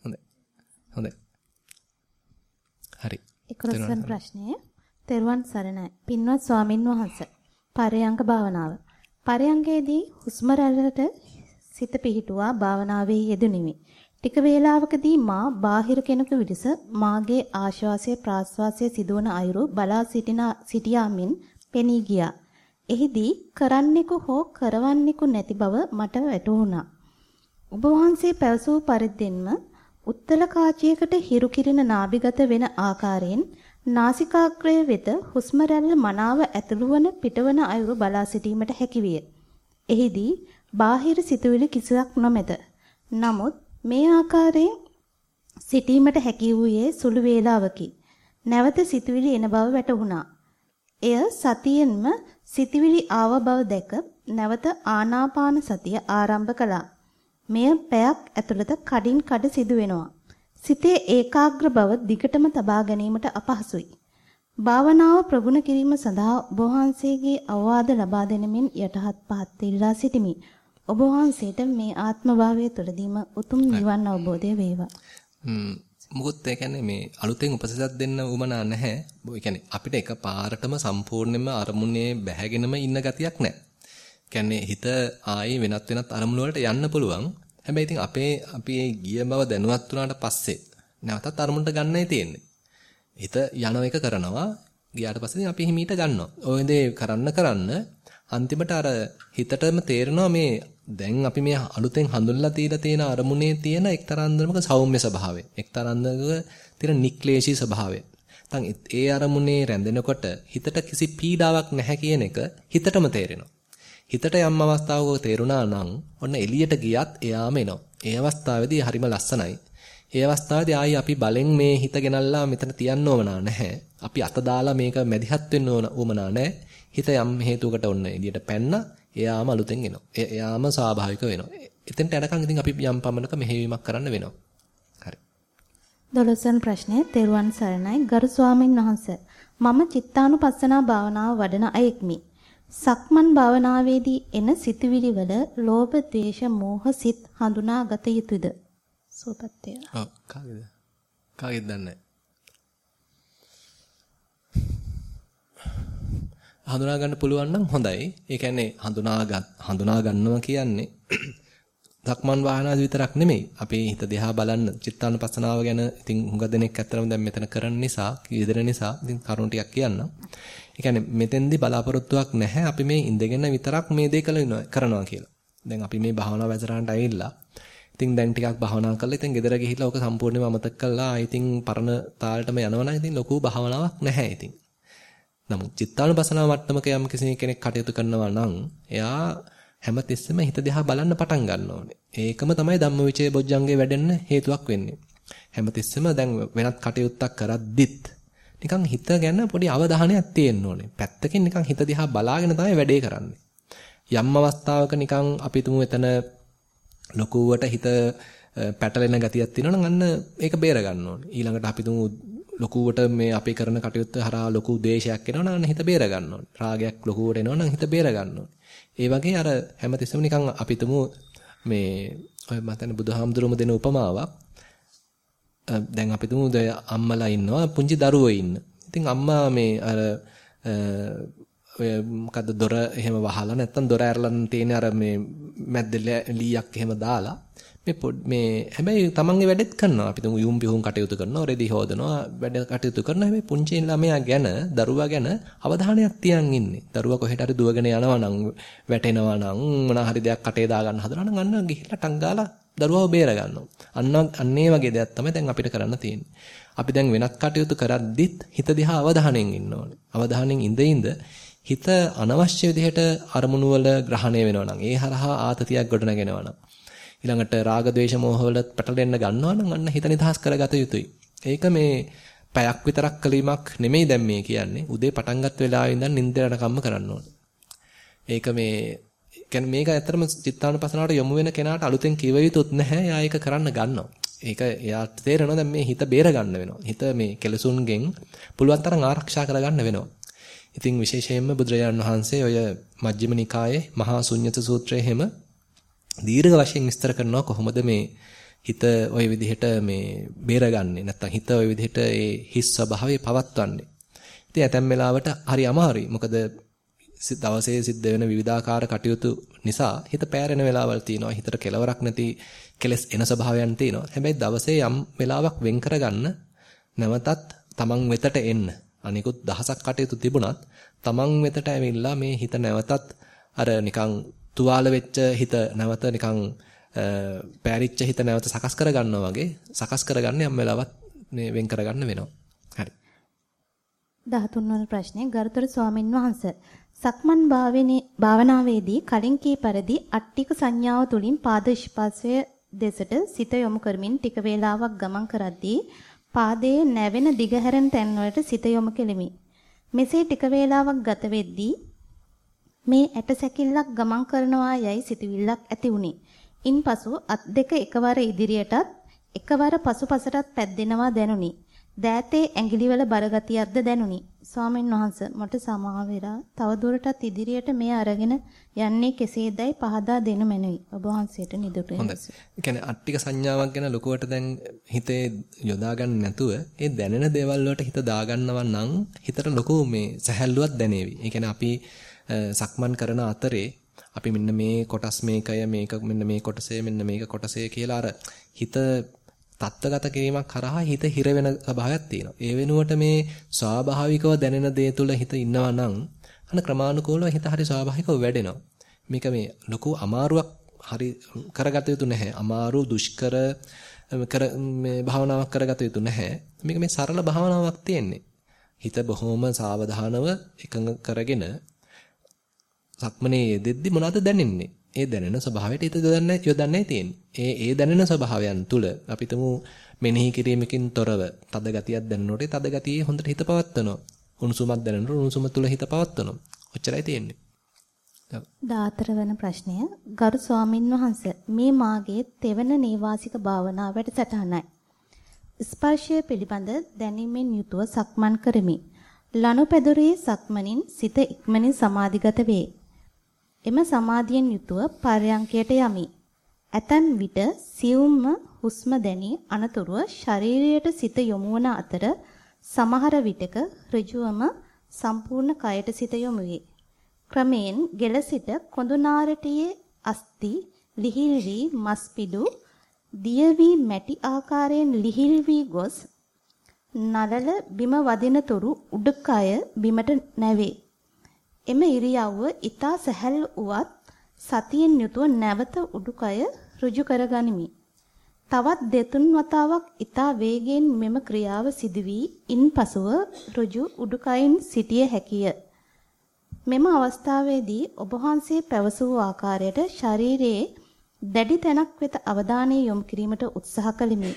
හරි. 11 වෙනි ප්‍රශ්නය. තෙරුවන් සරණයි. පින්වත් ස්වාමින් වහන්සේ. පරයන්ක භාවනාව. පරයන්කේදී හුස්ම රැල්ලට සිත පිහිටුවා භාවනාවේ යෙදුණිමි. ටික වේලාවකදී මා බාහිර කෙනෙකු විදිස මාගේ ආශ්වාසය ප්‍රාශ්වාසය සිදුවන අයුරු බලා සිටින සිටියාමින් පෙනී ගියා. එහිදී කරන්නෙකු හෝ කරවන්නෙකු නැති බව මට වැටහුණා. ඔබ වහන්සේ පැවසූ පරිද්දෙන්ම උත්තල කාචයකට හිරු කිරින නාභිගත වෙන ආකාරයෙන් නාසිකාග්‍රය වෙත හුස්ම රැල්ල මනාව ඇතුළු වන පිටවන අයුරු බලා සිටීමට හැකිවිය. එහිදී බාහිර සිතුවිලි කිසිවක් නොමැත. නමුත් මේ ආකාරයෙන් සිටීමට හැකි වූයේ සුළු වේලාවකි. නැවත සිතුවිලි එන බව වැටහුණා. එය සතියෙන්ම සිතුවිලි ආව බව දැක නැවත ආනාපාන සතිය ආරම්භ කළා. මෙය පැයක් ඇතුළත කඩින් කඩ සිදු වෙනවා. සිතේ ඒකාග්‍ර බව දිගටම තබා ගැනීමට අපහසුයි. භාවනාව ප්‍රගුණ කිරීම සඳහා ඔබ වහන්සේගේ අවවාද ලබා දෙනමින් යටහත් පහත් ඉල්ලා සිටිමි. ඔබ වහන්සේට මේ ආත්ම භාවය තුළදීම උතුම් නිවන් අවබෝධය වේවා. මොකොත් ඒ කියන්නේ මේ අලුතෙන් උපසසක් දෙන්න උවමනා නැහැ. ඒ කියන්නේ අපිට එක පාරටම සම්පූර්ණයෙන්ම අරමුණේ බැහැගෙනම ඉන්න ගතියක් නැහැ. කියන්නේ හිත ආයේ වෙනත් වෙනත් අරමුණු වලට යන්න පුළුවන්. හැබැයි ඉතින් අපේ අපි ඒ ගිය බව දැනුවත් වුණාට පස්සේ නැවතත් අරමුණට ගන්නයි තියෙන්නේ. හිත යන එක කරනවා. ගියාට පස්සේ අපි හිමීට ගන්නවා. ওই දේ කරන්න කරන්න අන්තිමට අර හිතටම තේරෙනවා මේ දැන් අපි මේ අලුතෙන් හඳුන්ලා තියලා තියෙන අරමුණේ තියෙන එක්තරා අන්දමක සෞම්‍ය ස්වභාවය. එක්තරා අන්දමක තියෙන නික්ලේශී ස්වභාවය. නැත්නම් ඒ අරමුණේ රැඳෙනකොට හිතට කිසි පීඩාවක් නැහැ කියන එක හිතටම තේරෙනවා. හිතට යම් අවස්ථාවක තේරුණා නම් ඔන්න එළියට ගියත් එයාම එනවා. ඒ අවස්ථාවේදී හරිම ලස්සනයි. ඒ අවස්ථාවේදී ආයි අපි බලෙන් මේ හිත ගෙනල්ලා මෙතන තියන්න ඕමනා නැහැ. අපි අත දාලා මේක මැදිහත් වෙන්න ඕන ඕමනා නැහැ. හිත යම් හේතුවකට ඔන්න එළියට පැන්න එයාම අලුතෙන් එනවා. එයාම ස්වාභාවික වෙනවා. එතෙන්ට යනකම් ඉතින් අපි යම් පමණක මෙහෙයවීමක් කරන්න වෙනවා. හරි. දොළොස්වන ප්‍රශ්නය තෙරුවන් සරණයි ගරු ස්වාමින් වහන්සේ. මම චිත්තානුපස්සනා භාවනාව වඩන අයෙක්මි. සක්මන් භාවනාවේදී එන සිතුවිලි වල ලෝභ, ද්වේෂ, මෝහ සිත් හඳුනා ගත යුතුයද? සුවපත් වේවා. ඔව් කාගේද? කාගේද දන්නේ හඳුනා ගන්න පුළුවන් නම් හොඳයි. ඒ කියන්නේ හඳුනා හඳුනා ගන්නවා කියන්නේ [CLEARS THROAT] සක්මන් වාහනාදී විතරක් නෙමෙයි. අපේ හිත දිහා බලන්න චිත්තානුපස්සනාව ගැන ඉතින් හුඟ දෙනෙක් ඇත්තටම දැන් මෙතන කරන නිසා, කීදෙන නිසා ඉතින් කරුණු ටිකක් කියන්නම්. ඒ කියන්නේ මෙතෙන්දී බලාපොරොත්තුවක් නැහැ අපි මේ ඉඳගෙන විතරක් මේ දේ කරනවා කියලා. දැන් අපි මේ භාවනා වැඩසටහනට ඇවිල්ලා ඉතින් දැන් ටිකක් භාවනා කරලා ඉතින් ගෙදර ගිහිල්ලා ඕක සම්පූර්ණයෙන්ම අමතක කළා. ඉතින් පරණ තාලෙටම යනවනම් ඉතින් ලොකු භාවනාවක් නැහැ ඉතින්. නමුත් චිත්තානුපසනාව මට්ටමක යම් කිසි කෙනෙක් කටයුතු කරනවා නම් එයා හැමතිස්සෙම හිත දිහා බලන්න පටන් ගන්න ඕනේ. ඒකම තමයි ධම්මවිචේ බොජ්ජංගේ වැඩෙන්න හේතුවක් වෙන්නේ. හැමතිස්සෙම දැන් වෙනත් කටයුත්තක් කරද්දිත් නිකන් හිත ගැන පොඩි අවධානයක් තියෙන්න ඕනේ. පැත්තකින් නිකන් හිත දිහා බලාගෙන තමයි වැඩේ කරන්නේ. යම් අවස්ථාවක නිකන් අපි තුමු එතන ලොකුවට හිත පැටලෙන ගතියක් තියෙනවා නම් අන්න ඒක බේර ගන්න ඕනේ. ඊළඟට අපි තුමු ලොකුවට මේ අපි කරන කටයුත්ත හරහා ලොකු දේශයක් එනවා නම් අන්න හිත බේර ගන්න ඕනේ. රාගයක් ලොකුවට එනවා නම් හිත බේර ගන්න ඕනේ. ඒ වගේ අර හැමතිස්සෙම නිකන් අපි තුමු මේ ඔය මතන බුදුහාමුදුරුවෝ දෙන උපමාවක් දැන් අපි තුමු අම්මලා ඉන්නවා පුංචි දරුවෝ ඉන්න. ඉතින් අම්මා මේ අර ඔය මොකද්ද දොර එහෙම වහලා නැත්තම් දොර ඇරලා තියෙන අර මේ මැද්ද ලීයක් එහෙම දාලා මේ මේ හැබැයි තමන්ගේ වැඩෙත් කරනවා. අපි තුමු යුම් පිහුම් කටයුතු කරනවා, රෙදි හොදනවා, වැඩ කටයුතු කරනවා. හැබැයි පුංචි ළමයා ගැන, දරුවා ගැන අවධානයක් තියන් ඉන්නේ. දරුවා කොහෙට හරි දුවගෙන යනවා නම්, වැටෙනවා නම්, මොන හරි දෙයක් කටේ දා ගන්න හදනවා නම් අන්න ගිහිල්ලා ටං ගාලා දරුවව බේර ගන්නවා. අන්න අන්න ඒ වගේ දෙයක් තමයි දැන් අපිට කරන්න තියෙන්නේ. අපි දැන් වෙනත් කටයුතු කරද්දිත් හිත දිහා අවධානයෙන් ඉන්න ඕනේ. අවධානයෙන් ඉඳ ඉඳ හිත අනවශ්‍ය විදිහට අරමුණු වල ග්‍රහණය වෙනවා නම් ඒ හරහා ආතතියක් ගොඩනගෙනවා නම් ඊළඟට රාග ద్వේෂ මෝහ වල පැටලෙන්න ගන්නවා නම් අන්න හිත නිදහස් කරගත යුතුයි. ඒක මේ පැයක් විතරක් කලීමක් නෙමෙයි දැන් මේ කියන්නේ. උදේ පටන් ගන්න වෙලාවෙ ඉඳන් නිින්දට කම්ම කරන්න ඕනේ. ඒක මේ කියන්නේ මේක ඇත්තටම චිත්තානුපසනාවට යොමු වෙන කෙනාට අලුතෙන් කිව යුතුත් නැහැ. එයා ඒක කරන්න ගන්නවා. ඒක එයාට තේරෙනවා දැන් මේ හිත බේර ගන්න වෙනවා. හිත මේ කෙලසුන්ගෙන් පුළුවන් තරම් ආරක්ෂා කරගන්න වෙනවා. ඉතින් විශේෂයෙන්ම බුදුරජාණන් වහන්සේ ඔය මජ්ක්‍ධිම නිකායේ මහා ශුන්්‍යත සූත්‍රයේ හැම දීර්ඝ වශයෙන් විස්තර කරනවා කොහොමද මේ හිත ওই විදිහට මේ බේරගන්නේ නැත්නම් හිත ওই විදිහට ඒ හිස් ස්වභාවය පවත්වන්නේ. ඉතින් ඇතැම් වෙලාවට හරි අමාරුයි. මොකද දවසේ සිද්ධ වෙන විවිධාකාර කටයුතු නිසා හිත පෑරෙන වෙලාවල් තියෙනවා. හිතට කෙලවරක් නැති කෙලස් එන ස්වභාවයන් තියෙනවා. හැබැයි දවසේ යම් වෙලාවක් වෙන් කරගන්න නැවතත් තමන් වෙතට එන්න. අනිකුත් දහසක් කටයුතු තිබුණත් තමන් වෙතට ඇවිල්ලා මේ හිත නැවතත් අර නිකන් තුවාල වෙච්ච හිත නැවත නිකන් පෑරිච්ච හිත නැවත සකස් කරගන්නවා වගේ සකස් කරගන්න යම් වෙලාවක් මේ වෙන් කරගන්න වෙනවා. හරි. 13 වන ප්‍රශ්නේ ගරුතර ස්වාමින් වහන්සේ සක්මන් භාවනාවේදී කලින් කී පරිදි අට්ටික සංඥාව තුලින් පාද ස්පර්ශය දෙසට සිත යොමු කරමින් ටික වේලාවක් ගමන් කරද්දී පාදයේ නැවෙන දිගහැරෙන තැන්වලට සිත යොමු කෙලිමි. මෙසේ ටික වේලාවක් ගත වෙද්දී මේ ඇට සැකිල්ලක් ගමන් කරනවා යයි සිතවිල්ලක් ඇති වුණි. ඉන්පසු අත් දෙක එකවර ඉදිරියටත් එකවර පසුපසටත් පැද්දෙනවා දැනුනි. දෑතේ ඇඟිලිවල බරගතියක්ද දැනුනි. ස්වාමීන් වහන්ස මට සමා වෙලා තවදුරටත් ඉදිරියට මේ අරගෙන යන්නේ කෙසේදයි පහදා දෙනු මැනවි. ඔබ වහන්සේට නිදුට. හොඳයි. ඒ කියන්නේ අට්ටික සංඥාවක් ගැන ලොකුවට දැන් හිතේ යොදා ගන්න නැතුව ඒ දැනෙන දේවල් වලට හිත දාගන්නවා නම් හිතට ලොකු මේ සැහැල්ලුවක් දැනේවි. ඒ කියන්නේ අපි සක්මන් කරන අතරේ අපි මෙන්න මේ කොටස් මේකය මේක මෙන්න මේ කොටසේ මෙන්න මේක කොටසේ කියලා අර හිත තත්ත්වගත කිරීමක් කරහා හිත හිර වෙන ස්වභාවයක් තියෙනවා. ඒ වෙනුවට මේ ස්වාභාවිකව දැනෙන දේ තුල හිත ඉන්නවා නම් අන ක්‍රමානුකූලව හිත හරි ස්වාභාවිකව වැඩෙනවා. මේක මේ ලොකු අමාරුවක් හරි කරගත යුතු නැහැ. අමාරු දුෂ්කර කර මේ භාවනාවක් කරගත යුතු නැහැ. මේක මේ සරල භාවනාවක් තියෙන්නේ. හිත බොහොම සාවධානව එකඟ කරගෙන සක්මනේ යෙදෙද්දි මොනවද දැනෙන්නේ? ඒ දැනෙන ස්වභාවයට හිත යොදන්නේ යොදන්නේ තියෙන්නේ. ඒ ඒ දැනෙන ස්වභාවයන් තුල අපි තමු මෙනෙහි කිරීමකින් තොරව තද ගතියක් දැනෙනකොට තද ගතියේ හොඳට හිත පවත්වනවා. උණුසුමක් දැනෙනකොට උණුසුම තුල හිත පවත්වනවා. ඔච්චරයි තියෙන්නේ. 14 වන ප්‍රශ්නය ගරු ස්වාමින් වහන්සේ මේ මාගේ තෙවන නේවාසික භාවනා වැඩසටහනයි. ස්පර්ශය පිළිබඳ දැනීමෙන් යුතුව සක්මන් කරමි. ලනුපැදුරේ සක්මනින් සිත ඉක්මනින් සමාධිගත වේ. එම සමාධියෙන් යුතුව පර්යංකයට යමි. ඇතැම් විට සියුම්ම හුස්ම දැනි අනතුරුව ශරීරයට සිත යොමු වන අතර සමහර විටක ඍජුවම සම්පූර්ණ කයට සිත යොමු වේ. ක්‍රමෙන් ගෙල සිට කොඳු නාරටියේ අස්ති ලිහිල් වී මස් පිඩු දිය වී මැටි ආකාරයෙන් ලිහිල් වී ගොස් නලල බිම වදිනතුරු උඩුකය බිමට නැවේ. එම ඉරියව්ව ඊතා සැහැල් උවත් සතියෙන් යුතුව නැවත උඩුකය ඍජු කරගනිමි. තවත් දෙතුන් වතාවක් ඊතා වේගයෙන් මෙම ක්‍රියාව සිදු වී ඉන්පසුව ඍජු උඩුකයින් සිටිය හැකිය. මෙම අවස්ථාවේදී ඔබ වහන්සේ පැවසූ ආකාරයට ශරීරයේ දැඩි තැනක් වෙත අවධානය යොමු කිරීමට උත්සාහ කළෙමි.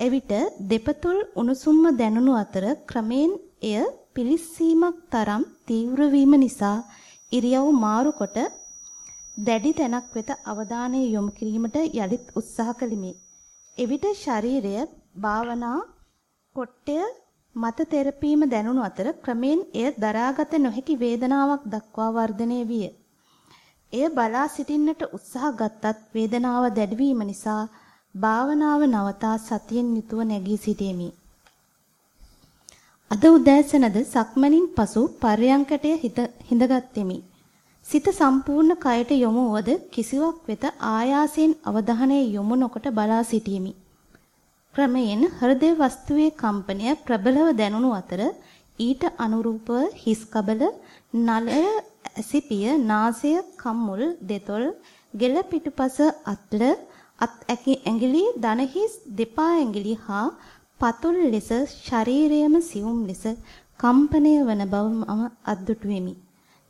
එවිට දෙපතුල් උණුසුම්ම දැනුණු අතර ක්‍රමෙන් එය පිලිස්සීමක් තරම් තීව්‍ර වීම නිසා ඉරියව් මාරු කොට දැඩි තැනක් වෙත අවධානය යොමු කිරීමට යලිත් උත්සාහ කළෙමි. එවිට ශරීරය භාවනා කොට්ටය මත තෙරපීම දැනුණු අතර ක්‍රමෙන් එය දරාගත නොහැකි වේදනාවක් දක්වා වර්ධනය විය. එය බලා සිටින්නට උත්සාහ ගත්තත් වේදනාව දැඩි නිසා භාවනාව නවතා සතියෙන් යුතුව නැගී සිටීමේ අද උදෑසනද සක්මනින් පසු පර්යංකටය හිඳගත්ෙමි. සිත සම්පූර්ණ කයට යොමු වද කිසිවක් වෙත ආයාසයෙන් අවධානය යොමු නොකොට බලා සිටීමි. ක්‍රමයෙන් හෘදය වස්තුවේ කම්පනය ප්‍රබලව දැනුණු අතර ඊට අනුරූපව හිස් කබල නලය ඇසිපිය නාසය කම්මුල් දෙතොල් ගෙල පිටුපස අත්ල අත් ඇඟිලි දනහිස් දෙපා ඇඟිලි හා පතුල් ලෙස ශරීරයම සියුම් ලෙස කම්පණය වන බව මම අද්දුටුවෙමි.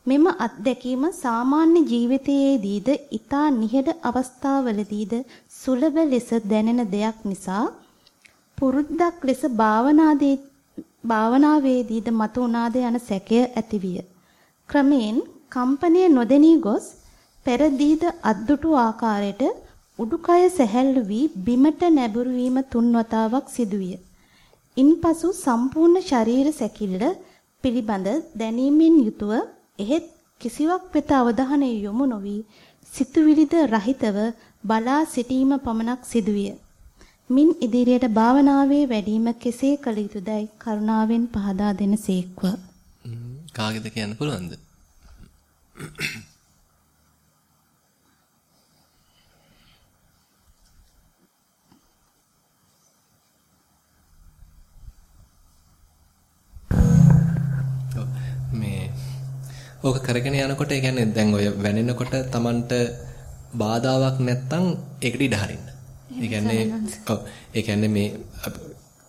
මෙම අත්දැකීම සාමාන්‍ය ජීවිතයේදීද ඊතා නිහඬ අවස්ථාවලදීද සුලභ ලෙස දැනෙන දෙයක් නිසා පුරුද්දක් ලෙස භාවනාදී භාවනාවේදීද මතුණාද යන සැකය ඇතිවිය. ක්‍රමෙන් කම්පනය නොදෙනී ගොස් පෙරදීද අද්දුටු ආකාරයට උඩුකය සැහැල්ලු වී බිමට නැඹුරු වීම තුන් වතාවක් සිදුවිය. ඉන්පසු සම්පූර්ණ ශරීර සැකිල්ල පිළිබඳ දැනීමෙන් යුතුව එහෙත් කිසිවක් වෙත අවධානය යොමු නොවි සිතුවිලිද රහිතව බලා සිටීම පමණක් සිදුවිය. මින් ඉදිරියට භාවනාවේ වැඩිම කෙසේ කළ යුතුදයි කරුණාවෙන් පහදා දෙන සේක්ව. කාගෙද කියන්න පුළුවන්ද? ඕක කරගෙන යනකොට ඒ කියන්නේ දැන් ඔය වැනෙනකොට Tamanට බාධාවක් නැත්තම් ඒකට ඉඩ හරින්න. ඒ කියන්නේ ඔව් ඒ කියන්නේ මේ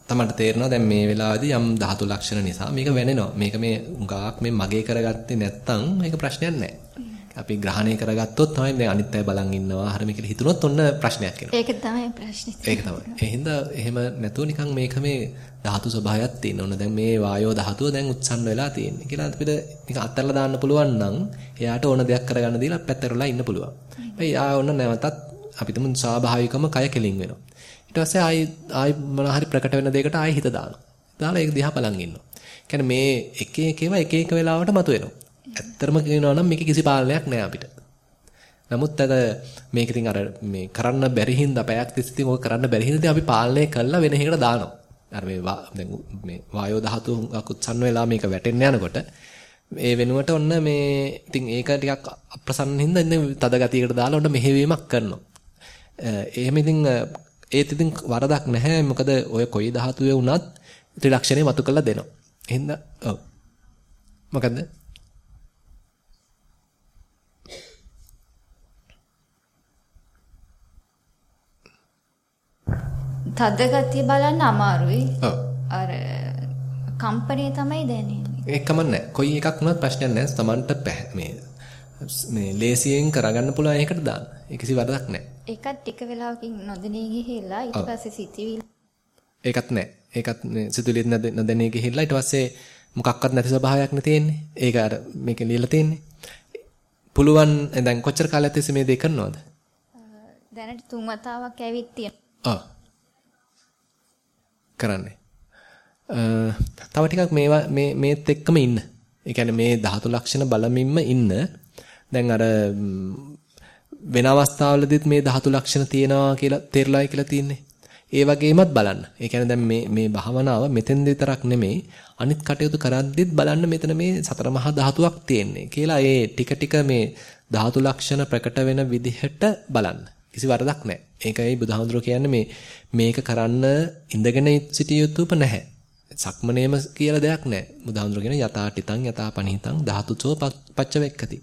Tamanට තේරෙනවා දැන් මේ වෙලාවේදී යම් ධාතු ලක්ෂණ නිසා මේක වැනෙනවා. මේක මේ උගාක් මේ මගේ කරගත්තේ නැත්තම් මේක ප්‍රශ්නයක් නැහැ. අපි ග්‍රහණය කරගත්තොත් තමයි දැන් අනිත් අය බලන් ඉන්නවා. හරිය මේකට හිතුනොත් ඔන්න ප්‍රශ්නයක් එනවා. ඒක තමයි ප්‍රශ්නේ. ඒක තමයි. ඒ හින්දා එහෙම නැතුව නිකන් මේක මේ ධාතු ස්වභාවයක් තියෙන. ඔන්න දැන් මේ වායෝ ධාතුව දැන් උත්සන්න වෙලා තියෙන්නේ. කියලා අපිට නිකන් අත්හැරලා දාන්න පුළුවන් නම් එයාට ඕන දෙයක් කරගන්න දීලා පැත්තරලා ඉන්න පුළුවන්. හැබැයි ආ ඔන්න නැවතත් අපි තුමුන් ස්වාභාවිකම කය කෙලින් වෙනවා. ඊට පස්සේ ආයි ආයි මොන හරි ප්‍රකට වෙන දෙයකට ආයි හිත දානවා. දාලා ඒක දිහා බලන් ඉන්නවා. කියන්නේ මේ එක එක ඒවා එක එක වෙලාවට මතුවෙනවා. ඇත්තටම කියනවා නම් මේක කිසි පාලනයක් නෑ අපිට. නමුත් අර මේක ඉතින් අර මේ කරන්න බැරි හින්දා පැයක් තිස්සේ ඉතින් ඔය කරන්න බැරි හින්දා අපි පාලනය කළා වෙන එකකට දානවා. අර මේ දැන් මේ වායෝ ධාතු හුඟක් උත්සන්න වෙලා මේක වැටෙන්න යනකොට ඒ වෙනුවට ඔන්න මේ ඉතින් ඒක ටිකක් අප්‍රසන්න හින්දා ඉතින් තද ගතියකට දාලා ඔන්න මෙහෙවීමක් කරනවා. එහෙම ඉතින් ඒත් ඉතින් වරදක් නැහැ. මොකද ඔය කොයි ධාතුවේ වුණත් ත්‍රිලක්ෂණය මතු කරලා දෙනවා. එහෙනම් ඔව්. මොකද්ද? තද ගතිය බලන්න අමාරුයි. ඔව්. අර කම්පැනි තමයි දැනෙන්නේ. ඒකම නැහැ. කොයි එකක් වුණත් ප්‍රශ්නයක් නැහැ. Tamanට මේ මේ ලේසියෙන් කරගන්න පුළුවන් එකකට දාන්න. ඒ කිසි වරදක් නැහැ. ඒකත් ටික වෙලාවකින් නොදැනී ගිහිල්ලා ඊට පස්සේ සිතිවිලි ඒකත් නැහැ. ඒකත් සිතුවිලි නොදැනී ගිහිල්ලා ඊට පස්සේ මොකක්වත් නැති ස්වභාවයක් නේ තියෙන්නේ. ඒක අර මේක ලියලා තියෙන්නේ. පුළුවන් දැන් කොච්චර කාලයක් තිස්සේ මේ දේ කරනවද? දැනට තුන් වතාවක් ඇවිත් තියෙනවා. ආ කරන්නේ. තව ටිකක් මේවා මේ මේත් එක්කම ඉන්න. ඒ කියන්නේ මේ ධාතු ලක්ෂණ බලමින්ම ඉන්න. දැන් අර වෙන අවස්ථාවලදීත් මේ ධාතු ලක්ෂණ තියෙනවා කියලා තේරලායි කියලා තියෙන්නේ. ඒ වගේමත් බලන්න. ඒ කියන්නේ දැන් මේ මේ භාවනාව මෙතෙන් විතරක් නෙමෙයි අනිත් කටයුතු කරද්දිත් බලන්න මෙතන මේ සතර මහා ධාතුවක් තියෙන්නේ කියලා ඒ ටික ටික මේ ධාතු ලක්ෂණ ප්‍රකට වෙන විදිහට බලන්න. කිසි වරදක් නැහැ. ඒකයි බුදුහාමුදුරුවෝ කියන්නේ මේ මේක කරන්න ඉඳගෙන සිටිය යුතුප නැහැ. සක්මනේම කියලා දෙයක් නැහැ. බුදුහාමුදුරුවෝ කියන යථාටිතං යථාපනිතං ධාතුචෝ පච්චවෙක්කති.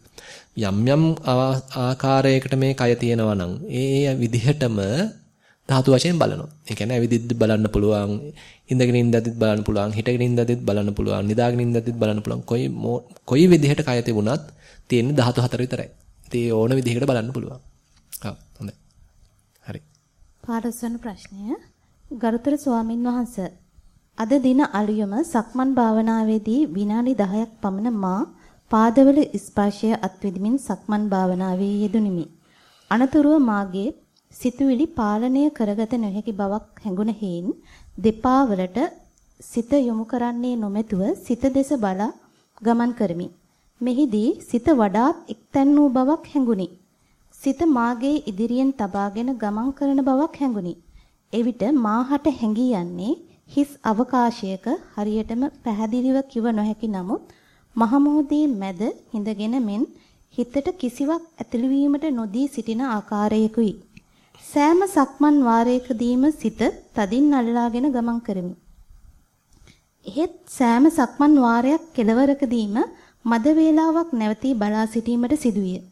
යම් යම් ආකාරයකට මේ කය තියෙනවා නම් ඒ ඒ විදිහටම ධාතු වශයෙන් බලනවා. ඒ කියන්නේ ඇවිදිද්දි බලන්න පුළුවන්, ඉඳගෙන ඉඳද්දිත් බලන්න පුළුවන්, හිටගෙන ඉඳද්දිත් බලන්න පුළුවන්, නිදාගෙන ඉඳද්දිත් බලන්න පුළුවන්. කොයි කොයි විදිහට කය තිබුණත් තියෙන්නේ ධාතු හතර විතරයි. ඉතින් ඕන විදිහකට බලන්න පුළුවන්. හා හොඳයි. හරි. පාරසන ප්‍රශ්නය ගරුතර ස්වාමින් වහන්සේ අද දින අලුයම සක්මන් භාවනාවේදී විනාඩි 10ක් පමණ මා පාදවල ස්පර්ශය අත්විඳමින් සක්මන් භාවනාවේ යෙදුණිමි. අනතුරුව මාගේ සිතුවිලි පාලනය කරගත නොහැකි බවක් හැඟුණ හේයින් දෙපා වලට සිත යොමු කරන්නේ නොමැතුව සිත දෙස බලා ගමන් කරමි. මෙහිදී සිත වඩාත් එක්තැන් වූ බවක් හැඟුණි. සිත මාගේ ඉදිරියෙන් තබාගෙන ගමන් කරන බවක් හැඟුණි. එවිට මාහට හැඟී යන්නේ හිස් අවකාශයක හරියටම පැහැදිලිව කිව නොහැකි නමුත් මහමෝදී මැද හිඳගෙන මෙන් හිතට කිසිවක් ඇතුළු වීමට නොදී සිටින ආකාරයකුයි. සෑම සක්මන් වාරයකදීම සිත තදින් අල්ලාගෙන ගමන් කරමි. එහෙත් සෑම සක්මන් වාරයක් කෙලවරකදීම මද වේලාවක් නැවතී බලා සිටීමට සිදුවිය.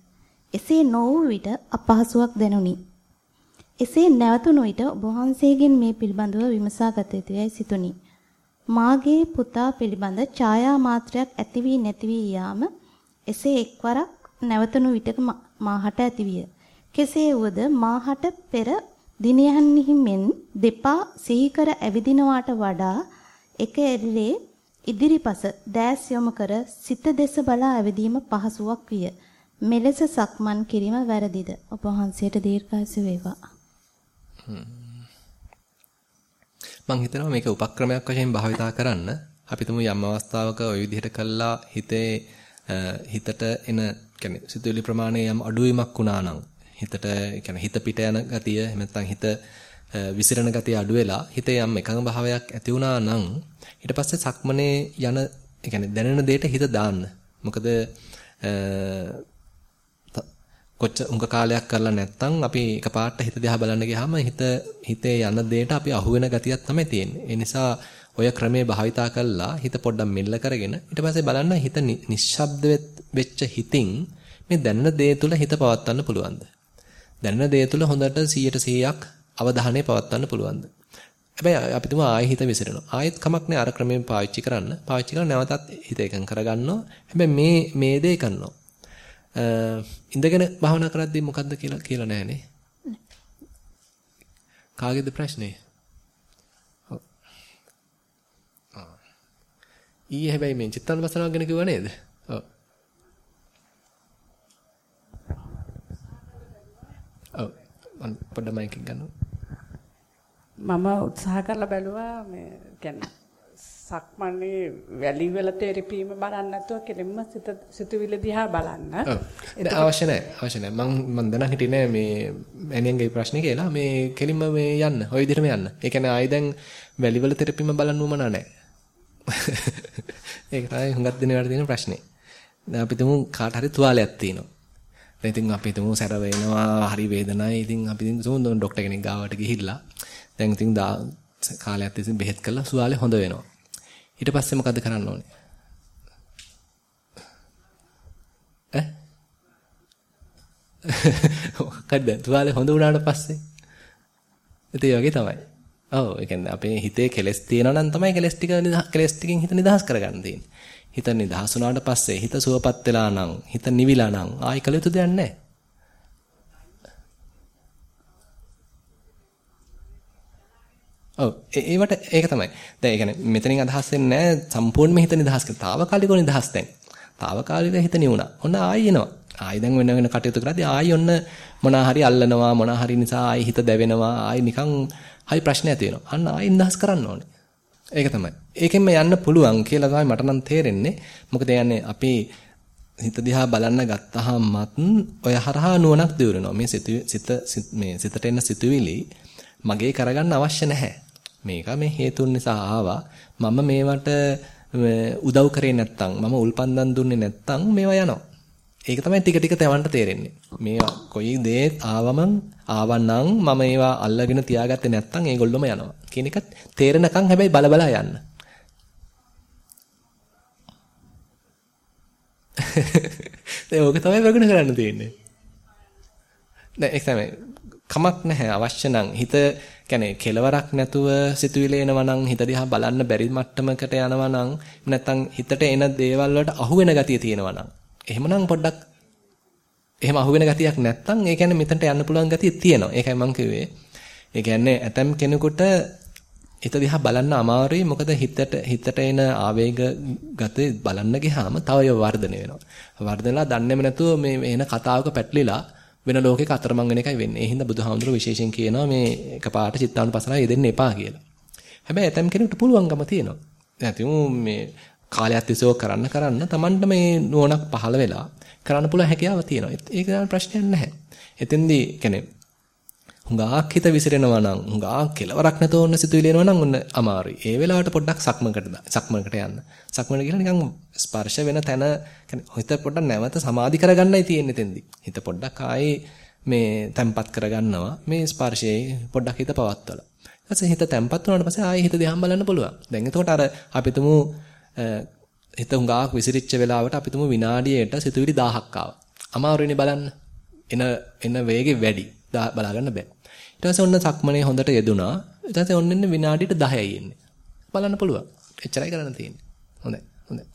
එසේ නොවූ විට අපහසුාවක් දැනුනි. එසේ නැවතුණු විට ඔබ වහන්සේගෙන් මේ පිළිබඳව විමසා ගත යුතුයයි සිතුනි. මාගේ පුතා පිළිබඳ ඡායා මාත්‍රයක් ඇති වී නැති වී යාම එසේ එක්වරක් නැවතුණු විටක මාහට ඇතිවිය. කෙසේ වුවද මාහට පෙර දිනයන්හි මෙන් දෙපා සිහිකර ඇවිදිනවාට වඩා එක එල්ලේ ඉදිරිපස දැස් යොමු කර සිත දෙස බලා ඇවිදීම පහසුවක් විය. මෙලෙස සක්මන් කිරීම වැරදිද? ඔබ වහන්සේට දීර්ඝායුෂ වේවා. මම හිතනවා මේක උපක්‍රමයක් වශයෙන් භාවිතා කරන්න. අපි තුමු යම් අවස්ථාවක ওই විදිහට කළා හිතේ හිතට එන කියන්නේ සිතුවිලි ප්‍රමාණය යම් අඩුවීමක් වුණා නම් හිතට කියන්නේ හිත පිට යන ගතිය එහෙම නැත්නම් හිත විසිරෙන ගතිය අඩු වෙලා හිතේ යම් එකඟ භාවයක් ඇති වුණා නම් ඊට පස්සේ සක්මනේ යන කියන්නේ දැනෙන දෙයට හිත දාන්න. මොකද කොච්ච උඟ කාලයක් කරලා නැත්නම් අපි එකපාරට හිත දිහා බලන්න ගියාම හිත හිතේ යන දෙයට අපි අහු වෙන ගතියක් තමයි තියෙන්නේ. ඒ නිසා ඔය ක්‍රමේ භාවිතා කළා හිත පොඩ්ඩක් මෙල්ල කරගෙන ඊට පස්සේ බලන්න හිත නිශ්ශබ්ද වෙච්ච හිතින් මේ දැනෙන දේ තුල හිත පවත්වන්න පුළුවන්ද? දැනෙන දේ තුල හොඳට 100%ක් අවධානය පවත්වන්න පුළුවන්ද? හැබැයි අපි තුමා ආයෙ හිත විසිරෙනවා. ආයෙත් කමක් නැහැ අර ක්‍රමයෙන් පාවිච්චි කරන්න. පාවිච්චි කරලා නැවතත් හිත එකඟ කරගන්නවා. හැබැයි මේ මේ දේ කරනවා. ඉඳගෙන භාවනා කරද්දී මොකද්ද කියලා කියලා නැහනේ. කාගේද ප්‍රශ්නේ? ඊයේ හැබැයි මේ චිත්තානුපසනාව ගැන කිව්වා නේද? ඔව්. ඔව්. මම පොඩ්ඩක් මයික් එක ගන්නවා. මම උත්සාහ කරලා බැලුවා මේ කියන්නේ සක්මන්නේ වැලි වල තෙරපීම බලන්න නැතුව කෙලින්ම සිත සිතුවිලි දිහා බලන්න. ඒක අවශ්‍ය නැහැ. අවශ්‍ය නැහැ. මම මම දැනන් හිටියේ නෑ මේ ඇනියන්ගේ ප්‍රශ්නේ කියලා. මේ කෙලින්ම මේ යන්න. ওই විදිහටම යන්න. ඒ කියන්නේ ආයි දැන් වැලි වල තෙරපීම බලන්න උවමනා නැහැ. [LAUGHS] ඒක තමයි හුඟක් දිනවල තියෙන ප්‍රශ්නේ. දැන් අපි තුමු කාට හරි තුවාලයක් තියෙනවා. දැන් ඉතින් අපි තුමු සැර වෙනවා, හරි වේදනයි. ඉතින් අපි ඉතින් සෝන් ඩොක්ටර් කෙනෙක් ගාවට ගිහිල්ලා දැන් ඉතින් කාලයක් තිස්සේ බෙහෙත් කළා සුවාලේ හොඳ වෙනවා. ඊට පස්සේ මොකද කරන්න ඕනේ? ඈ? මොකද්ද? තුවාලේ හොඳ වුණාට පස්සේ? ඒත් ඒ වගේ තමයි. ඔව් ඒ කියන්නේ අපේ හිතේ කෙලස් තියෙනවා නම් තමයි කෙලස් ටික කෙලස් ටිකෙන් හිත නිදහස් කරගන්න තියෙන්නේ. හිත නිදහස් වුණාට පස්සේ හිත සුවපත් වෙලා නම් හිත නිවිලා නම් ආයි කළ යුතු දෙයක් නැහැ. ඔව් ඒවට ඒක තමයි. දැන් ඒ කියන්නේ මෙතනින් අදහස් වෙන්නේ නැහැ සම්පූර්ණයෙන්ම හිත නිදහස් කරලා. తాවකාලිකව නිදහස් දැන්. తాවකාලිකව හිත නිවුණා. ඔන්න ආයි එනවා. ආයි දැන් වෙන වෙන කටයුතු කරද්දී ආයි ඔන්න මොනා හරි අල්ලනවා මොනා හරි නිසා ආයි හිත දැවෙනවා. ආයි නිකන් හරි ප්‍රශ්නයක් තියෙනවා. අන්න ආයි නිදහස් කරන්න ඕනේ. ඒක තමයි. ඒකෙන්ම යන්න පුළුවන් කියලා තමයි මට නම් තේරෙන්නේ. මොකද යන්නේ අපි හිත දිහා බලන්න ගත්තාමත් ඔය හරහා නුවණක් දියුරනවා. මේ සිත සිත මේ සිතට එන සිතුවිලි මගේ කරගන්න අවශ්‍ය නැහැ. මේක මේ හේතුන් නිසා ආවා. මම මේවට උදව් කරේ නැත්තම් මම උල්පන්දම් දුන්නේ නැත්තම් මේවා යනවා. ඒක තමයි ටික ටික තවන්න තේරෙන්නේ. මේවා කොයි දේ ආවම ආවනම් මම ඒවා අල්ලගෙන තියාගත්තේ නැත්තම් ඒගොල්ලොම යනවා. කියන එක තේරෙනකන් හැබැයි බල බල යන්න. [LAUGHS] ඒක තමයි වගුණ කරන්න තියෙන්නේ. දැන් ඒක තමයි කමක් නැහැ අවශ්‍ය නම් හිත කියන්නේ කෙලවරක් නැතුව සිතුවිලි එනවා නම් හිත දිහා බලන්න බැරි මට්ටමකට යනවා නම් නැත්තම් හිතට එන දේවල් වලට අහු වෙන ගතිය තියෙනවා නම් එහෙමනම් පොඩ්ඩක් එහෙම අහු වෙන ගතියක් නැත්තම් ඒ කියන්නේ මෙතනට යන්න පුළුවන් ගතිය තියෙනවා. ඒකයි මම කිව්වේ. ඒ කියන්නේ ඇතම් කෙනෙකුට හිත දිහා බලන්න අමාරුයි මොකද හිතට හිතට එන ආවේග ගත බලන්න ගියාම තව ඒව වර්ධනය වෙනවා. වර්ධනලා දන්නේම නැතුව මේ එන කතාවක පැටලිලා වෙන ලෝකයක අතරමං වෙන එකයි වෙන්නේ. ඒ හින්දා බුදුහාමුදුරුවෝ විශේෂයෙන් කියනවා මේ එකපාරට චිත්තානුපසනාව යෙදෙන්න එපා කියලා. හැබැයි ඇතම් කෙනෙකුට පුළුවන්කම තියෙනවා. නැතිව මේ කාලයක් තිස්සේ කරන්න කරන්න Tamanට මේ නුවණක් පහළ වෙලා කරන්න පුළුවන් හැකියාව තියෙනවා. ඒක නම් ප්‍රශ්නයක් නැහැ. එතෙන්දී කියන්නේ හුඟාක් හිත විසිරෙනවා නම් හුඟාක් කෙලවරක් නැතෝ ඔන්න සිතුවිලි එනවා නම් ඔන්න අමාරුයි. ඒ වෙලාවට පොඩ්ඩක් සක්මකට සක්මකට යන්න. සක්මන කියලා නිකන් ස්පර්ශ වෙන තැන හිත පොඩ්ඩක් නැවත සමාධි කරගන්නයි තියෙන්නේ තෙන්දී. හිත පොඩ්ඩක් ආයේ මේ තැම්පත් කරගන්නවා. මේ ස්පර්ශයේ පොඩ්ඩක් හිත පවත්වලා. ඊට පස්සේ හිත තැම්පත් වුණාට පස්සේ ආයේ හිත දිහාම බලන්න පුළුවන්. දැන් එතකොට අර අපිටම හිත හුඟාක් විසිරිච්ච වෙලාවට අපිටම විනාඩියට සිතුවිලි 1000ක් ආවා. අමාරුයිනේ බලන්න. එන එන වේගෙ වැඩි. බලා ගන්න බෑ. ඊට පස්සේ ඔන්න සක්මනේ හොඳට යෙදුනා. ඊට පස්සේ ඔන්න ඉන්නේ විනාඩියට 10යි එන්නේ. බලන්න පුළුවන්. එච්චරයි කරන්න තියෙන්නේ. හොඳයි. හොඳයි.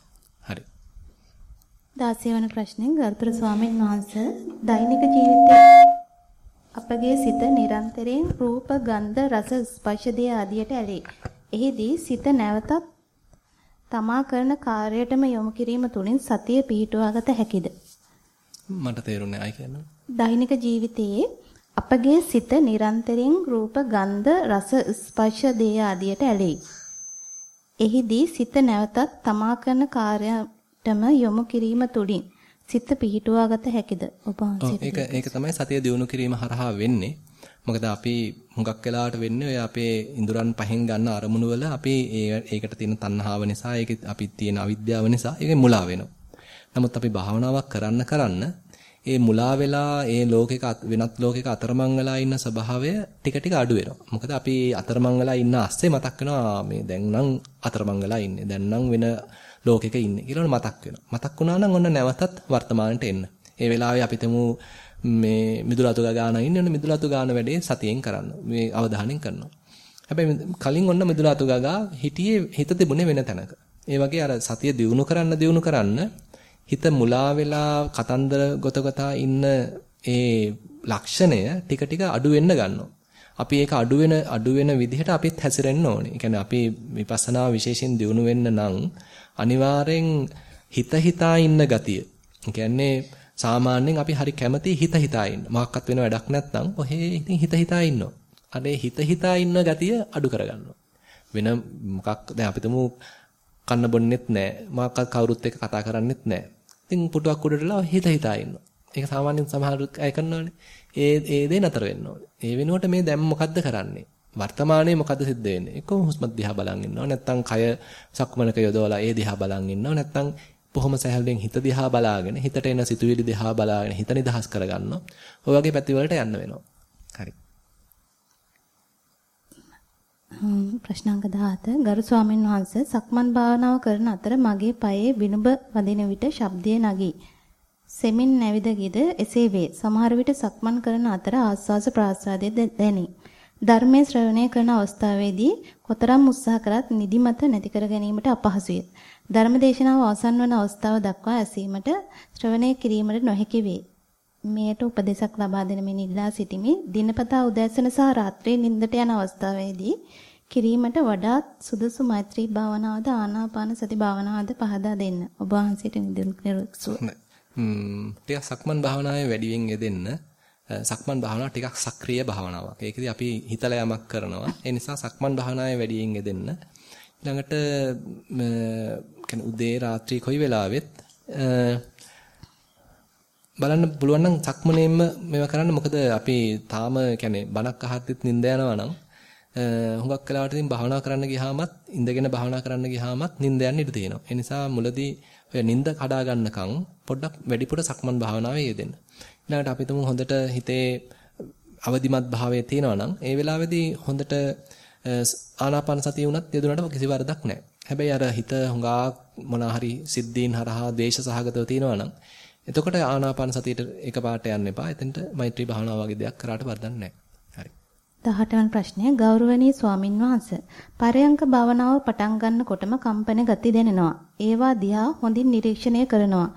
හරි. 16 වන ප්‍රශ්නේ ගරුතර ස්වාමීන් වහන්සේ දෛනික ජීවිතයේ අපගේ සිත නිරන්තරයෙන් රූප, ගන්ධ, රස, ස්පර්ශ දී ආදියට ඇලේ. එහිදී සිත නැවතත් තමා කරන කාර්යයටම යොමු කිරීම තුළින් සතිය පිහිටුවාගත හැකිද? මට තේරුණේ ආයි කියන්න. දෛනික ජීවිතයේ අපගේ සිත නිරන්තරයෙන් රූප, ගන්ධ, රස, ස්පර්ශ දේ ආදියට ඇලෙයි. එහිදී සිත නැවතත් තමා කරන කාර්යයටම යොමු කිරීම තුළින් සිත පිහිටුවාගත හැකිද? ඔබ ඒක ඒක තමයි සතිය දියුණු කිරීම හරහා වෙන්නේ. මොකද අපි හුඟක් වෙලාවට වෙන්නේ ඔය අපේ ඉඳුරන් පහෙන් ගන්න අරමුණු වල අපි ඒකට තියෙන තණ්හාව නිසා ඒක අපි තියෙන අවිද්‍යාව නිසා ඒක මුලා වෙනවා. නමුත් අපි භාවනාවක් කරන්න කරන්න ඒ මුලා වෙලා ඒ ලෝකෙක වෙනත් ලෝකෙක අතරමං වෙලා ඉන්න ස්වභාවය ටික ටික අඩු වෙනවා. මොකද අපි අතරමං වෙලා ඉන්න ASCII මතක් වෙනවා මේ දැන් නම් අතරමං වෙලා ඉන්නේ. දැන් නම් වෙන ලෝකෙක ඉන්නේ කියලා මතක් වෙනවා. මතක් වුණා නම් ඔන්න නැවතත් වර්තමානට එන්න. ඒ වෙලාවේ අපි තමු මේ මිදුලතු ගාන ඉන්නේ ඔන්න මිදුලතු ගාන වැඩේ සතියෙන් කරන්න. මේ අවධානයෙන් කරනවා. හැබැයි කලින් ඔන්න මිදුලතු ගගා හිටියේ හිත තිබුණේ වෙන තැනක. ඒ වගේ අර සතිය දියුණු කරන්න දියුණු කරන්න හිත මුලා වෙලා කතන්දර ගොතගතා ඉන්න ඒ ලක්ෂණය ටික ටික අඩු වෙන්න ගන්නවා. අපි ඒක අඩු වෙන අඩු වෙන විදිහට අපිත් හැසිරෙන්න ඕනේ. ඒ කියන්නේ අපි විපස්සනා විශේෂයෙන් දියුණු වෙන්න නම් අනිවාර්යෙන් හිත හිතා ඉන්න ගතිය. ඒ කියන්නේ සාමාන්‍යයෙන් අපි හරි කැමති හිත හිතා ඉන්න. මොකක්වත් වෙන වැඩක් නැත්නම් ඔහේ ඉතින් හිත හිතා ඉන්නවා. අනේ හිත හිතා ඉන්න ගතිය අඩු කරගන්නවා. වෙන මොකක් දැන් අපි තුමු කන්න බොන්නෙත් නැහැ. මොකක්වත් කවුරුත් එක්ක කතා කරන්නෙත් නැහැ. ඉතින් පුටුවක් උඩටලා හිත හිතා ඉන්නවා. ඒක සාමාන්‍යයෙන් සමහර අය කරනවානේ. ඒ ඒ දේ නතර වෙන්න ඕනේ. ඒ වෙනුවට මේ දැන් මොකද්ද කරන්නේ? වර්තමානයේ මොකද්ද සිද්ධ වෙන්නේ? එක්ක හුස්ම දිහා බලන් ඉන්නවා. නැත්නම් කය සක්මනක යොදවලා ඒ දිහා බලන් ඉන්නවා. නැත්නම් බොහොම සැහැල්ලුවෙන් හිත දිහා බලාගෙන හිතට එන සිතුවිලි දිහා බලාගෙන හිත නිදහස් කරගන්නවා. ඔය වගේ පැතිවලට යන්න වෙනවා. හරි. ප්‍රශ්නාංක 17 ගරු ස්වාමීන් වහන්සේ සක්මන් භාවනාව කරන අතර මගේ පයේ විනුබ වදින විට ශබ්දය නගී. සෙමින් නැවිද ගිද එසේ වේ. සමහර විට සක්මන් කරන අතර ආස්වාස ප්‍රාස්වාදයේ දැනේ. ධර්මයේ ශ්‍රවණය කරන අවස්ථාවේදී කොතරම් උත්සාහ කරත් නිදිමත නැති කර ගැනීමට අපහසුය. ධර්මදේශනාව අවසන් වන අවස්ථාව දක්වා ඇසීමට ශ්‍රවණය කිරීමට නොහැකි වේ. මෙයට උපදේශක් ලබා දෙන මෙන් ඉල්ලා සිටිමි. දිනපතා උදෑසන සහ රාත්‍රියේ නිින්දට යන අවස්ථාවේදී කිරීමට වඩාත් සුදුසු මෛත්‍රී භාවනාවද ආනාපාන සති භාවනාවද පහදා දෙන්න. ඔබ වහන්සේට නිරුක්සුව. හ්ම් ටිකක් සක්මන් භාවනාවේ වැඩියෙන් යෙදෙන්න. සක්මන් භාවනාව ටිකක් සක්‍රීය භාවනාවක්. ඒකදී අපි හිතලා යමක් කරනවා. ඒ නිසා සක්මන් භාවනාවේ වැඩියෙන් යෙදෙන්න. ඊළඟට කියන්නේ උදේ රාත්‍රී කොයි වෙලාවෙත් බලන්න පුළුවන් නම් සක්මනේම මේවා කරන්න මොකද අපි තාම කියන්නේ බණක් අහද්දිත් නිින්ද යනවා නම් හුඟක් වෙලාවට ඉතින් භාවනා කරන්න ගියාමත් ඉඳගෙන භාවනා කරන්න ගියාමත් නිින්ද යන්න ඉඩ තියෙනවා. ඒ නිසා මුලදී ඔය නිින්ද කඩා ගන්නකම් පොඩ්ඩක් වැඩිපුර සක්මන් භාවනාවේ යෙදෙන්න. ඊළඟට අපි තුමු හොඳට හිතේ අවදිමත් භාවයේ තියෙනවා නම් ඒ වෙලාවේදී හොඳට ආනාපාන සතිය උනත් යෙදුනට කිසි වරදක් නැහැ. හැබැයි අර හිත හුඟා මොනවා හරි සිද්ධීන් හරහා දේශ සහගතව තියෙනවා නම් එතකොට ආනාපාන සතියට එකපාරට යන්න එපා. එතෙන්ට මෛත්‍රී භාවනාව වගේ දෙයක් කරාට වරදක් නැහැ. 18 වන ප්‍රශ්නය ගෞරවනීය ස්වාමින් වහන්සේ පරයන්ක භාවනාව පටන් ගන්නකොටම කම්පන ගති දැනෙනවා. ඒවා දිහා හොඳින් නිරීක්ෂණය කරනවා.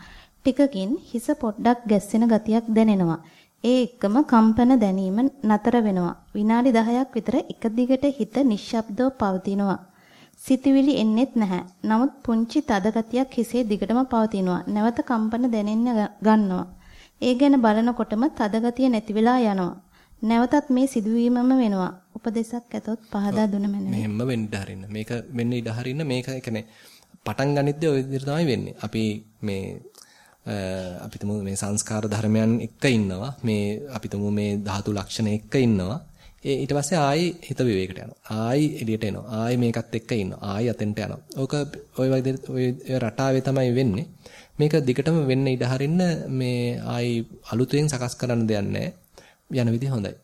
ටිකකින් හිස පොඩ්ඩක් ගැස්සෙන ගතියක් දැනෙනවා. ඒ එක්කම කම්පන දැනීම නතර වෙනවා. විනාඩි 10ක් විතර එක දිගට හිත නිශ්ශබ්දව පවතිනවා. සිතවිලි එන්නේත් නැහැ. නමුත් පුංචි තද ගතියක් හිසේ දිගටම පවතිනවා. නැවත කම්පන දැනෙන්න ගන්නවා. ඒ ගැන බලනකොටම තද ගතිය නැති වෙලා යනවා. නැවතත් මේ සිදුවීමම වෙනවා. උපදේශක් ඇතොත් පහදා දුන මැනවි. මෙහෙම වෙන්න ඉඩ හරින්න. මේක වෙන්න ඉඩ හරින්න මේක කියන්නේ පටන් ගනිද්දී ওই විදිහට තමයි වෙන්නේ. අපි මේ අපි තුමු මේ සංස්කාර ධර්මයන් එක්ක ඉන්නවා. මේ අපි තුමු මේ ධාතු ලක්ෂණ එක්ක ඉන්නවා. ඒ ඊට පස්සේ ආයි හිත විවේකයට යනවා. ආයි එළියට එනවා. ආයි මේකත් එක්ක ඉන්නවා. ආයි අතෙන්ට යනවා. ඕක ඔය වගේ ඔය රටාවේ තමයි වෙන්නේ. මේක දිගටම වෙන්න ඉඩ හරින්න මේ ආයි අලුතෙන් සකස් කරන්න දෙයක් නැහැ. යන විදිහ හොඳයි.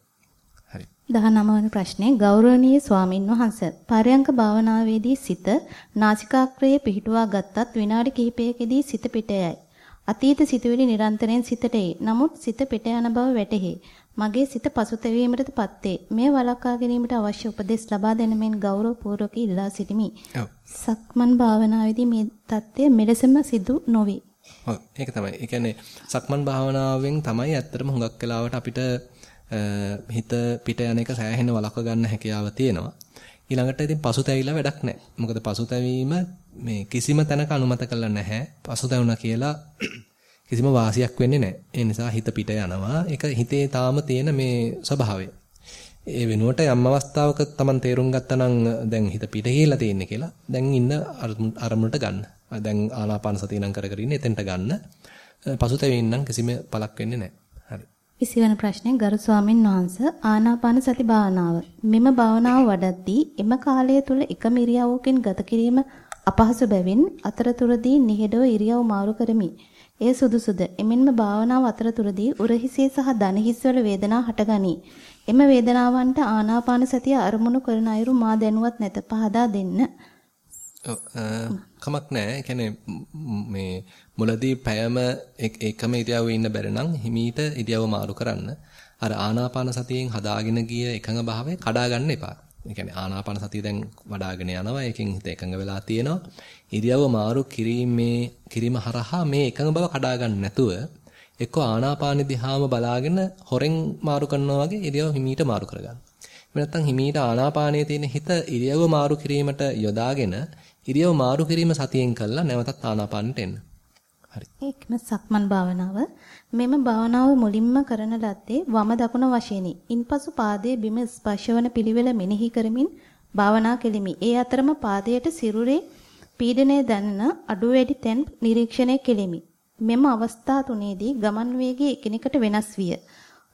හරි. 19 වන ප්‍රශ්නේ ගෞරවනීය ස්වාමින් වහන්සේ පරයන්ක භාවනාවේදී සිත නාසිකාග්‍රයේ පිහිටුවා ගත්තත් විනාඩි කිහිපයකදී සිත පිට යයි. අතීත සිතුවිලි නිරන්තරයෙන් සිතට එයි. නමුත් සිත පිට යන බව වැටහි. මගේ සිත පසුතැවීමටපත් වේ. මේ වළක්වා ගැනීමට අවශ්‍ය උපදෙස් ලබා දෙන මෙන් ගෞරවපූර්වක ඉල්ලා සිටිමි. සක්මන් භාවනාවේදී මේ தත්ත්වය මෙලෙසම සිදු නොවේ. ඔව් ඒක තමයි. ඒ කියන්නේ සක්මන් භාවනාවෙන් තමයි ඇත්තටම හුඟක් වෙලාවට අපිට හිත පිට යන එක සෑහෙන වළක්ව ගන්න හැකියාව තියෙනවා. ඊළඟට ඉතින් පසුතැවිලා වැඩක් නැහැ. මොකද පසුතැවීම මේ කිසිම තැනක අනුමත කරලා නැහැ. පසුතැවුණා කියලා [CLEARS THROAT] කිසිම වාසියක් වෙන්නේ නැහැ. ඒ නිසා හිත පිට යනවා. ඒක හිතේ තාම තියෙන මේ ස්වභාවය. ඒ වෙනුවට යම් අවස්ථාවක Taman තේරුම් ගත්තා නම් දැන් හිත පිට ගිහිල්ලා තියෙන්නේ කියලා. දැන් ඉන්න අරමුණට ගන්න. දැන් ආනාපාන සතිය නම් කර කර ඉන්නේ එතෙන්ට ගන්න. පසුතැවෙන්න නම් කිසිම පළක් වෙන්නේ නැහැ. හරි. ඉසිවන ප්‍රශ්නේ ගරු ස්වාමින් වහන්සේ ආනාපාන සති භාවනාව. මෙම භාවනාව වඩද්දී එම කාලය තුල එකම ඉරියව්වකින් ගත කිරීම අපහසු බැවින් අතරතුරදී නිහෙඩව ඉරියව් මාරු කරමි. එය සුදුසුද? එමෙන්ම භාවනාව අතරතුරදී උරහිසේ සහ දණහිස්වල වේදනා හටගනී. එම වේදනාවන්ට ආනාපාන සතිය අරමුණු කරන අයුරු මා දැනුවත් නැත. පහදා දෙන්න. කමක් නැහැ. කියන්නේ මේ මුලදී පැයම එකම ඉරියව්වේ ඉන්න බැරි නම් හිමීට ඉරියව්ව මාරු කරන්න. අර ආනාපාන සතියෙන් හදාගෙන ගිය එකඟ භාවය කඩා ගන්න එපා. ඒ කියන්නේ ආනාපාන සතිය දැන් වඩාගෙන යනවා. ඒකෙන් හිත එකඟ වෙලා තියෙනවා. ඉරියව්ව මාරු කිරීමේ කිරීම හරහා මේ එකඟ බව කඩා ගන්න නැතුව එක්ක ආනාපානෙ දිහාම බලාගෙන හොරෙන් මාරු කරනවා වගේ ඉරියව්ව හිමීට මාරු කරගන්න. එහෙම නැත්නම් හිමීට ආනාපානයේ තියෙන හිත ඉරියව්ව මාරු කිරීමට යොදාගෙන ඉරියව් මාරු කිරීම සතියෙන් කළා නැවතත් ආනාපානෙට එන්න. හරි. ඒකම සක්මන් භාවනාව. මෙම භාවනාව මුලින්ම කරන ලද්දේ වම දකුණ වශයෙන්ි. ඉන්පසු පාදයේ බිම ස්පර්ශවන පිළිවෙල මෙනෙහි කරමින් භාවනා කෙලිමි. ඒ අතරම පාදයට සිරුරේ පීඩනය දැනෙන අඩු වැඩි තැන් නිරීක්ෂණය කෙලිමි. මෙම අවස්ථා තුනේදී ගමන් වේගය එකිනෙකට වෙනස් විය.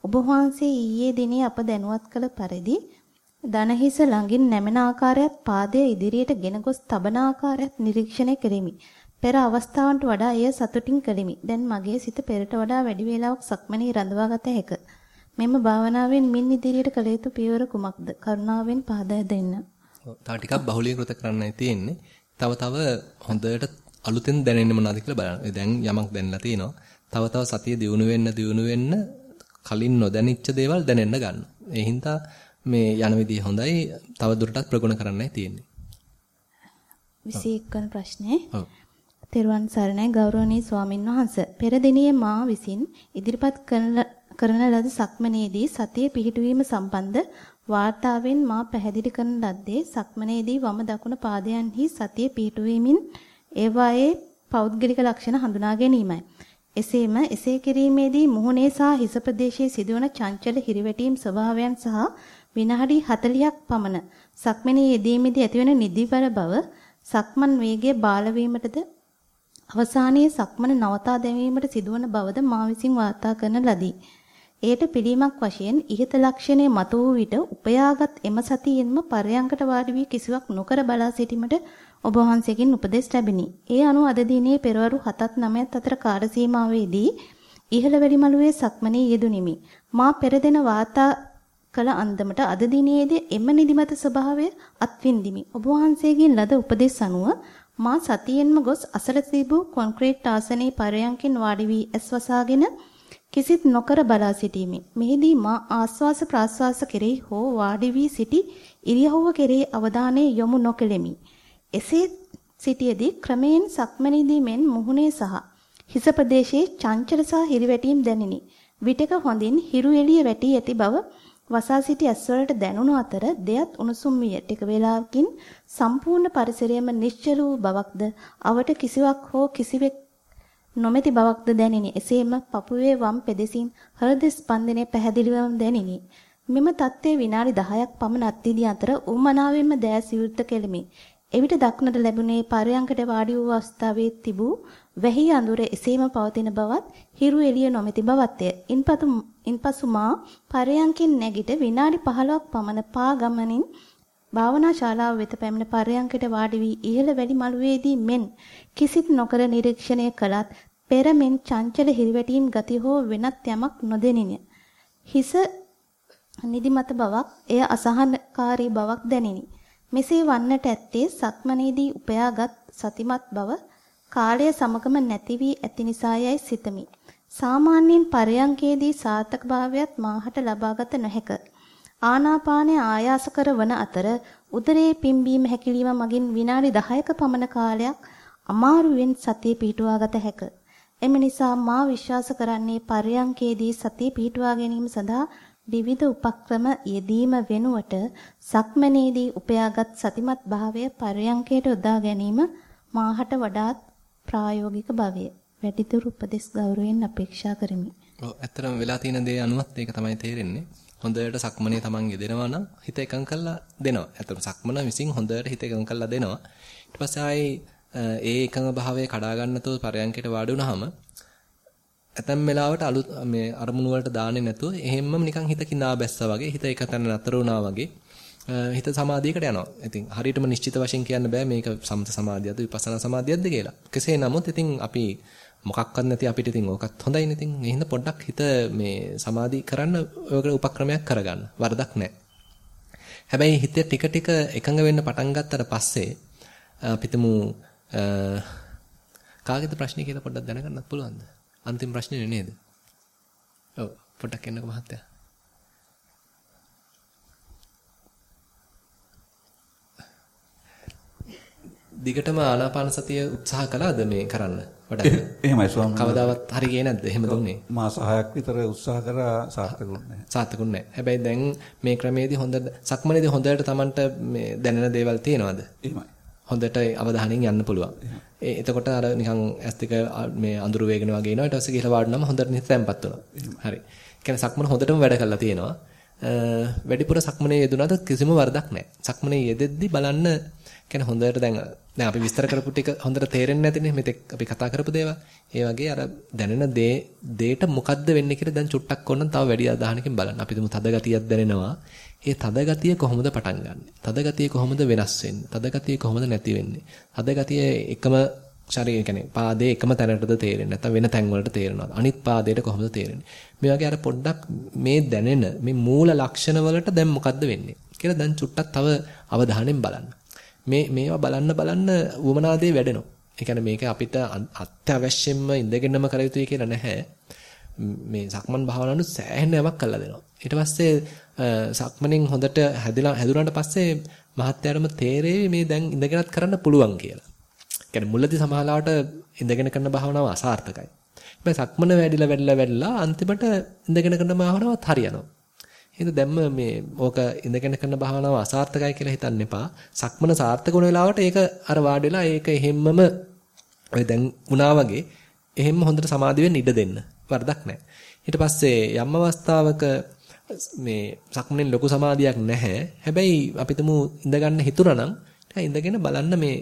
ඔබ වහන්සේ ඊයේ දිනේ අප දැනුවත් කළ පරිදි දනහිස ළඟින් නැමෙන ආකාරයත් පාදයේ ඉදිරියට ගෙන ගොස් තබන ආකාරයත් නිරීක්ෂණය කෙලිමි. පෙර අවස්ථාවන්ට වඩා එය සතුටින් කෙලිමි. දැන් මගේ සිත පෙරට වඩා වැඩි වේලාවක් සක්මනේ රඳවා ගත හැක. මෙම භාවනාවෙන් මින් ඉදිරියට කළ යුතු පියවර කුමක්ද? කරුණාවෙන් පහදා දෙන්න. ඔව් තව ටිකක් බහුලීකృత කරන්නයි තියෙන්නේ. තව තව හොඳට අලුතෙන් දැනෙන්නේ මොනවද කියලා බලන්න. දැන් යමක් දැනලා තියෙනවා. තව තව සතිය දියුණු වෙන්න දියුණු වෙන්න කලින් නොදැනිච්ච දේවල් දැනෙන්න ගන්න. ඒ හින්දා මේ යන විදිය හොඳයි. තව දුරටත් ප්‍රගුණ කරන්නයි තියෙන්නේ. 21 වන ප්‍රශ්නේ. ඔව්. තෙරුවන් සරණයි ගෞරවනීය ස්වාමින් වහන්සේ. පෙර දිනේ මා විසින් ඉදිරිපත් කරන ලද සක්මනේදී සතිය පිහිටුවීම සම්බන්ධ වාර්තාවෙන් මා පැහැදිලි කරන ලද්දේ සක්මනේදී වම දකුණ පාදයන්හි සතිය පිහිටුවීමෙන් ඒවායේ පෞද්ගලික ලක්ෂණ හඳුනා ගැනීමයි. එසේම එසේ කිරීමේදී මුහුණේ සහ හිස ප්‍රදේශයේ සිදුවන චංචල හිරිවැටීම් ස්වභාවයන් සහ විනාඩි 40ක් පමණ සක්මනේ යෙදීමේදී ඇතිවන නිදිබර බව සක්මන් වේගය බාල වීමටද අවසානයේ සක්මන නවතා දැමීමට සිදුවන බවද මා විසින් වාර්තා කරන ලදී. එයට පිළිමක් වශයෙන් ඉහත ලක්ෂණය මත වූ විට උපයාගත් එම සතියෙන්ම පරයන්කට වාඩි වී කිසිවක් නොකර බලා සිටීමට ඔබ වහන්සේගෙන් උපදෙස් ලැබිනි. ඒ අනුව අද දිනේ පෙරවරු 7ත් 9ත් අතර කාල සීමාවේදී ඉහළ වැඩිමළුවේ සක්මනේ යෙදුනිමි. මා පෙර දින වාතා කළ අන්දමට අද දිනේදී එම නිදිමත ස්වභාවය අත්විඳිමි. ඔබ වහන්සේගෙන් ලද උපදෙස් අනුව මා සතියෙන්ම ගොස් අසල තිබූ කොන්ක්‍රීට් ආසනයේ පරයන්කින් වාඩි වී ඇස් වසාගෙන කිසිත් නොකර බලා සිටීමි. මෙහිදී මා ආස්වාස ප්‍රාස්වාස කෙරෙහි හෝ වාඩි වී සිටි ඉරියව්ව කෙරෙහි අවධානය යොමු නොකෙලෙමි. එසේ සිටියේදී ක්‍රමයෙන් සක්මනේදී මෙන් මුහුණේ සහ හිස ප්‍රදේශයේ චංචල සහ හිරිවැටීම් දැනිනි. විටක හොඳින් හිරු එළිය වැටි ඇති බව වසා සිටි ඇස්වලට දැනුණු අතර දෙයත් උණුසුම් විය. ටික වේලාවකින් සම්පූර්ණ පරිසරයම නිශ්චල වූ බවක්ද අවට කිසිවක් හෝ කිසිවෙක් නොමැති බවක්ද දැනිනි. එසේම පපුවේ වම් පෙදෙසින් හෘද ස්පන්දනය පැහැදිලිවම දැනිනි. මෙම தත්ත්වය විනාඩි 10ක් පමණ අත්විඳි අතර උමනාවෙන්ම දෑස් විවෘත කෙලිමි. එවිට දක්නට ලැබුණේ පරයන්කට වාඩි වූ අවස්ථාවේ තිබූ වැහි අඳුර එසේම පවතින බවත් හිරු එළිය නොමැති බවත්ය. ඉන්පසු ඉන්පසු මා පරයන්කින් නැගිට විනාඩි 15ක් පමණ පා ගමනින් භාවනා ශාලාව වෙත පැමිණ පරයන්කට වාඩි වී ඉහළ වැඩි මළුවේදී මෙන් කිසිත් නොකර නිරීක්ෂණය කළත් පෙර මෙන් චංචල හිරිවැටීම් ගති හෝ වෙනත් යමක් නොදෙනිනි. හිස නිදිමත බවක් එය අසහනකාරී බවක් දැනිනි. මෙසේ වන්නට ඇත්තේ සක්මනේදී උපයාගත් සතිමත් බව කාලය සමගම නැති වී ඇති නිසායයි සිතමි. සාමාන්‍යයෙන් පරයන්කේදී සාර්ථක භාවයත් මාහට ලබාගත නොහැක. ආනාපානය ආයාසකර වන අතර උදරයේ පිම්බීම හැකිලිම මගින් විනාඩි 10ක පමණ කාලයක් අමාරුවෙන් සතිය පිහිටුවාගත හැක. එම නිසා මා විශ්වාස කරන්නේ පරයන්කේදී සතිය පිහිටුවා ගැනීම සඳහා විවිධ උපක්‍රම යෙදීම වෙනුවට සක්මනේදී උපයාගත් සතිමත් භාවය පරයන්කයට යොදා ගැනීම මාහට වඩාත් ප්‍රායෝගික භවය. වැඩිදුර උපදෙස් ගෞරවයෙන් අපේක්ෂා කරමි. ඔව් ඇත්තටම වෙලා තියෙන දේ අනුවත් ඒක තමයි තේරෙන්නේ. හොඳට සක්මනේ Taman යෙදෙනවා නම් හිත එකඟ කරලා දෙනවා. ඇත්තටම සක්මන විසින් හොඳට හිත එකඟ කරලා දෙනවා. ඊට පස්සේ ආයේ ඒ එකඟ භාවය කඩා ගන්නතෝ පරයන්කයට වාඩි වුණාම ඇතැම් වෙලාවට අලුත් මේ අරමුණු වලට දාන්නේ නැතුව එහෙම්මම නිකන් හිත කිනා බැස්සා වගේ හිත එක තැන නතර වුණා වගේ හිත සමාධියකට යනවා. ඉතින් හරියටම නිශ්චිත වශයෙන් කියන්න බෑ මේක සමත සමාධියද විපස්සනා සමාධියද කියලා. කෙසේ නමුත් ඉතින් අපි මොකක්වත් නැති අපිට ඉතින් ඕකත් හොඳයිනේ ඉතින් ඒ හින්දා පොඩ්ඩක් හිත මේ සමාධි කරන්න ඔයකට උපක්‍රමයක් කරගන්න. වරදක් නැහැ. හැබැයි හිත ටික ටික එකඟ වෙන්න පටන් ගත්තට පස්සේ අපිටම කාගේද ප්‍රශ්නේ කියලා පොඩ්ඩක් දැනගන්නත් පුළුවන්ද? අන්තිම ප්‍රශ්නේ නේද? ඔව් පොඩ්ඩක් එන්නකෝ මහත්තයා. දිගටම ආනාපාන සතිය උත්සාහ කළාද මේ කරන්න? වඩා. එහෙමයි ස්වාමීනි. කවදාවත් හරි ගියේ නැද්ද? එහෙම දුන්නේ. මාස 6ක් විතර උත්සාහ කරා සාර්ථකුන්නේ නැහැ. සාර්ථකුන්නේ නැහැ. හැබැයි දැන් මේ ක්‍රමයේදී හොඳ සක්මනේදී හොඳට Tamanට මේ දැනෙන දේවල් තියෙනවද? එහෙමයි. හොඳට අවධානයෙන් යන්න පුළුවන්. ඒ එතකොට අර නිකන් ඇස් දෙක මේ අඳුරු වේගන වගේ එනවා. ඊට පස්සේ ගිහලා වාඩිනම හොඳට නිත තැම්පත් වෙනවා. හරි. ඒ කියන්නේ සක්මන හොඳටම වැඩ කරලා තියෙනවා. වැඩිපුර සක්මනේ යෙදුනද කිසිම වරදක් නැහැ. සක්මනේ යෙදෙද්දි බලන්න කියන්නේ හොඳට දැන් දැන් අපි විස්තර කරපු ටික හොඳට තේරෙන්නේ නැතිනේ මෙතෙක් අපි කතා කරපු දේවල්. ඒ වගේ අර දැනෙන දේ දේට මොකද්ද වෙන්නේ කියලා දැන් චුට්ටක් ඕනනම් තව වැඩි අදහනකින් බලන්න. අපි තුමු තද ගතියක් දැනෙනවා. ඒ තද ගතිය කොහොමද පටන් ගන්නෙ? තද ගතිය කොහොමද වෙනස් වෙන්නේ? තද ගතිය කොහොමද නැති වෙන්නේ? තද ගතිය එකම ශරීරය කියන්නේ පාදයේ එකම තැනටද තේරෙන්නේ නැත්නම් වෙන තැන් වලට තේරෙනවද? අනිත් පාදයට කොහොමද තේරෙන්නේ? මේ වගේ අර පොඩ්ඩක් මේ දැනෙන මේ මූල ලක්ෂණ වලට දැන් මොකද්ද වෙන්නේ කියලා දැන් චුට්ටක් තව අවධානයෙන් බලන්න. මේ මේවා බලන්න බලන්න වමනාදේ වැඩෙනවා. ඒ කියන්නේ මේක අපිට අත්‍යවශ්‍යයෙන්ම ඉඳගෙනම කර යුතුයි කියලා නැහැ. මේ සක්මන් භාවනාවනු සෑහෙන යමක් කළා දෙනවා. ඊට පස්සේ සක්මණෙන් හොඳට හැදිලා හැදුනාට පස්සේ මහත්යරම තේරෙවි මේ දැන් ඉඳගෙනත් කරන්න පුළුවන් කියලා. කියන්නේ මුලදී සමහරවට ඉඳගෙන කරන භාවනාව අසාර්ථකයි. හැබැයි සක්මන වැඩිලා වැඩිලා වැඩිලා අන්තිමට ඉඳගෙන කරන භාවනාවත් හරියනවා. එහෙනම් දැම්ම මේ ඕක ඉඳගෙන කරන භාවනාව අසාර්ථකයි කියලා හිතන්න එපා. සක්මන සාර්ථක වුණ වෙලාවට ඒක අර වාඩි වෙලා ඒක එහෙම්මම ඔය දැන් වුණා වගේ එහෙම්ම හොඳට සමාධි වෙන්න ඉඩ දෙන්න. වරදක් නැහැ. ඊට පස්සේ යම් අවස්ථාවක මේ සක්මනේ ලොකු සමාධියක් නැහැ. හැබැයි අපි තුමු ඉඳගන්න හිතුණා නම් ඉඳගෙන බලන්න මේ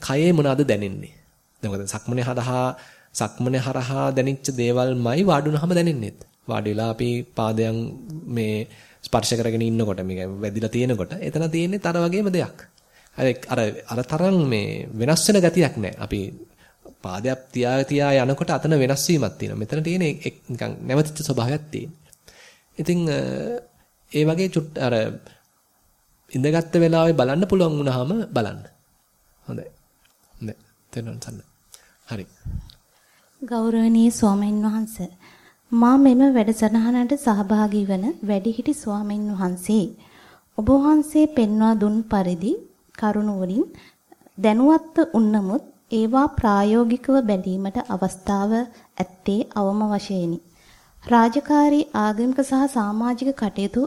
කයේ මොනවද දැනෙන්නේ. දැන් මොකද සක්මනේ හරහා සක්මනේ හරහා දැනෙච්ච දේවල්මයි වාඩුනහම දැනෙන්නේත්. වාඩි වෙලා අපි පාදයන් මේ ස්පර්ශ කරගෙන ඉන්නකොට මේක වැදිලා තියෙනකොට එතන තියෙන්නේ තර වගේම දෙයක්. අර අර තරම් මේ වෙනස් වෙන ගතියක් නැහැ. අපි පාදයක් තියා තියා යනකොට අතන වෙනස් වීමක් තියෙනවා. මෙතන තියෙන නිකන් නැවතිච්ච ස්වභාවයක් තියෙනවා. ඉතින් ඒ වගේ චුට් අර ඉඳගත්ත වෙලාවේ බලන්න පුළුවන් වුණාම බලන්න. හොඳයි. හොඳයි. තේරුම් ගන්න. හරි. ගෞරවනීය ස්වාමීන් වහන්සේ මා මෙම වැඩසටහනට සහභාගී වන වැඩිහිටි ස්වාමීන් වහන්සේ ඔබ වහන්සේ පෙන්වා දුන් පරිදි කරුණුවලින් දැනුවත්ව උන්නමුත් ඒවා ප්‍රායෝගිකව බැලීමට අවස්ථාව ඇත්තේ අවම වශයෙනි. රාජකාරී ආගමික සහ සමාජික කටයුතු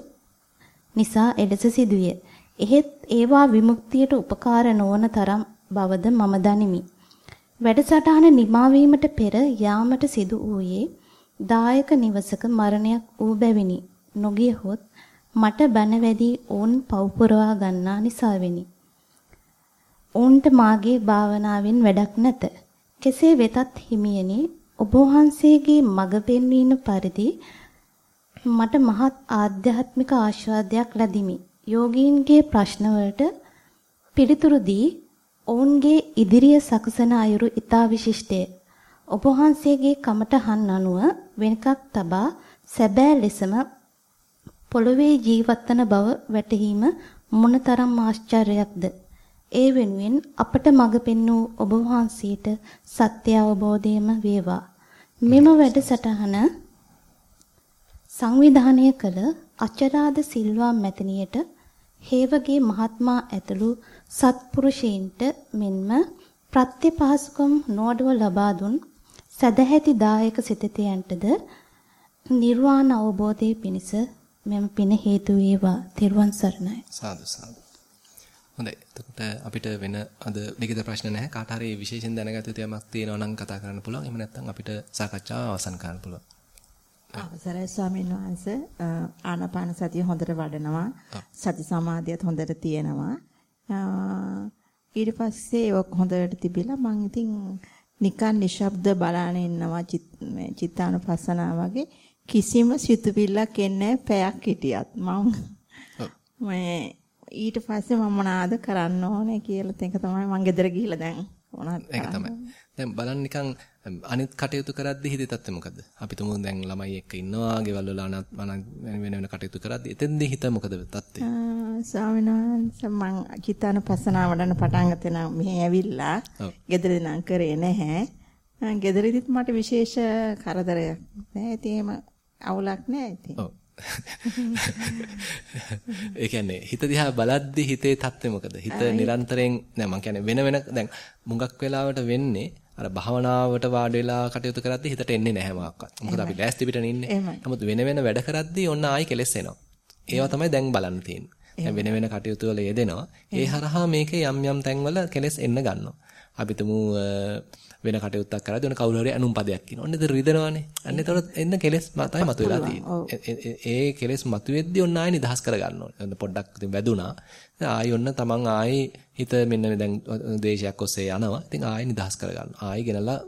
නිසා එලෙස සිදුවේ. එහෙත් ඒවා විමුක්තියට උපකාර නොවන තරම් බවද මම දනිමි. වැඩසටහන නිමා වීමට පෙර යාමට සිදු වූයේ දායක නිවසක මරණයක් වූ බැවිනි. නොගියහොත් මට බන වැඩි ඕන් පව් පුරවා ගන්නා නිසා වෙනි. ඔවුන්ට මාගේ භාවනාවෙන් වැඩක් නැත. කෙසේ වෙතත් හිමියනි ඔබ වහන්සේගේ මඟ පෙන්වීම පරිදි මට මහත් ආධ්‍යාත්මික ආශාදයක් ලැබිමි. යෝගීන්ගේ ප්‍රශ්නවලට පිළිතුරු දී ඔවුන්ගේ ඉදිරිය සකසන අයුරු ඊතා විශිෂ්ටය. ඔබ වහන්සේගේ කමටහන් අනුව වෙනකක් තබා සැබෑ ලෙසම පොළොවේ ජීවත් වන බව වැටහීම මොනතරම් ආශ්චර්යයක්ද. ඒ වෙනුවෙන් අපට මඟ පෙන්වූ ඔබ වහන්සේට සත්‍ය අවබෝධයම වේවා. මෙම වැඩසටහන සංවිධානය කළ අචරාද සිල්වා මැතිණියට හේවගේ මහත්මා ඇතුළු සත්පුරුෂයින්ට මෙන්ම ප්‍රත්‍යපහසුකම් නොඅඩුව ලබා දුන් සදැහැති දායක සිතතයන්ටද නිර්වාණ අවබෝධයේ පිණිස මෙම පින හේතු වේවා. තෙරුවන් සරණයි. සාදු සාදු. හොඳයි. එතකොට අපිට වෙන අද ලිඛිත ප්‍රශ්න නැහැ. කාට හරි විශේෂයෙන් දැනගත යුතු යමක් තියෙනවා නම් කතා කරන්න පුළුවන්. එහෙම නැත්නම් අපිට සාකච්ඡාව අවසන් කරන්න පුළුවන්. අවසරයි ස්වාමීන් වහන්සේ ආනාපාන සතිය හොඳට වඩනවා. සති සමාධියත් හොඳට තියෙනවා. ඊට පස්සේ ඒක හොඳට තිබිලා මම ඉතින් නිකන් නිශ්ශබ්ද බලාගෙන ඉන්නවා චිත්තානුපස්සනා වගේ කිසිම සිතුවිල්ලක් එන්නේ පැයක් හිටියත් මම මේ ඊට පස්සේ මම මොනවාද කරන්න ඕනේ කියලා තේක තමයි මම ගෙදර ගිහිල්ලා දැන් මොනවද ඒක තමයි. දැන් බලන්න නිකන් අනිත් කටයුතු කරද්දී හිතේ තත්ත්වය මොකද? අපි තුමු දැන් ළමයි එක්ක ඉන්නවා, ගෙවල් වල අනත් වෙන වෙන කටයුතු කරද්දී එතෙන්දී හිත මොකද තත්ත්වය? ස්වාමීන් වහන්සේ මම චිත්තාන පස්සනාව වඩන පටන් නම් මෙහි ඇවිල්ලා ගෙදර නම් කරේ නැහැ. ගෙදරදිත් මට විශේෂ කරදරයක් නෑ. ඉතින් අවුලක් නෑ ඉතින්. ඔව්. ඒ කියන්නේ හිත දිහා බලද්දි හිතේ තත්ත්වය මොකද? හිත නිරන්තරයෙන් නෑ මම කියන්නේ වෙන වෙන දැන් මුඟක් වෙලාවට වෙන්නේ අර භවනාවට වාඩි වෙලා කටයුතු කරද්දි හිතට එන්නේ නැහැ මොකක්වත්. මොකද අපි ලෑස්ති පිටනේ ඉන්නේ. නමුත් වෙන වෙන වැඩ කරද්දි ඔන්න ආයි කෙලස් එනවා. ඒවා තමයි දැන් බලන්න තියෙන්නේ. වෙන වෙන කටයුතු වල යෙදෙනවා. ඒ හරහා මේකේ යම් යම් තැන්වල කෙලස් එන්න ගන්නවා. අපි තුමු වෙන කටයුත්තක් කරද්දී ඔන්න කවුරු හරි අනුන් පදයක් කියනවා. ඔන්න ඉතින් රිදෙනවානේ. අන්න එතකොට එන්න කෙලස් තමයි මතුවලා තියෙන්නේ. ඒ කෙලස් මතුවෙද්දී ඔන්න ආයෙ නිදහස් කරගන්න ඕනේ. ඔන්න පොඩ්ඩක් ඉතින් වැදුනා. ආයෙ ඔන්න තමන් ආයෙ හිත මෙන්න දැන් දේශයක් ඔස්සේ යනවා. ඉතින් ආයෙ නිදහස් කරගන්න. ආයෙ ගෙනලා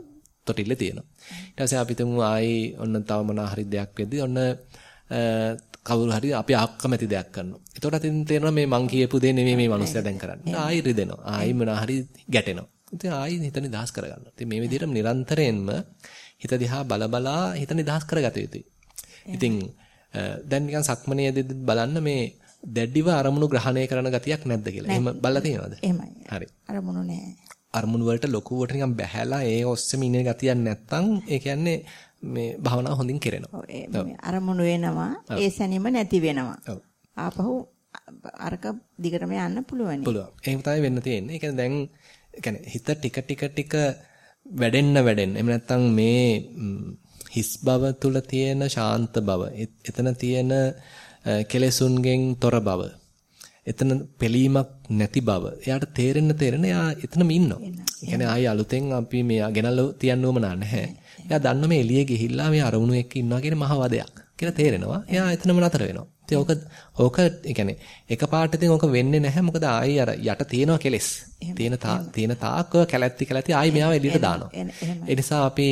තොටිල්ල තියෙනවා. ඊට පස්සේ අපි තුමු ආයෙ ඔන්න තව මොනවා හරි දෙයක් වෙද්දී ඔන්න කවුරු හරි අපි අකමැති දෙයක් කරනවා. එතකොට අතින් තේරෙනවා මේ මං කියපු දේ නෙමෙයි මේ මිනිස්සයා දැන් කරන්නේ. ආයෙ රිදෙනවා. ආයෙ මොනවා හරි ගැටෙනවා. ඉතින් ආයි හිත නිදහස් කරගන්නවා. ඉතින් මේ විදිහට නිරන්තරයෙන්ම හිත දිහා බල බලා හිත නිදහස් කරගත යුතුයි. ඉතින් දැන් නිකන් සක්මනේදී බලන්න මේ දැඩිව අරමුණු ග්‍රහණය කරන ගතියක් නැද්ද කියලා. එහෙම බලලා තියෙනවද? එහෙමයි. හරි. අරමුණු නෑ. අරමුණු වලට ලොකුවට නිකන් බැහැලා ඒ ඔස්සේම ඉන්න ගතියක් නැත්තම් ඒ කියන්නේ මේ භාවනාව හොඳින් කෙරෙනවා. ඔව්. අරමුණු වෙනවා. ඒ සැනීම නැති වෙනවා. ඔව්. ආපහු අරක දිගටම යන්න පුළුවන්. පුළුවන්. එහෙම තමයි වෙන්න තියෙන්නේ. ඒ කියන්නේ දැන් කියන්නේ හිත ටික ටික ටික වැඩෙන්න වැඩෙන්න. එහෙම නැත්නම් මේ හිස් බව තුල තියෙන ශාන්ත බව, එතන තියෙන කෙලෙසුන්ගෙන් තොර බව, එතන පිළීමක් නැති බව. එයාට තේරෙන්න තේරෙන්න එයා එතනම ඉන්නවා. කියන්නේ ආයි අලුතෙන් අපි මේ ගෙනල්ලා තියන්න ඕම නැහැ. එයා දන්න මේ එළියේ ගිහිල්ලා මේ අරමුණු එක්ක ඉන්නවා කියන මහ වදයක් කියලා තේරෙනවා. එයා එතනම නතර වෙනවා. ඉතින් ඕක ඕක ඒ කියන්නේ එකපාරට ඉතින් ඕක වෙන්නේ නැහැ. මොකද ආයි අර යට තියෙනවා කෙලස්. තියෙන තියෙන තාක් ඔය කැලැත්ති කැලැත්ති ආයි මෙයාව එළියට දානවා. ඒ නිසා අපි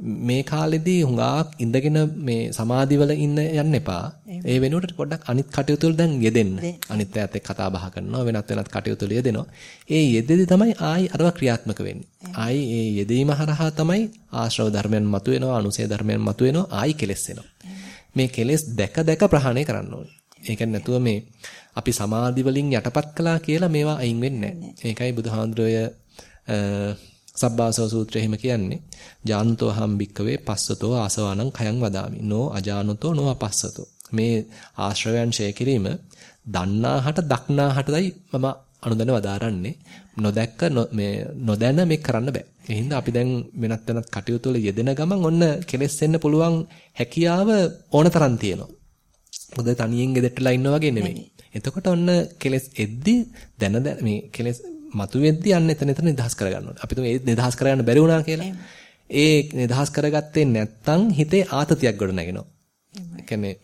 මේ කාලෙදී හුඟක් ඉඳගෙන මේ සමාධිවල ඉන්න යන්න එපා. ඒ වෙනුවට පොඩ්ඩක් අනිත් කටයුතු වල දැන් යෙදෙන්න. අනිත් අයත් එක්ක කතා බහ කරනවා වෙනත් වෙනත් කටයුතු වල යෙදෙනවා. ඒ යෙදෙදි තමයි ආයි අරව ක්‍රියාත්මක වෙන්නේ. ආයි ඒ යෙදීම හරහා තමයි ආශ්‍රව ධර්මයන් මතුවෙනවා, අනුසය ධර්මයන් මතුවෙනවා, ආයි කෙලස් එනවා. මේ කෙලෙස් දැක දැක ප්‍රහාණය කරන්න ඕනේ. ඒක නැතුව මේ අපි සමාධි වලින් යටපත් කළා කියලා මේවා අයින් වෙන්නේ නැහැ. ඒකයි බුදුහාඳුරය සබ්බාසව සූත්‍රය එහෙම කියන්නේ. ජානතෝ හම් භික්කවේ පස්සතෝ ආසවානං khයං වදාමි. නෝ අජානතෝ නෝ අපස්සතෝ. මේ ආශ්‍රවයන් ඡය කිරීම දන්නාහට දක්නාහටයි මම අනුදැන වදාරන්නේ. නොදැක්ක මේ නොදැන මේක කරන්න බෑ. ඒ හින්දා අපි දැන් වෙනත් වෙනත් කටයුතු වල යෙදෙන ගමන් ඔන්න කෙලස් වෙන්න පුළුවන් හැකියාව ඕන තරම් තියෙනවා. මොකද තනියෙන් ගෙදෙට්ටලා ඉන්නා වගේ නෙමෙයි. එතකොට ඔන්න කෙලස් එද්දි දැන මේ කෙලස් මතුවෙද්දි අන්න එතන එතන නිදහස් කරගන්න ඕනේ. අපි තුමේ ඒ නිදහස් කරගන්න බැරි වුණා කියලා. ඒ නිදහස් කරගත්තේ නැත්තම් හිතේ ආතතියක් ගොඩ නැගෙනවා. ඒ කියන්නේ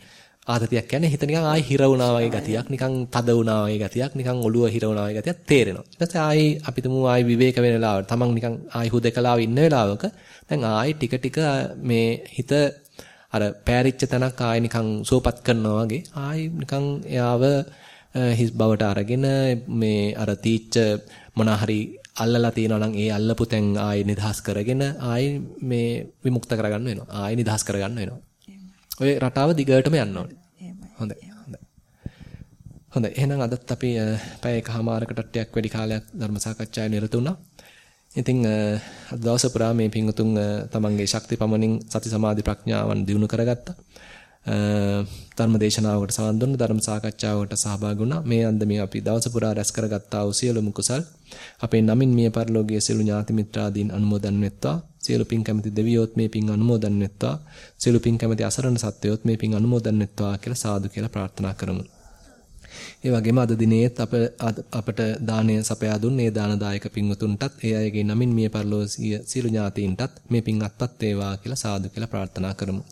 ආතතියක් කියන්නේ හිත නිකන් ආයි හිර වුණා වගේ ගතියක්, නිකන් තද වුණා වගේ ගතියක්, නිකන් ඔළුව හිර වුණා වගේ ගතියක් තේරෙනවා. ඊට පස්සේ ආයි අපි තුමු ආයි විවේක වෙන වෙලාවට, තමන් නිකන් ආයි හුදකලාව ඉන්න වෙලාවක දැන් ආයි ටික ටික මේ හිත අර පෑරිච්ච තැනක් ආයි නිකන් සුවපත් කරනවා වගේ ආයි නිකන් එයාව හිස් බවට අරගෙන මේ අර තීච්ච මොනාහරි අල්ලලා තියෙනවා නම් ඒ අල්ලපු තැන් ආයි නිදහස් කරගෙන ආයි මේ විමුක්ත කරගන්න වෙනවා. ආයි නිදහස් කරගන්න වෙනවා. ඔය රටාව දිගටම යන්න ඕනේ. හොඳයි. හොඳයි. එහෙනම් අදත් අපි පැය එකමාරකට ටිකක් වැඩි කාලයක් ධර්ම සාකච්ඡාවේ නිරත වුණා. ඉතින් අද දවස පුරා මේ පින්වතුන් තමන්ගේ ශක්ති පමණින් සති සමාධි ප්‍රඥාවන් දියුණු කරගත්තා. ධර්ම දේශනාවකට සවන් දුන්න ධර්ම සාකච්ඡාවකට සහභාගී වුණා. මේ අන්දමේ අපි දවස පුරා රැස් කරගත්තා වූ සියලුම කුසල් අපේ නමින් මිය පරලෝකයේ සියලු ඥාති මිත්‍රාදීන් අනුමෝදන් වෙත්වා. සියලු පින් කැමති දෙවියොත් මේ පින් අනුමෝදන් වෙත්වා. සියලු පින් කැමති අසරණ සත්වයොත් මේ පින් අනුමෝදන් වෙත්වා කියලා සාදු කියලා ප්‍රාර්ථනා කරමු. ඒ වගේම අද දිනේත් අප අපට දානය සපයා දුන්නේ දානදායක පින්වතුන්ටත් ඒ අයගේ නමින් මිය පරලෝකීය සියලු ඥාතීන්ටත් මේ පින් අත්පත් වේවා කියලා සාදු කියලා ප්‍රාර්ථනා කරමු.